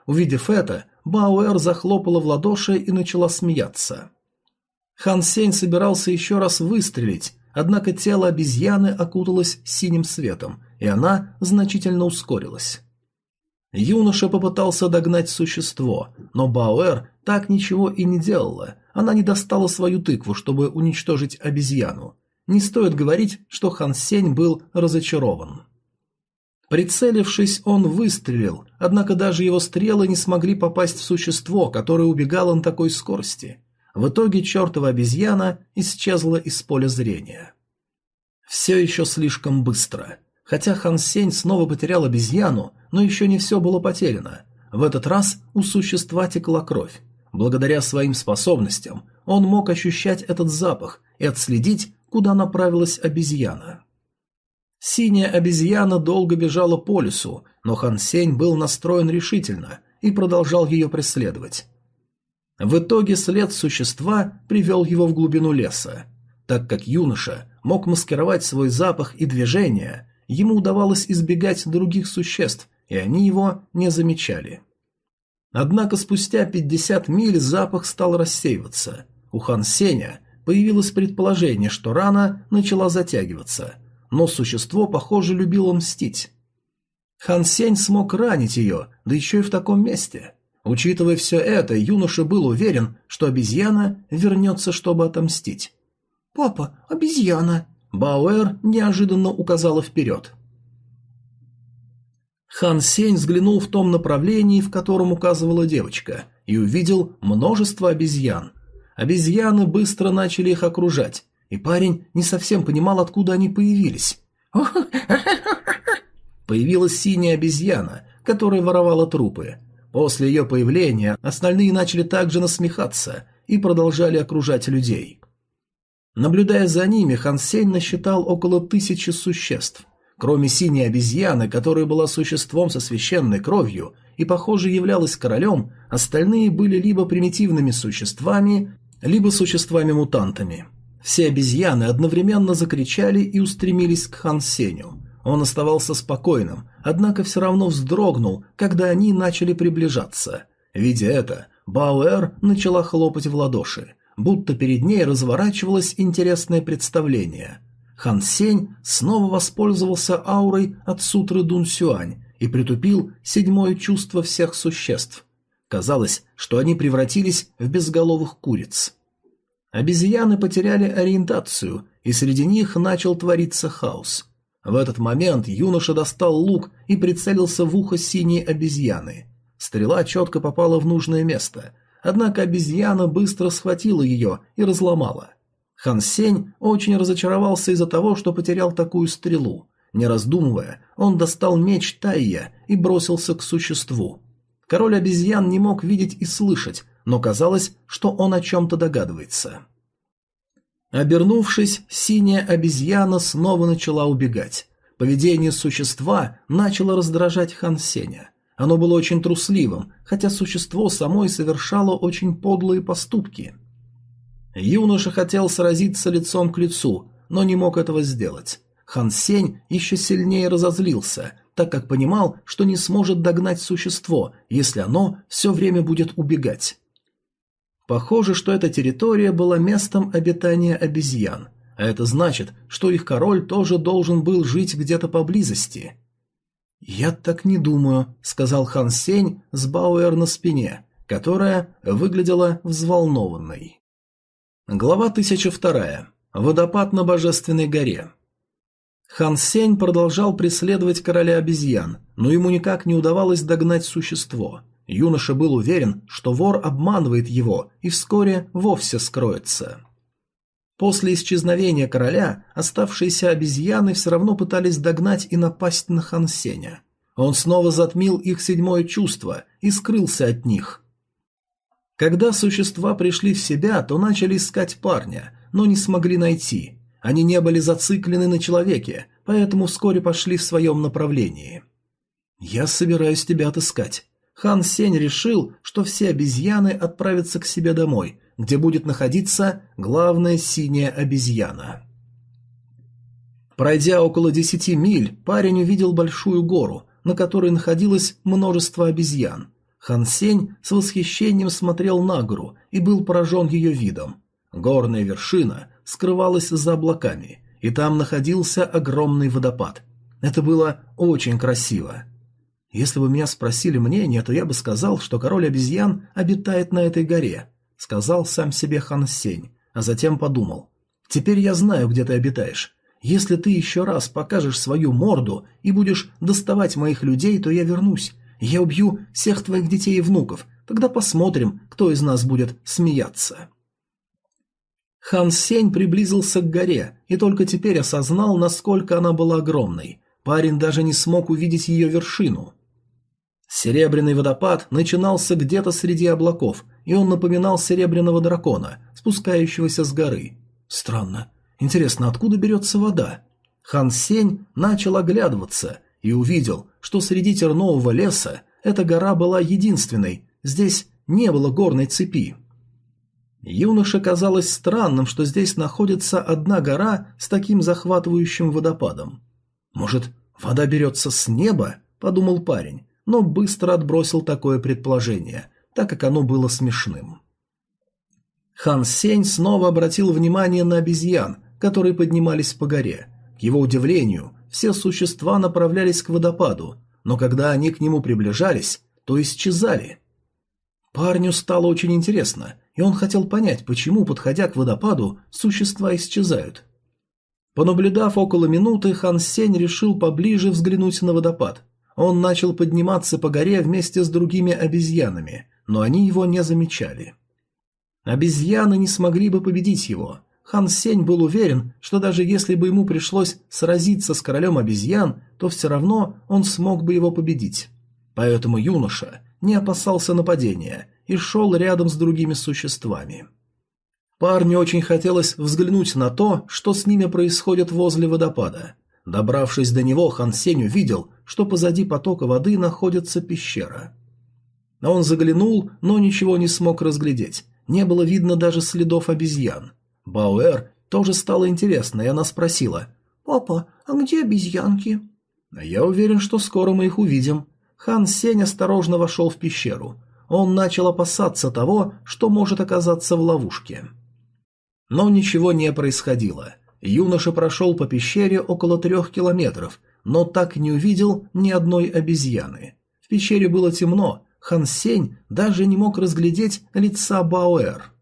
Увидев это, Бауэр захлопала в ладоши и начала смеяться. Хан Сень собирался еще раз выстрелить, Однако тело обезьяны окуталось синим светом, и она значительно ускорилась. Юноша попытался догнать существо, но Бауэр так ничего и не делала. Она не достала свою тыкву, чтобы уничтожить обезьяну. Не стоит говорить, что Хан Сень был разочарован. Прицелившись, он выстрелил, однако даже его стрелы не смогли попасть в существо, которое убегало на такой скорости. В итоге чертова обезьяна исчезла из поля зрения. Все еще слишком быстро. Хотя Хан Сень снова потерял обезьяну, но еще не все было потеряно. В этот раз у существа текла кровь. Благодаря своим способностям он мог ощущать этот запах и отследить, куда направилась обезьяна. Синяя обезьяна долго бежала по лесу, но Хан Сень был настроен решительно и продолжал ее преследовать. В итоге след существа привел его в глубину леса. Так как юноша мог маскировать свой запах и движение, ему удавалось избегать других существ, и они его не замечали. Однако спустя 50 миль запах стал рассеиваться. У Хан Сеня появилось предположение, что рана начала затягиваться, но существо, похоже, любило мстить. Хан Сень смог ранить ее, да еще и в таком месте. Учитывая все это, юноша был уверен, что обезьяна вернется, чтобы отомстить. «Папа, обезьяна!» Бауэр неожиданно указала вперед. Хан Сень взглянул в том направлении, в котором указывала девочка, и увидел множество обезьян. Обезьяны быстро начали их окружать, и парень не совсем понимал, откуда они появились. Появилась синяя обезьяна, которая воровала трупы. После ее появления остальные начали также насмехаться и продолжали окружать людей. Наблюдая за ними, Хан Сень насчитал около тысячи существ. Кроме синей обезьяны, которая была существом со священной кровью и, похоже, являлась королем, остальные были либо примитивными существами, либо существами-мутантами. Все обезьяны одновременно закричали и устремились к Хан Сеню. Он оставался спокойным, однако все равно вздрогнул, когда они начали приближаться. Видя это, Бауэр начала хлопать в ладоши, будто перед ней разворачивалось интересное представление – Хан Сень снова воспользовался аурой от сутры Дун Сюань и притупил седьмое чувство всех существ. Казалось, что они превратились в безголовых куриц. Обезьяны потеряли ориентацию, и среди них начал твориться хаос. В этот момент юноша достал лук и прицелился в ухо синей обезьяны. Стрела четко попала в нужное место, однако обезьяна быстро схватила ее и разломала. Хан Сень очень разочаровался из-за того, что потерял такую стрелу. Не раздумывая, он достал меч Тайя и бросился к существу. Король обезьян не мог видеть и слышать, но казалось, что он о чем-то догадывается. Обернувшись, синяя обезьяна снова начала убегать. Поведение существа начало раздражать Хан Сеня. Оно было очень трусливым, хотя существо само и совершало очень подлые поступки – Юноша хотел сразиться лицом к лицу, но не мог этого сделать. Хан Сень еще сильнее разозлился, так как понимал, что не сможет догнать существо, если оно все время будет убегать. Похоже, что эта территория была местом обитания обезьян, а это значит, что их король тоже должен был жить где-то поблизости. «Я так не думаю», — сказал Хан Сень с Бауэр на спине, которая выглядела взволнованной. Глава 1002. Водопад на Божественной горе. Хан Сень продолжал преследовать короля обезьян, но ему никак не удавалось догнать существо. Юноша был уверен, что вор обманывает его и вскоре вовсе скроется. После исчезновения короля оставшиеся обезьяны все равно пытались догнать и напасть на Хан Сеня. Он снова затмил их седьмое чувство и скрылся от них – когда существа пришли в себя, то начали искать парня, но не смогли найти. Они не были зациклены на человеке, поэтому вскоре пошли в своем направлении. «Я собираюсь тебя отыскать». Хан Сень решил, что все обезьяны отправятся к себе домой, где будет находиться главная синяя обезьяна. Пройдя около десяти миль, парень увидел большую гору, на которой находилось множество обезьян. Хан Сень с восхищением смотрел на гору и был поражен ее видом. Горная вершина скрывалась за облаками, и там находился огромный водопад. Это было очень красиво. Если бы меня спросили мнение, то я бы сказал, что король обезьян обитает на этой горе, сказал сам себе Хан Сень, а затем подумал. Теперь я знаю, где ты обитаешь. Если ты еще раз покажешь свою морду и будешь доставать моих людей, то я вернусь я убью всех твоих детей и внуков, тогда посмотрим, кто из нас будет смеяться. Хан Сень приблизился к горе и только теперь осознал, насколько она была огромной. Парень даже не смог увидеть ее вершину. Серебряный водопад начинался где-то среди облаков, и он напоминал серебряного дракона, спускающегося с горы. Странно. Интересно, откуда берется вода? Хан Сень начал оглядываться и увидел, что среди тернового леса эта гора была единственной, здесь не было горной цепи. Юноше казалось странным, что здесь находится одна гора с таким захватывающим водопадом. «Может, вода берется с неба?» – подумал парень, но быстро отбросил такое предположение, так как оно было смешным. Хан Сень снова обратил внимание на обезьян, которые поднимались по горе. К его удивлению, все существа направлялись к водопаду, но когда они к нему приближались, то исчезали. Парню стало очень интересно, и он хотел понять, почему, подходя к водопаду, существа исчезают. Понаблюдав около минуты, Хан Сень решил поближе взглянуть на водопад. Он начал подниматься по горе вместе с другими обезьянами, но они его не замечали. Обезьяны не смогли бы победить его. Хан Сень был уверен, что даже если бы ему пришлось сразиться с королем обезьян, то все равно он смог бы его победить. Поэтому юноша не опасался нападения и шел рядом с другими существами. Парню очень хотелось взглянуть на то, что с ними происходит возле водопада. Добравшись до него, Хан Сень увидел, что позади потока воды находится пещера. Он заглянул, но ничего не смог разглядеть. Не было видно даже следов обезьян. Бауэр тоже стало интересно, и она спросила. «Папа, а где обезьянки?» «Я уверен, что скоро мы их увидим». Хан Сень осторожно вошел в пещеру. Он начал опасаться того, что может оказаться в ловушке. Но ничего не происходило. Юноша прошел по пещере около трех километров, но так не увидел ни одной обезьяны. В пещере было темно, Хан Сень даже не мог разглядеть лица Баоэр.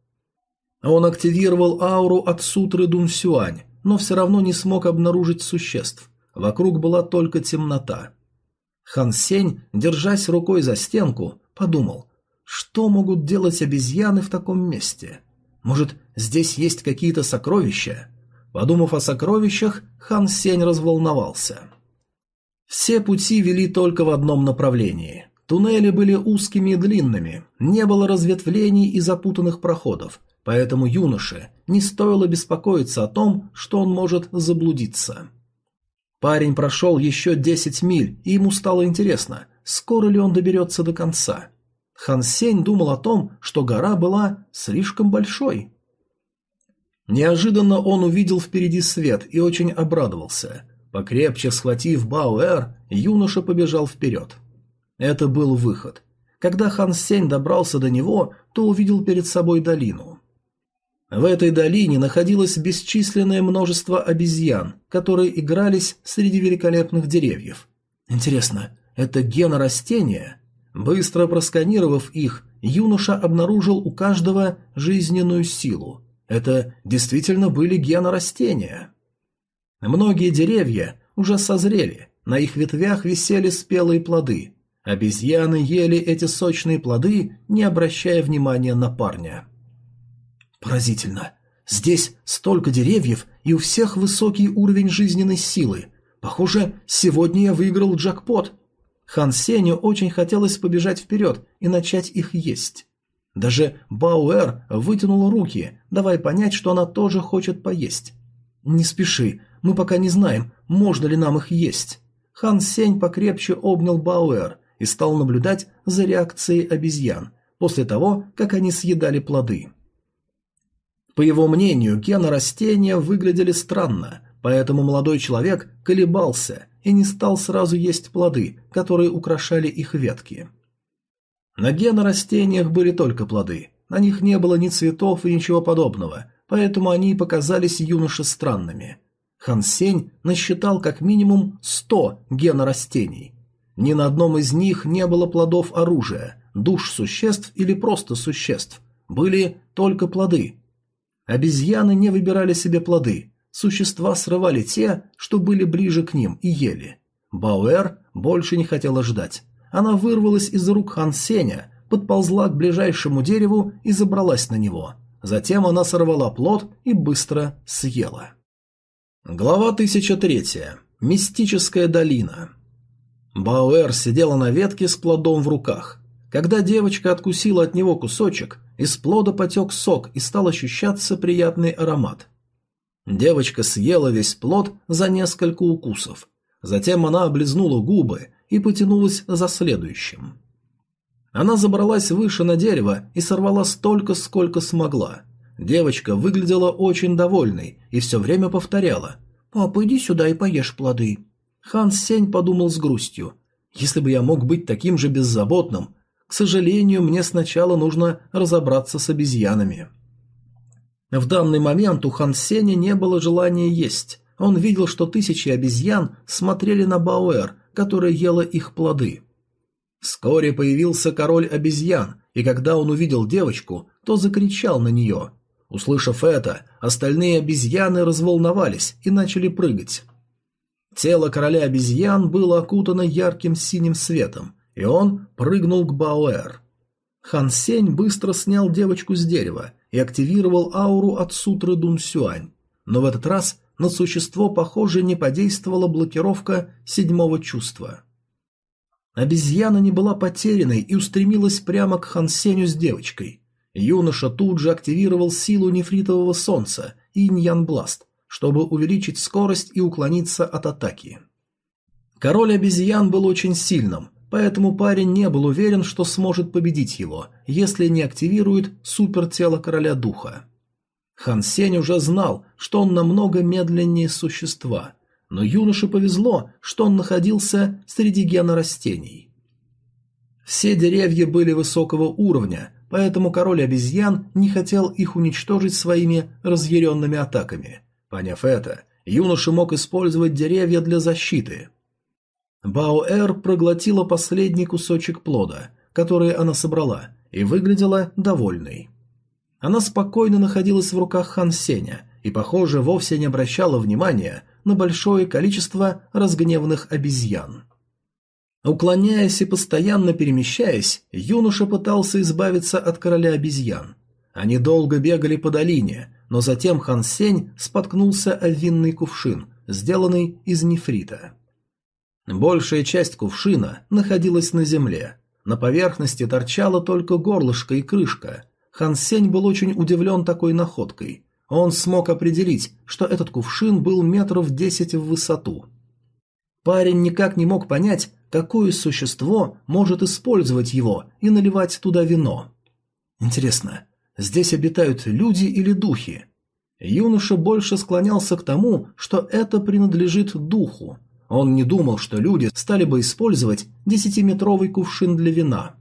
Он активировал ауру от сутры Дун Сюань, но все равно не смог обнаружить существ. Вокруг была только темнота. Хан Сень, держась рукой за стенку, подумал, что могут делать обезьяны в таком месте? Может, здесь есть какие-то сокровища? Подумав о сокровищах, Хан Сень разволновался. Все пути вели только в одном направлении. Туннели были узкими и длинными, не было разветвлений и запутанных проходов, поэтому юноше не стоило беспокоиться о том, что он может заблудиться. Парень прошел еще 10 миль, и ему стало интересно, скоро ли он доберется до конца. Хан Сень думал о том, что гора была слишком большой. Неожиданно он увидел впереди свет и очень обрадовался. Покрепче схватив Бауэр, юноша побежал вперед. Это был выход. Когда Хан Сень добрался до него, то увидел перед собой долину. В этой долине находилось бесчисленное множество обезьян, которые игрались среди великолепных деревьев. Интересно, это гены растения? Быстро просканировав их, юноша обнаружил у каждого жизненную силу. Это действительно были гены растения. Многие деревья уже созрели, на их ветвях висели спелые плоды. Обезьяны ели эти сочные плоды, не обращая внимания на парня. Поразительно. Здесь столько деревьев, и у всех высокий уровень жизненной силы. Похоже, сегодня я выиграл джекпот. Хан Сеню очень хотелось побежать вперед и начать их есть. Даже Бауэр вытянула руки, давая понять, что она тоже хочет поесть. «Не спеши, мы пока не знаем, можно ли нам их есть». Хан Сень покрепче обнял Бауэр и стал наблюдать за реакцией обезьян после того, как они съедали плоды. По его мнению, гены растения выглядели странно, поэтому молодой человек колебался и не стал сразу есть плоды, которые украшали их ветки. На генорастениях были только плоды, на них не было ни цветов и ничего подобного, поэтому они показались юноше странными. Хан Сень насчитал как минимум 100 генорастений. Ни на одном из них не было плодов оружия, душ существ или просто существ. Были только плоды. Обезьяны не выбирали себе плоды, Существа срывали те, что были ближе к ним, и ели. Бауэр больше не хотела ждать. Она вырвалась из рук Хан Сеня, подползла к ближайшему дереву и забралась на него. Затем она сорвала плод и быстро съела. Глава 1003. Мистическая долина. Бауэр сидела на ветке с плодом в руках. Когда девочка откусила от него кусочек, из плода потек сок и стал ощущаться приятный аромат. Девочка съела весь плод за несколько укусов. Затем она облизнула губы и потянулась за следующим. Она забралась выше на дерево и сорвала столько, сколько смогла. Девочка выглядела очень довольной и все время повторяла «Папа, иди сюда и поешь плоды». Хан Сень подумал с грустью «Если бы я мог быть таким же беззаботным, к сожалению, мне сначала нужно разобраться с обезьянами». В данный момент у Хан Сеня не было желания есть. Он видел, что тысячи обезьян смотрели на Бауэр, которая ела их плоды. Вскоре появился король обезьян, и когда он увидел девочку, то закричал на нее. Услышав это, остальные обезьяны разволновались и начали прыгать. Тело короля обезьян было окутано ярким синим светом, и он прыгнул к Бауэр. Хан Сень быстро снял девочку с дерева и активировал ауру от сутры Дун Сюань, но в этот раз на существо, похоже, не подействовала блокировка седьмого чувства. Обезьяна не была потерянной и устремилась прямо к Хан Сенью с девочкой. Юноша тут же активировал силу нефритового солнца и иньян-бласт, чтобы увеличить скорость и уклониться от атаки. Король обезьян был очень сильным, поэтому парень не был уверен, что сможет победить его, если не активирует супертело короля духа. Хан Сень уже знал, что он намного медленнее существа, но юноше повезло, что он находился среди гена растений. Все деревья были высокого уровня, поэтому король обезьян не хотел их уничтожить своими разъяренными атаками. Поняв это, юноша мог использовать деревья для защиты. Баоэр проглотила последний кусочек плода, который она собрала, и выглядела довольной. Она спокойно находилась в руках Хан Сеня и, похоже, вовсе не обращала внимания на большое количество разгневанных обезьян. Уклоняясь и постоянно перемещаясь, юноша пытался избавиться от короля обезьян. Они долго бегали по долине, но затем Хан Сень споткнулся о винный кувшин, сделанный из нефрита. Большая часть кувшина находилась на земле. На поверхности торчала только горлышко и крышка. Хан Сень был очень удивлен такой находкой. Он смог определить, что этот кувшин был метров десять в высоту. Парень никак не мог понять, какое существо может использовать его и наливать туда вино. Интересно, здесь обитают люди или духи? Юноша больше склонялся к тому, что это принадлежит духу. Он не думал, что люди стали бы использовать десятиметровый кувшин для вина.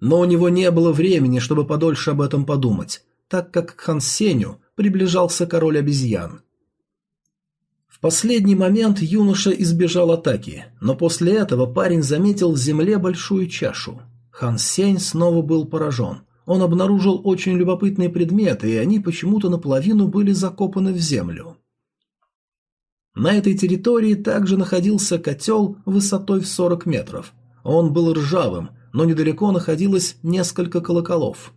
Но у него не было времени, чтобы подольше об этом подумать так как к Хан Сеню приближался король обезьян. В последний момент юноша избежал атаки, но после этого парень заметил в земле большую чашу. Хан Сень снова был поражен. Он обнаружил очень любопытные предметы, и они почему-то наполовину были закопаны в землю. На этой территории также находился котел высотой в 40 метров. Он был ржавым, но недалеко находилось несколько колоколов.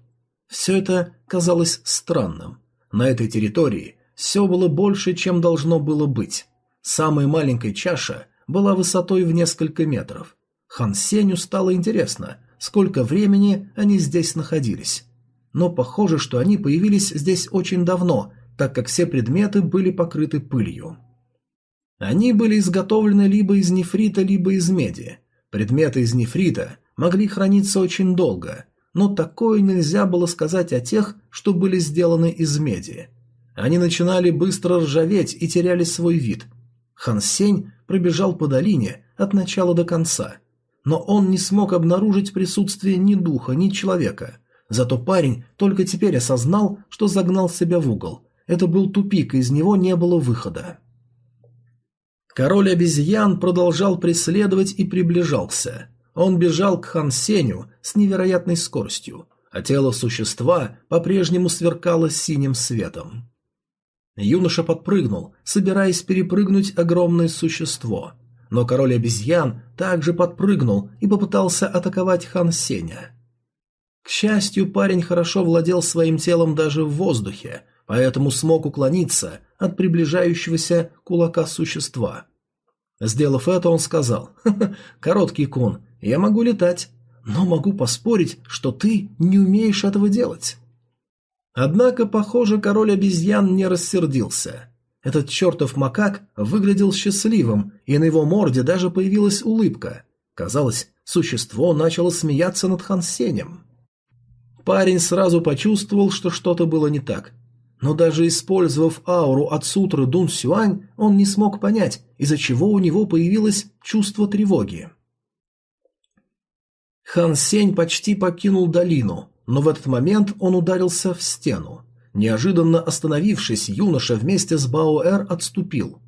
Все это казалось странным. На этой территории все было больше, чем должно было быть. Самая маленькая чаша была высотой в несколько метров. Хан Сеню стало интересно, сколько времени они здесь находились. Но похоже, что они появились здесь очень давно, так как все предметы были покрыты пылью. Они были изготовлены либо из нефрита, либо из меди. Предметы из нефрита могли храниться очень долго, но такое нельзя было сказать о тех, что были сделаны из меди. Они начинали быстро ржаветь и теряли свой вид. Хан Сень пробежал по долине от начала до конца, но он не смог обнаружить присутствие ни духа, ни человека. Зато парень только теперь осознал, что загнал себя в угол. Это был тупик, и из него не было выхода. Король обезьян продолжал преследовать и приближался. Он бежал к Хан Сеню с невероятной скоростью, а тело существа по-прежнему сверкало синим светом. Юноша подпрыгнул, собираясь перепрыгнуть огромное существо, но король обезьян также подпрыгнул и попытался атаковать Хан Сеня. К счастью, парень хорошо владел своим телом даже в воздухе, поэтому смог уклониться от приближающегося кулака существа. Сделав это, он сказал, «Ха -ха, «Короткий кун, я могу летать, но могу поспорить, что ты не умеешь этого делать. Однако, похоже, король обезьян не рассердился. Этот чертов макак выглядел счастливым, и на его морде даже появилась улыбка. Казалось, существо начало смеяться над Хансенем. Парень сразу почувствовал, что что-то было не так. Но даже использовав ауру от сутры Дун Сюань, он не смог понять, из-за чего у него появилось чувство тревоги. Хан Сень почти покинул долину, но в этот момент он ударился в стену. Неожиданно остановившись, юноша вместе с Баоэр отступил.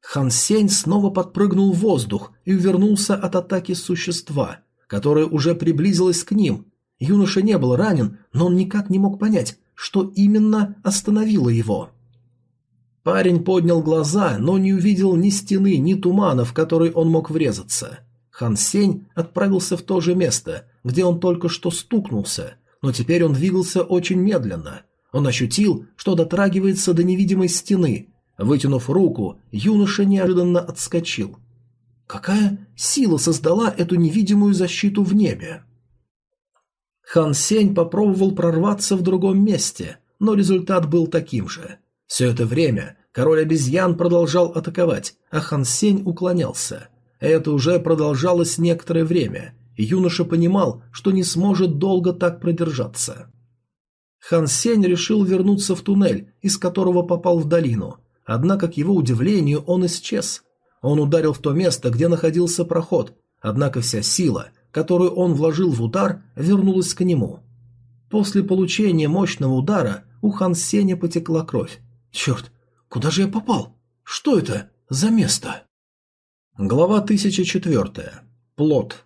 Хан Сень снова подпрыгнул в воздух и увернулся от атаки существа, которое уже приблизилось к ним. Юноша не был ранен, но он никак не мог понять, что именно остановило его. Парень поднял глаза, но не увидел ни стены, ни тумана, в который он мог врезаться. Хан Сень отправился в то же место, где он только что стукнулся, но теперь он двигался очень медленно. Он ощутил, что дотрагивается до невидимой стены. Вытянув руку, юноша неожиданно отскочил. Какая сила создала эту невидимую защиту в небе? Хан Сень попробовал прорваться в другом месте, но результат был таким же. Все это время король обезьян продолжал атаковать, а Хан Сень уклонялся. Это уже продолжалось некоторое время, и юноша понимал, что не сможет долго так продержаться. Хан Сень решил вернуться в туннель, из которого попал в долину. Однако, к его удивлению, он исчез. Он ударил в то место, где находился проход, однако вся сила, которую он вложил в удар, вернулась к нему. После получения мощного удара у Хан Сеня потекла кровь. «Черт, куда же я попал? Что это за место?» Глава 1004. Плод.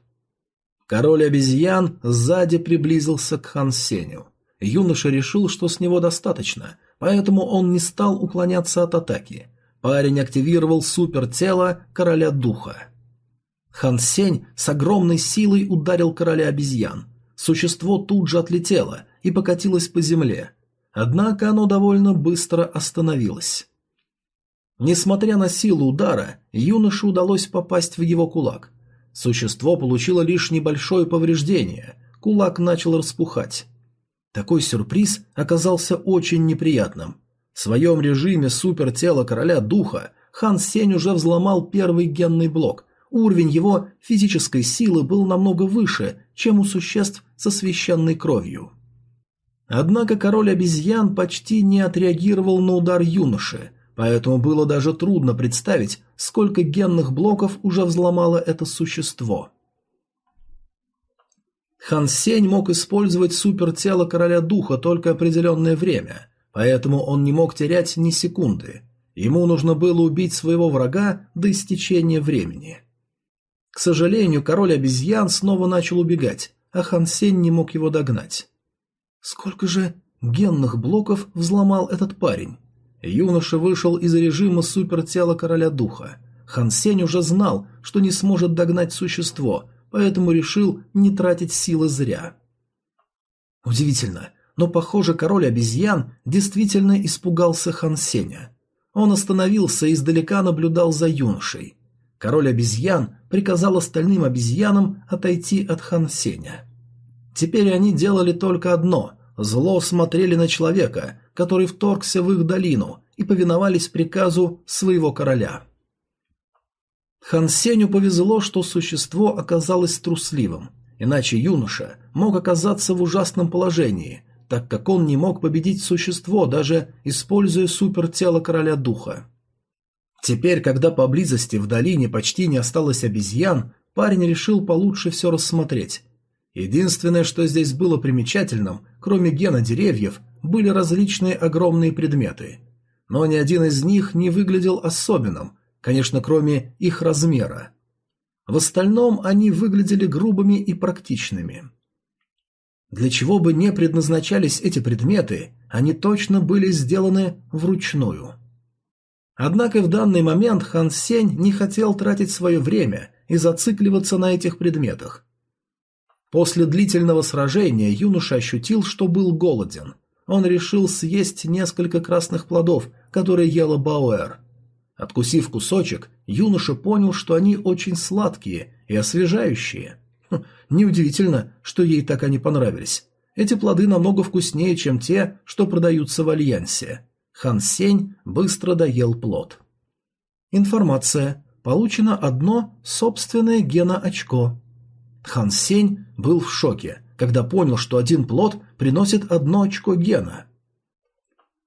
Король обезьян сзади приблизился к Хан Сеню. Юноша решил, что с него достаточно, поэтому он не стал уклоняться от атаки. Парень активировал супертело короля духа. Хан Сень с огромной силой ударил короля обезьян. Существо тут же отлетело и покатилось по земле. Однако оно довольно быстро остановилось. Несмотря на силу удара, юноше удалось попасть в его кулак. Существо получило лишь небольшое повреждение, кулак начал распухать. Такой сюрприз оказался очень неприятным. В своем режиме супертела короля духа Хан Сень уже взломал первый генный блок. Уровень его физической силы был намного выше, чем у существ со священной кровью. Однако король обезьян почти не отреагировал на удар юноши, поэтому было даже трудно представить, сколько генных блоков уже взломало это существо. Хан Сень мог использовать супертело короля духа только определенное время, поэтому он не мог терять ни секунды. Ему нужно было убить своего врага до истечения времени. К сожалению, король обезьян снова начал убегать, а Хан Сень не мог его догнать. Сколько же генных блоков взломал этот парень? Юноша вышел из режима супертела короля духа. Хан Сень уже знал, что не сможет догнать существо, поэтому решил не тратить силы зря. Удивительно, но, похоже, король обезьян действительно испугался Хан Сеня. Он остановился и издалека наблюдал за юношей. Король обезьян приказал остальным обезьянам отойти от Хан Сеня. Теперь они делали только одно – зло смотрели на человека, который вторгся в их долину, и повиновались приказу своего короля. Хан Сеню повезло, что существо оказалось трусливым, иначе юноша мог оказаться в ужасном положении, так как он не мог победить существо, даже используя супертело короля духа. Теперь, когда поблизости в долине почти не осталось обезьян, парень решил получше все рассмотреть. Единственное, что здесь было примечательным, кроме гена деревьев, были различные огромные предметы. Но ни один из них не выглядел особенным, конечно, кроме их размера. В остальном они выглядели грубыми и практичными. Для чего бы не предназначались эти предметы, они точно были сделаны вручную. Однако в данный момент Хан Сень не хотел тратить свое время и зацикливаться на этих предметах. После длительного сражения юноша ощутил, что был голоден. Он решил съесть несколько красных плодов, которые ела Бауэр. Откусив кусочек, юноша понял, что они очень сладкие и освежающие. Хм, неудивительно, что ей так они понравились. Эти плоды намного вкуснее, чем те, что продаются в Альянсе. Хан Сень быстро доел плод. Информация. Получено одно собственное геноочко. Хан Сень был в шоке, когда понял, что один плод приносит одно очко гена.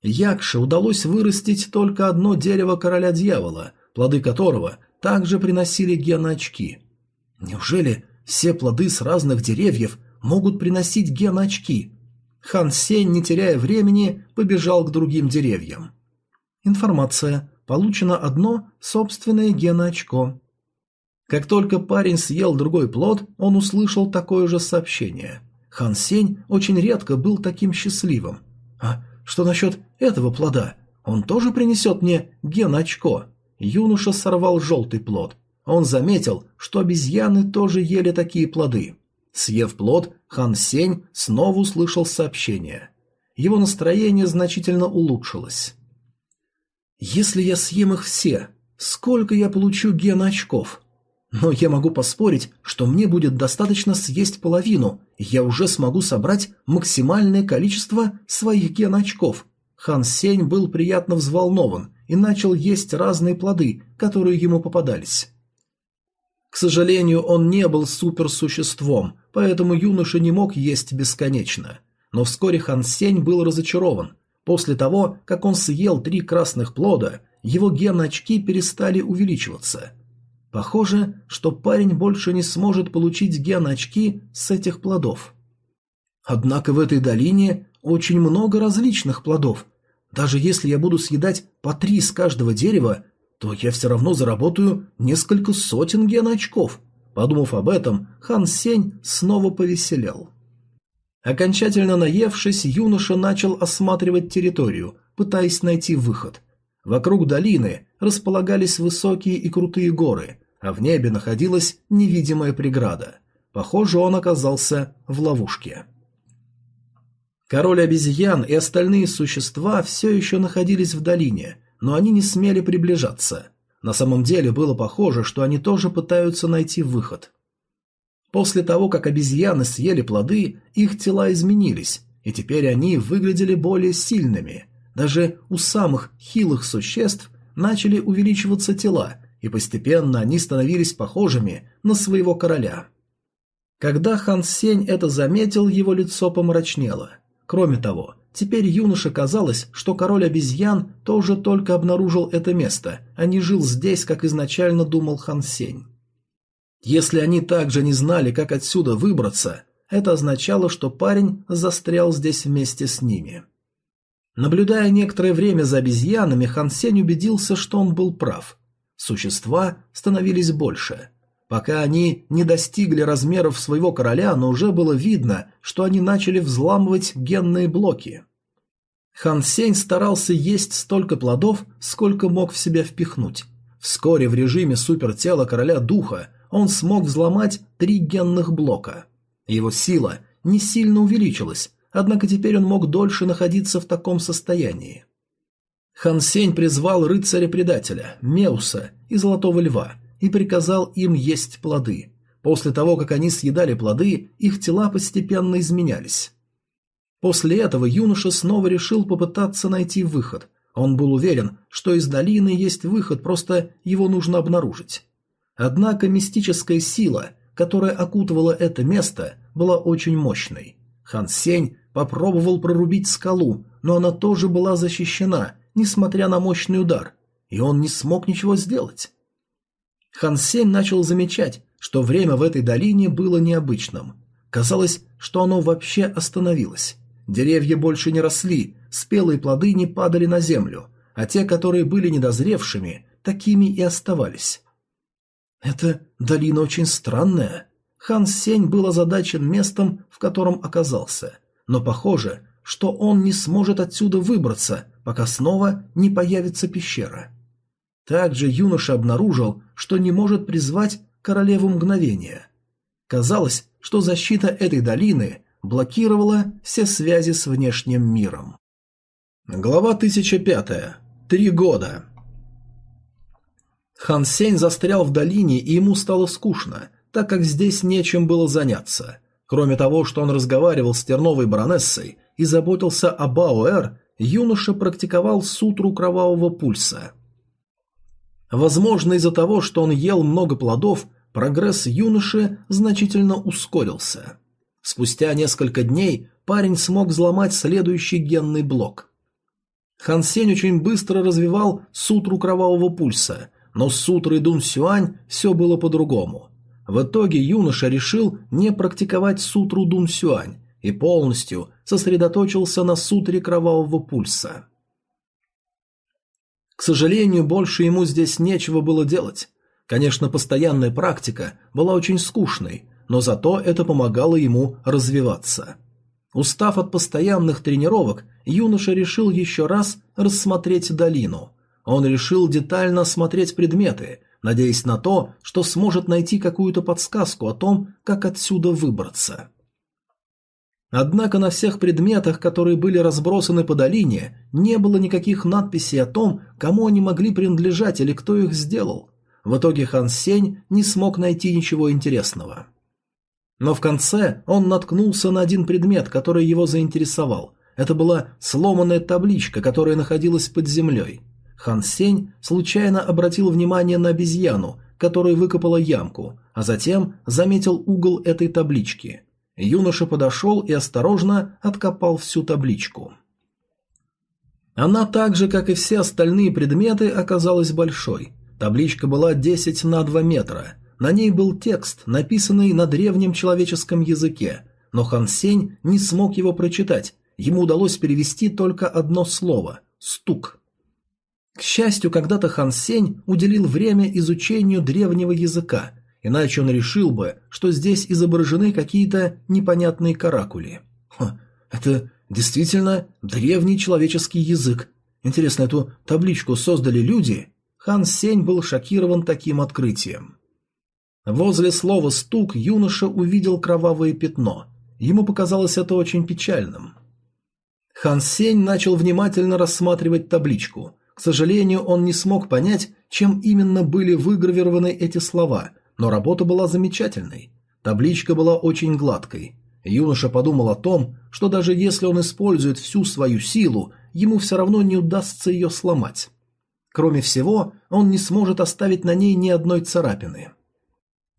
Якше удалось вырастить только одно дерево короля дьявола, плоды которого также приносили геноочки. Неужели все плоды с разных деревьев могут приносить геноочки? Хан Сень, не теряя времени, побежал к другим деревьям. Информация. Получено одно собственное геноочко. Как только парень съел другой плод, он услышал такое же сообщение. Хан Сень очень редко был таким счастливым. А что насчет этого плода? Он тоже принесет мне геноочко. Юноша сорвал желтый плод. Он заметил, что обезьяны тоже ели такие плоды. Съев плод, Хан Сень снова услышал сообщение. Его настроение значительно улучшилось. «Если я съем их все, сколько я получу геноочков? Но я могу поспорить, что мне будет достаточно съесть половину, я уже смогу собрать максимальное количество своих геноочков». Хан Сень был приятно взволнован и начал есть разные плоды, которые ему попадались. К сожалению, он не был суперсуществом, поэтому юноша не мог есть бесконечно. Но вскоре Хан Сень был разочарован. После того, как он съел три красных плода, его ген-очки перестали увеличиваться. Похоже, что парень больше не сможет получить ген-очки с этих плодов. Однако в этой долине очень много различных плодов. Даже если я буду съедать по три с каждого дерева, то я все равно заработаю несколько сотен геноочков. Подумав об этом, Хан Сень снова повеселел. Окончательно наевшись, юноша начал осматривать территорию, пытаясь найти выход. Вокруг долины располагались высокие и крутые горы, а в небе находилась невидимая преграда. Похоже, он оказался в ловушке. Король обезьян и остальные существа все еще находились в долине, но они не смели приближаться. На самом деле было похоже, что они тоже пытаются найти выход. После того, как обезьяны съели плоды, их тела изменились, и теперь они выглядели более сильными. Даже у самых хилых существ начали увеличиваться тела, и постепенно они становились похожими на своего короля. Когда Хан Сень это заметил, его лицо помрачнело. Кроме того, Теперь юноше казалось, что король обезьян тоже только обнаружил это место, а не жил здесь, как изначально думал Хан Сень. Если они также не знали, как отсюда выбраться, это означало, что парень застрял здесь вместе с ними. Наблюдая некоторое время за обезьянами, Хан Сень убедился, что он был прав. Существа становились больше. Пока они не достигли размеров своего короля, но уже было видно, что они начали взламывать генные блоки. Хан Сень старался есть столько плодов, сколько мог в себя впихнуть. Вскоре в режиме супертела короля духа он смог взломать три генных блока. Его сила не сильно увеличилась, однако теперь он мог дольше находиться в таком состоянии. Хан Сень призвал рыцаря-предателя, Меуса и Золотого Льва – и приказал им есть плоды. После того, как они съедали плоды, их тела постепенно изменялись. После этого юноша снова решил попытаться найти выход. Он был уверен, что из долины есть выход, просто его нужно обнаружить. Однако мистическая сила, которая окутывала это место, была очень мощной. Хан Сень попробовал прорубить скалу, но она тоже была защищена, несмотря на мощный удар, и он не смог ничего сделать. Хан Сень начал замечать, что время в этой долине было необычным. Казалось, что оно вообще остановилось. Деревья больше не росли, спелые плоды не падали на землю, а те, которые были недозревшими, такими и оставались. «Это долина очень странная». Хан Сень был озадачен местом, в котором оказался, но похоже, что он не сможет отсюда выбраться, пока снова не появится пещера. Также юноша обнаружил, что не может призвать королеву мгновения. Казалось, что защита этой долины блокировала все связи с внешним миром. Глава 1005. Три года. Хан Сень застрял в долине, и ему стало скучно, так как здесь нечем было заняться. Кроме того, что он разговаривал с терновой баронессой и заботился о Баоэр, юноша практиковал сутру кровавого пульса – Возможно, из-за того, что он ел много плодов, прогресс юноши значительно ускорился. Спустя несколько дней парень смог взломать следующий генный блок. Хан Сень очень быстро развивал сутру кровавого пульса, но с сутрой Дун Сюань все было по-другому. В итоге юноша решил не практиковать сутру Дун Сюань, и полностью сосредоточился на сутре кровавого пульса. К сожалению, больше ему здесь нечего было делать. Конечно, постоянная практика была очень скучной, но зато это помогало ему развиваться. Устав от постоянных тренировок, юноша решил еще раз рассмотреть долину. Он решил детально осмотреть предметы, надеясь на то, что сможет найти какую-то подсказку о том, как отсюда выбраться. Однако на всех предметах, которые были разбросаны по долине, не было никаких надписей о том, кому они могли принадлежать или кто их сделал. В итоге Хан Сень не смог найти ничего интересного. Но в конце он наткнулся на один предмет, который его заинтересовал. Это была сломанная табличка, которая находилась под землей. Хан Сень случайно обратил внимание на обезьяну, которая выкопала ямку, а затем заметил угол этой таблички – Юноша подошел и осторожно откопал всю табличку. Она так же, как и все остальные предметы, оказалась большой. Табличка была 10 на 2 метра. На ней был текст, написанный на древнем человеческом языке, но Хан Сень не смог его прочитать. Ему удалось перевести только одно слово – «стук». К счастью, когда-то Хан Сень уделил время изучению древнего языка иначе он решил бы, что здесь изображены какие-то непонятные каракули. Ха, это действительно древний человеческий язык. Интересно, эту табличку создали люди? Хан Сень был шокирован таким открытием. Возле слова «стук» юноша увидел кровавое пятно. Ему показалось это очень печальным. Хан Сень начал внимательно рассматривать табличку. К сожалению, он не смог понять, чем именно были выгравированы эти слова, но работа была замечательной. Табличка была очень гладкой. Юноша подумал о том, что даже если он использует всю свою силу, ему все равно не удастся ее сломать. Кроме всего, он не сможет оставить на ней ни одной царапины.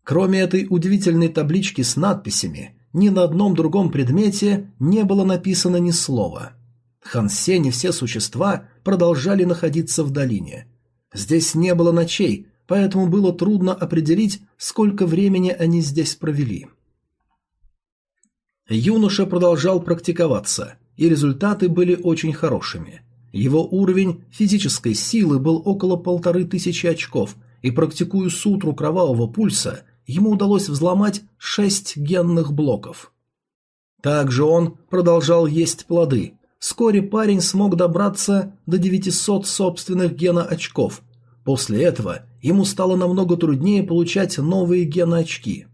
Кроме этой удивительной таблички с надписями, ни на одном другом предмете не было написано ни слова. Хан Сень и все существа продолжали находиться в долине. Здесь не было ночей, поэтому было трудно определить, сколько времени они здесь провели. Юноша продолжал практиковаться, и результаты были очень хорошими. Его уровень физической силы был около полторы тысячи очков, и практикуя сутру кровавого пульса, ему удалось взломать шесть генных блоков. Также он продолжал есть плоды. Вскоре парень смог добраться до 900 собственных гена-очков. После этого ему стало намного труднее получать новые геноочки.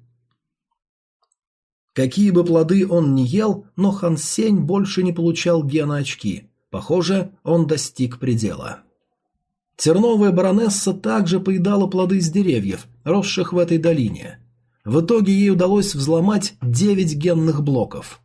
Какие бы плоды он ни ел, но Хан Сень больше не получал геноочки. Похоже, он достиг предела. Терновая баронесса также поедала плоды с деревьев, росших в этой долине. В итоге ей удалось взломать 9 генных блоков.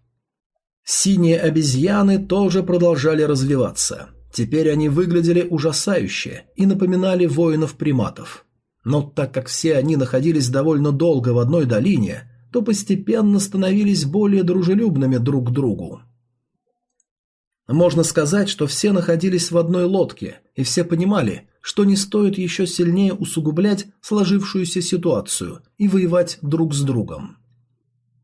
Синие обезьяны тоже продолжали развиваться. Теперь они выглядели ужасающе и напоминали воинов-приматов. Но так как все они находились довольно долго в одной долине, то постепенно становились более дружелюбными друг к другу. Можно сказать, что все находились в одной лодке, и все понимали, что не стоит еще сильнее усугублять сложившуюся ситуацию и воевать друг с другом.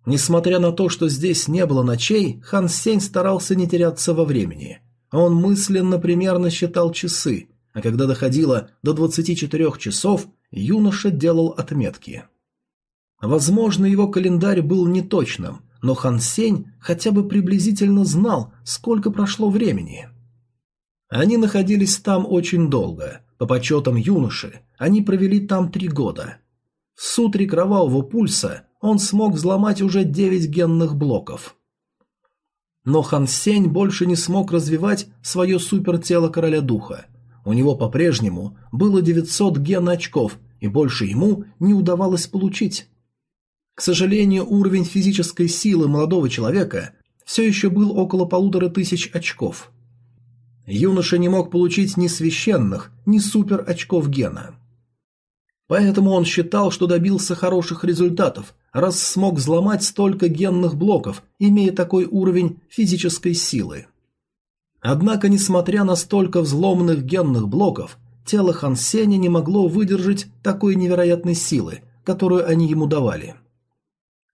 Несмотря на то, что здесь не было ночей, Хан Сень старался не теряться во времени – он мысленно примерно считал часы, а когда доходило до 24 часов, юноша делал отметки. Возможно, его календарь был неточным, но Хан Сень хотя бы приблизительно знал, сколько прошло времени. Они находились там очень долго. По подсчетам юноши, они провели там три года. В сутре кровавого пульса он смог взломать уже девять генных блоков. Но Хан Сень больше не смог развивать свое супертело короля духа. У него по-прежнему было 900 ген-очков, и больше ему не удавалось получить. К сожалению, уровень физической силы молодого человека все еще был около полутора тысяч очков. Юноша не мог получить ни священных, ни супер очков гена. Поэтому он считал, что добился хороших результатов, раз смог взломать столько генных блоков, имея такой уровень физической силы. Однако, несмотря на столько взломанных генных блоков, тело Хан Сеня не могло выдержать такой невероятной силы, которую они ему давали.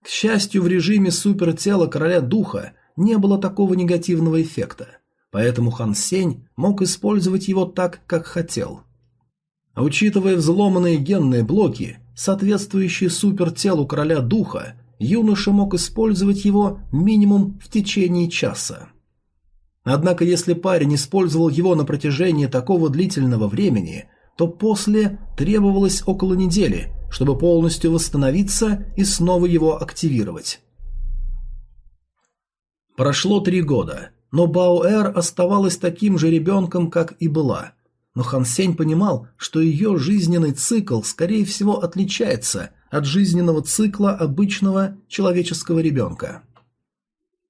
К счастью, в режиме супертела короля духа не было такого негативного эффекта, поэтому Хан Сень мог использовать его так, как хотел. Учитывая взломанные генные блоки, соответствующие супертелу короля духа, юноша мог использовать его минимум в течение часа. Однако если парень использовал его на протяжении такого длительного времени, то после требовалось около недели, чтобы полностью восстановиться и снова его активировать. Прошло три года, но Баоэр оставалась таким же ребенком, как и была. Но Хан Сень понимал, что ее жизненный цикл, скорее всего, отличается от жизненного цикла обычного человеческого ребенка.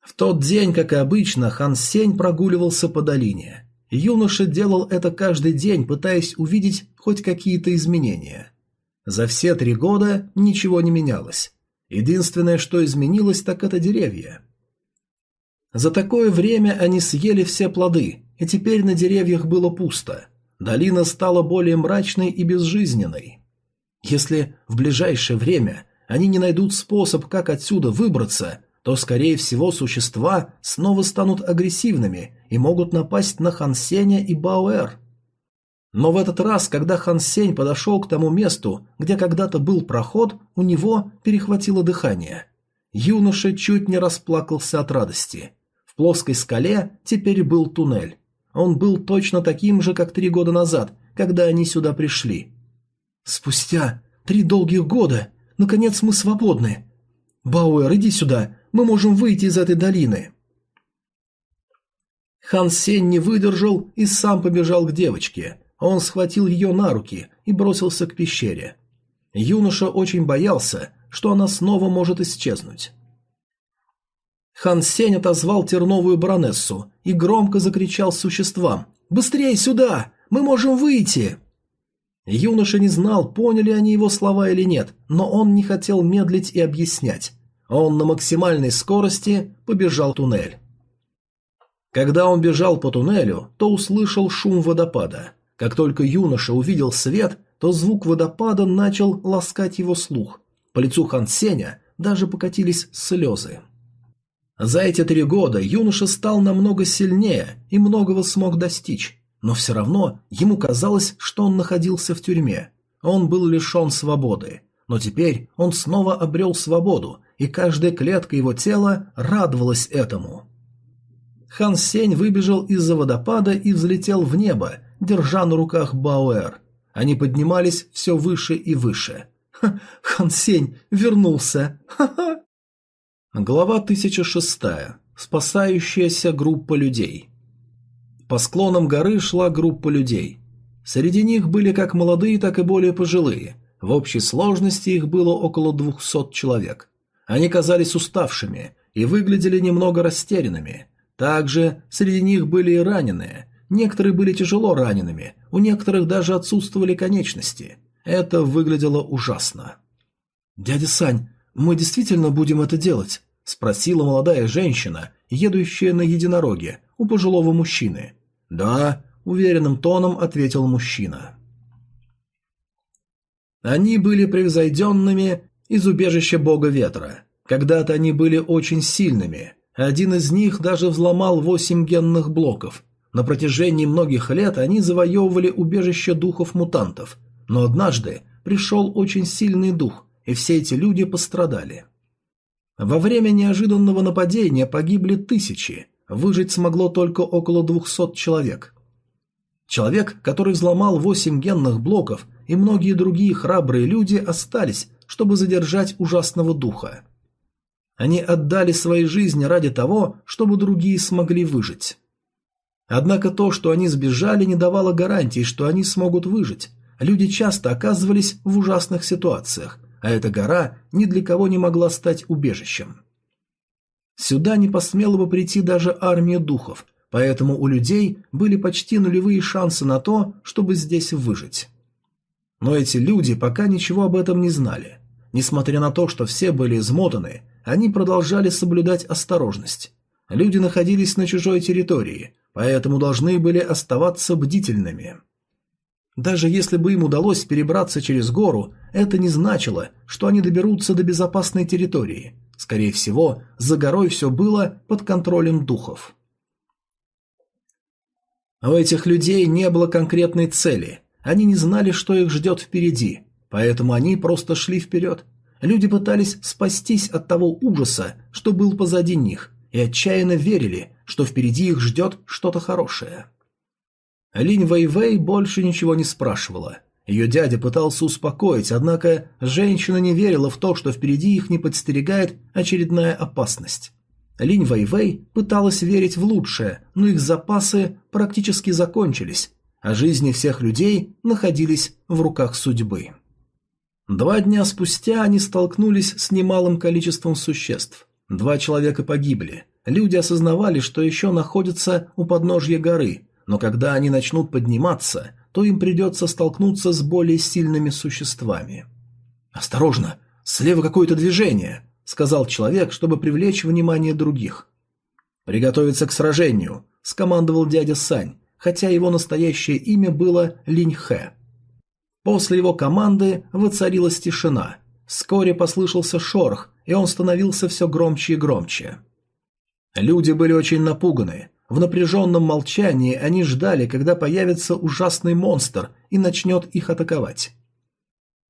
В тот день, как и обычно, Хан Сень прогуливался по долине. Юноша делал это каждый день, пытаясь увидеть хоть какие-то изменения. За все три года ничего не менялось. Единственное, что изменилось, так это деревья. За такое время они съели все плоды, и теперь на деревьях было пусто. Долина стала более мрачной и безжизненной. Если в ближайшее время они не найдут способ, как отсюда выбраться, то, скорее всего, существа снова станут агрессивными и могут напасть на Хан Сеня и Бауэр. Но в этот раз, когда Хан Сень подошел к тому месту, где когда-то был проход, у него перехватило дыхание. Юноша чуть не расплакался от радости. В плоской скале теперь был туннель. Он был точно таким же, как три года назад, когда они сюда пришли. Спустя три долгих года, наконец мы свободны. Бауэр, иди сюда, мы можем выйти из этой долины. Хан Сень не выдержал и сам побежал к девочке. Он схватил ее на руки и бросился к пещере. Юноша очень боялся, что она снова может исчезнуть. Хан Сень отозвал терновую баронессу и громко закричал существам «Быстрее сюда! Мы можем выйти!» Юноша не знал, поняли они его слова или нет, но он не хотел медлить и объяснять. Он на максимальной скорости побежал туннель. Когда он бежал по туннелю, то услышал шум водопада. Как только юноша увидел свет, то звук водопада начал ласкать его слух. По лицу Хан Сеня даже покатились слезы. За эти три года юноша стал намного сильнее и многого смог достичь. Но все равно ему казалось, что он находился в тюрьме. Он был лишен свободы. Но теперь он снова обрел свободу, и каждая клетка его тела радовалась этому. Хан Сень выбежал из-за водопада и взлетел в небо, держа на руках Бауэр. Они поднимались все выше и выше. Ха, Хан Сень вернулся! Ха-ха! Глава 1006. Спасающаяся группа людей. По склонам горы шла группа людей. Среди них были как молодые, так и более пожилые. В общей сложности их было около двухсот человек. Они казались уставшими и выглядели немного растерянными. Также среди них были и раненые. Некоторые были тяжело ранеными, у некоторых даже отсутствовали конечности. Это выглядело ужасно. «Дядя Сань, мы действительно будем это делать?» – спросила молодая женщина, едущая на единороге, у пожилого мужчины. «Да», – уверенным тоном ответил мужчина. Они были превзойденными из убежища бога ветра. Когда-то они были очень сильными. Один из них даже взломал восемь генных блоков. На протяжении многих лет они завоевывали убежище духов-мутантов. Но однажды пришел очень сильный дух, и все эти люди пострадали. Во время неожиданного нападения погибли тысячи, Выжить смогло только около 200 человек. Человек, который взломал 8 генных блоков, и многие другие храбрые люди остались, чтобы задержать ужасного духа. Они отдали свои жизни ради того, чтобы другие смогли выжить. Однако то, что они сбежали, не давало гарантии, что они смогут выжить. Люди часто оказывались в ужасных ситуациях, а эта гора ни для кого не могла стать убежищем. Сюда не посмела бы прийти даже армия духов, поэтому у людей были почти нулевые шансы на то, чтобы здесь выжить. Но эти люди пока ничего об этом не знали. Несмотря на то, что все были измотаны, они продолжали соблюдать осторожность. Люди находились на чужой территории, поэтому должны были оставаться бдительными. Даже если бы им удалось перебраться через гору, это не значило, что они доберутся до безопасной территории. Скорее всего, за горой все было под контролем духов. У этих людей не было конкретной цели. Они не знали, что их ждет впереди, поэтому они просто шли вперед. Люди пытались спастись от того ужаса, что был позади них, и отчаянно верили, что впереди их ждет что-то хорошее. Линь Вэйвэй больше ничего не спрашивала. Ее дядя пытался успокоить, однако женщина не верила в то, что впереди их не подстерегает очередная опасность. Линь Вэйвэй пыталась верить в лучшее, но их запасы практически закончились, а жизни всех людей находились в руках судьбы. Два дня спустя они столкнулись с немалым количеством существ. Два человека погибли. Люди осознавали, что еще находятся у подножья горы, но когда они начнут подниматься, то им придется столкнуться с более сильными существами. «Осторожно! Слева какое-то движение!» — сказал человек, чтобы привлечь внимание других. «Приготовиться к сражению!» — скомандовал дядя Сань, хотя его настоящее имя было Линьхэ. После его команды воцарилась тишина. Вскоре послышался шорох, и он становился все громче и громче. Люди были очень напуганы. В напряженном молчании они ждали, когда появится ужасный монстр и начнет их атаковать.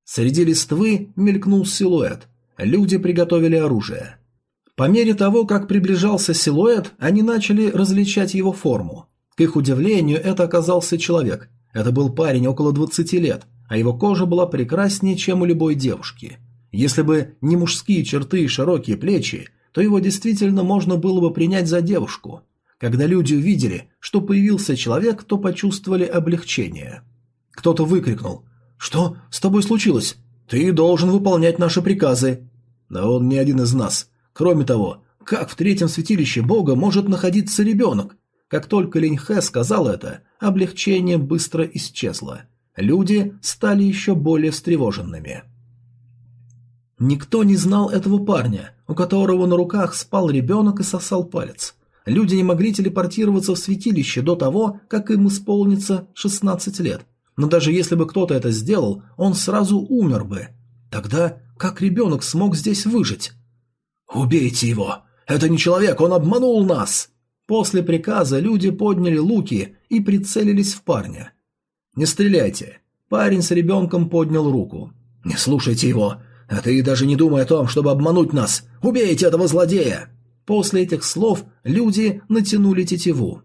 Среди листвы мелькнул силуэт. Люди приготовили оружие. По мере того, как приближался силуэт, они начали различать его форму. К их удивлению, это оказался человек. Это был парень около 20 лет, а его кожа была прекраснее, чем у любой девушки. Если бы не мужские черты и широкие плечи, то его действительно можно было бы принять за девушку – когда люди увидели, что появился человек, то почувствовали облегчение. Кто-то выкрикнул «Что с тобой случилось? Ты должен выполнять наши приказы». Да он не один из нас. Кроме того, как в третьем святилище Бога может находиться ребенок? Как только Линьхэ сказал это, облегчение быстро исчезло. Люди стали еще более встревоженными. Никто не знал этого парня, у которого на руках спал ребенок и сосал палец. Люди не могли телепортироваться в святилище до того, как им исполнится 16 лет. Но даже если бы кто-то это сделал, он сразу умер бы. Тогда как ребенок смог здесь выжить? «Убейте его! Это не человек, он обманул нас!» После приказа люди подняли луки и прицелились в парня. «Не стреляйте!» Парень с ребенком поднял руку. «Не слушайте его! А ты даже не думай о том, чтобы обмануть нас! Убейте этого злодея!» После этих слов люди натянули тетиву.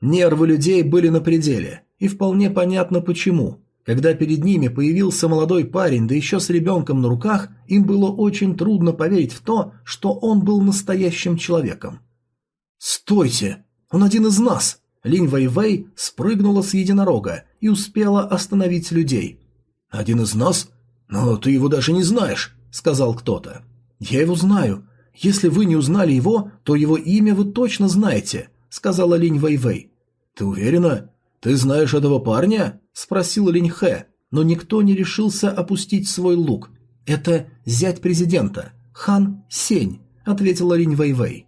Нервы людей были на пределе, и вполне понятно почему. Когда перед ними появился молодой парень, да еще с ребенком на руках, им было очень трудно поверить в то, что он был настоящим человеком. «Стойте! Он один из нас!» Линь Вэйвэй спрыгнула с единорога и успела остановить людей. «Один из нас? Но ты его даже не знаешь», — сказал кто-то. «Я его знаю. «Если вы не узнали его, то его имя вы точно знаете», — сказала Линь Вэйвэй. «Ты уверена? Ты знаешь этого парня?» — спросил Линь Хэ, но никто не решился опустить свой лук. «Это зять президента, Хан Сень», — ответила Линь Вэйвэй.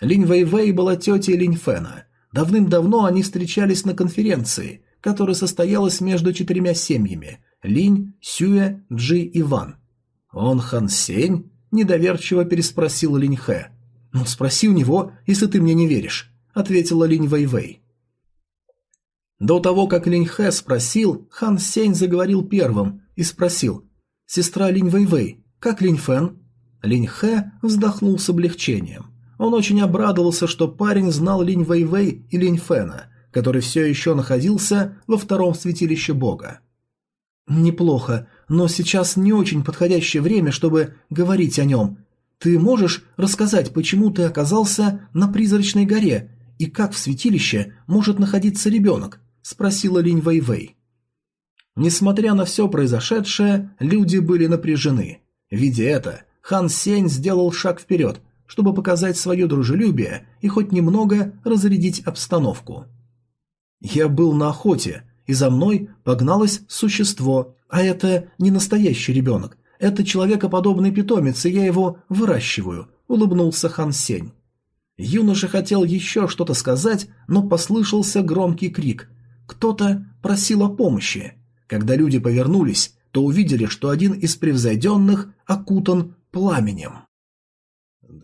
Линь Вэйвэй была тетей Линь Фэна. Давным-давно они встречались на конференции, которая состоялась между четырьмя семьями – Линь, Сюэ, Джи и Ван. «Он Хан Сень?» Недоверчиво переспросил Линьхэ. «Ну, спроси у него, если ты мне не веришь», — ответила Линь Вэйвэй. До того, как Линьхэ спросил, Хан Сень заговорил первым и спросил. «Сестра Линь Вэйвэй, как Линь Фэн?» Линьхэ вздохнул с облегчением. Он очень обрадовался, что парень знал Линь Вэйвэй и Линь Фэна, который все еще находился во втором святилище бога. «Неплохо, но сейчас не очень подходящее время, чтобы говорить о нем. Ты можешь рассказать, почему ты оказался на призрачной горе и как в святилище может находиться ребенок?» – спросила Линь Вэйвэй. Несмотря на все произошедшее, люди были напряжены. Видя это, Хан Сень сделал шаг вперед, чтобы показать свое дружелюбие и хоть немного разрядить обстановку. «Я был на охоте, и за мной погналось существо, а это не настоящий ребенок. Это человекоподобный питомец, и я его выращиваю», — улыбнулся Хан Сень. Юноша хотел еще что-то сказать, но послышался громкий крик. Кто-то просил о помощи. Когда люди повернулись, то увидели, что один из превзойденных окутан пламенем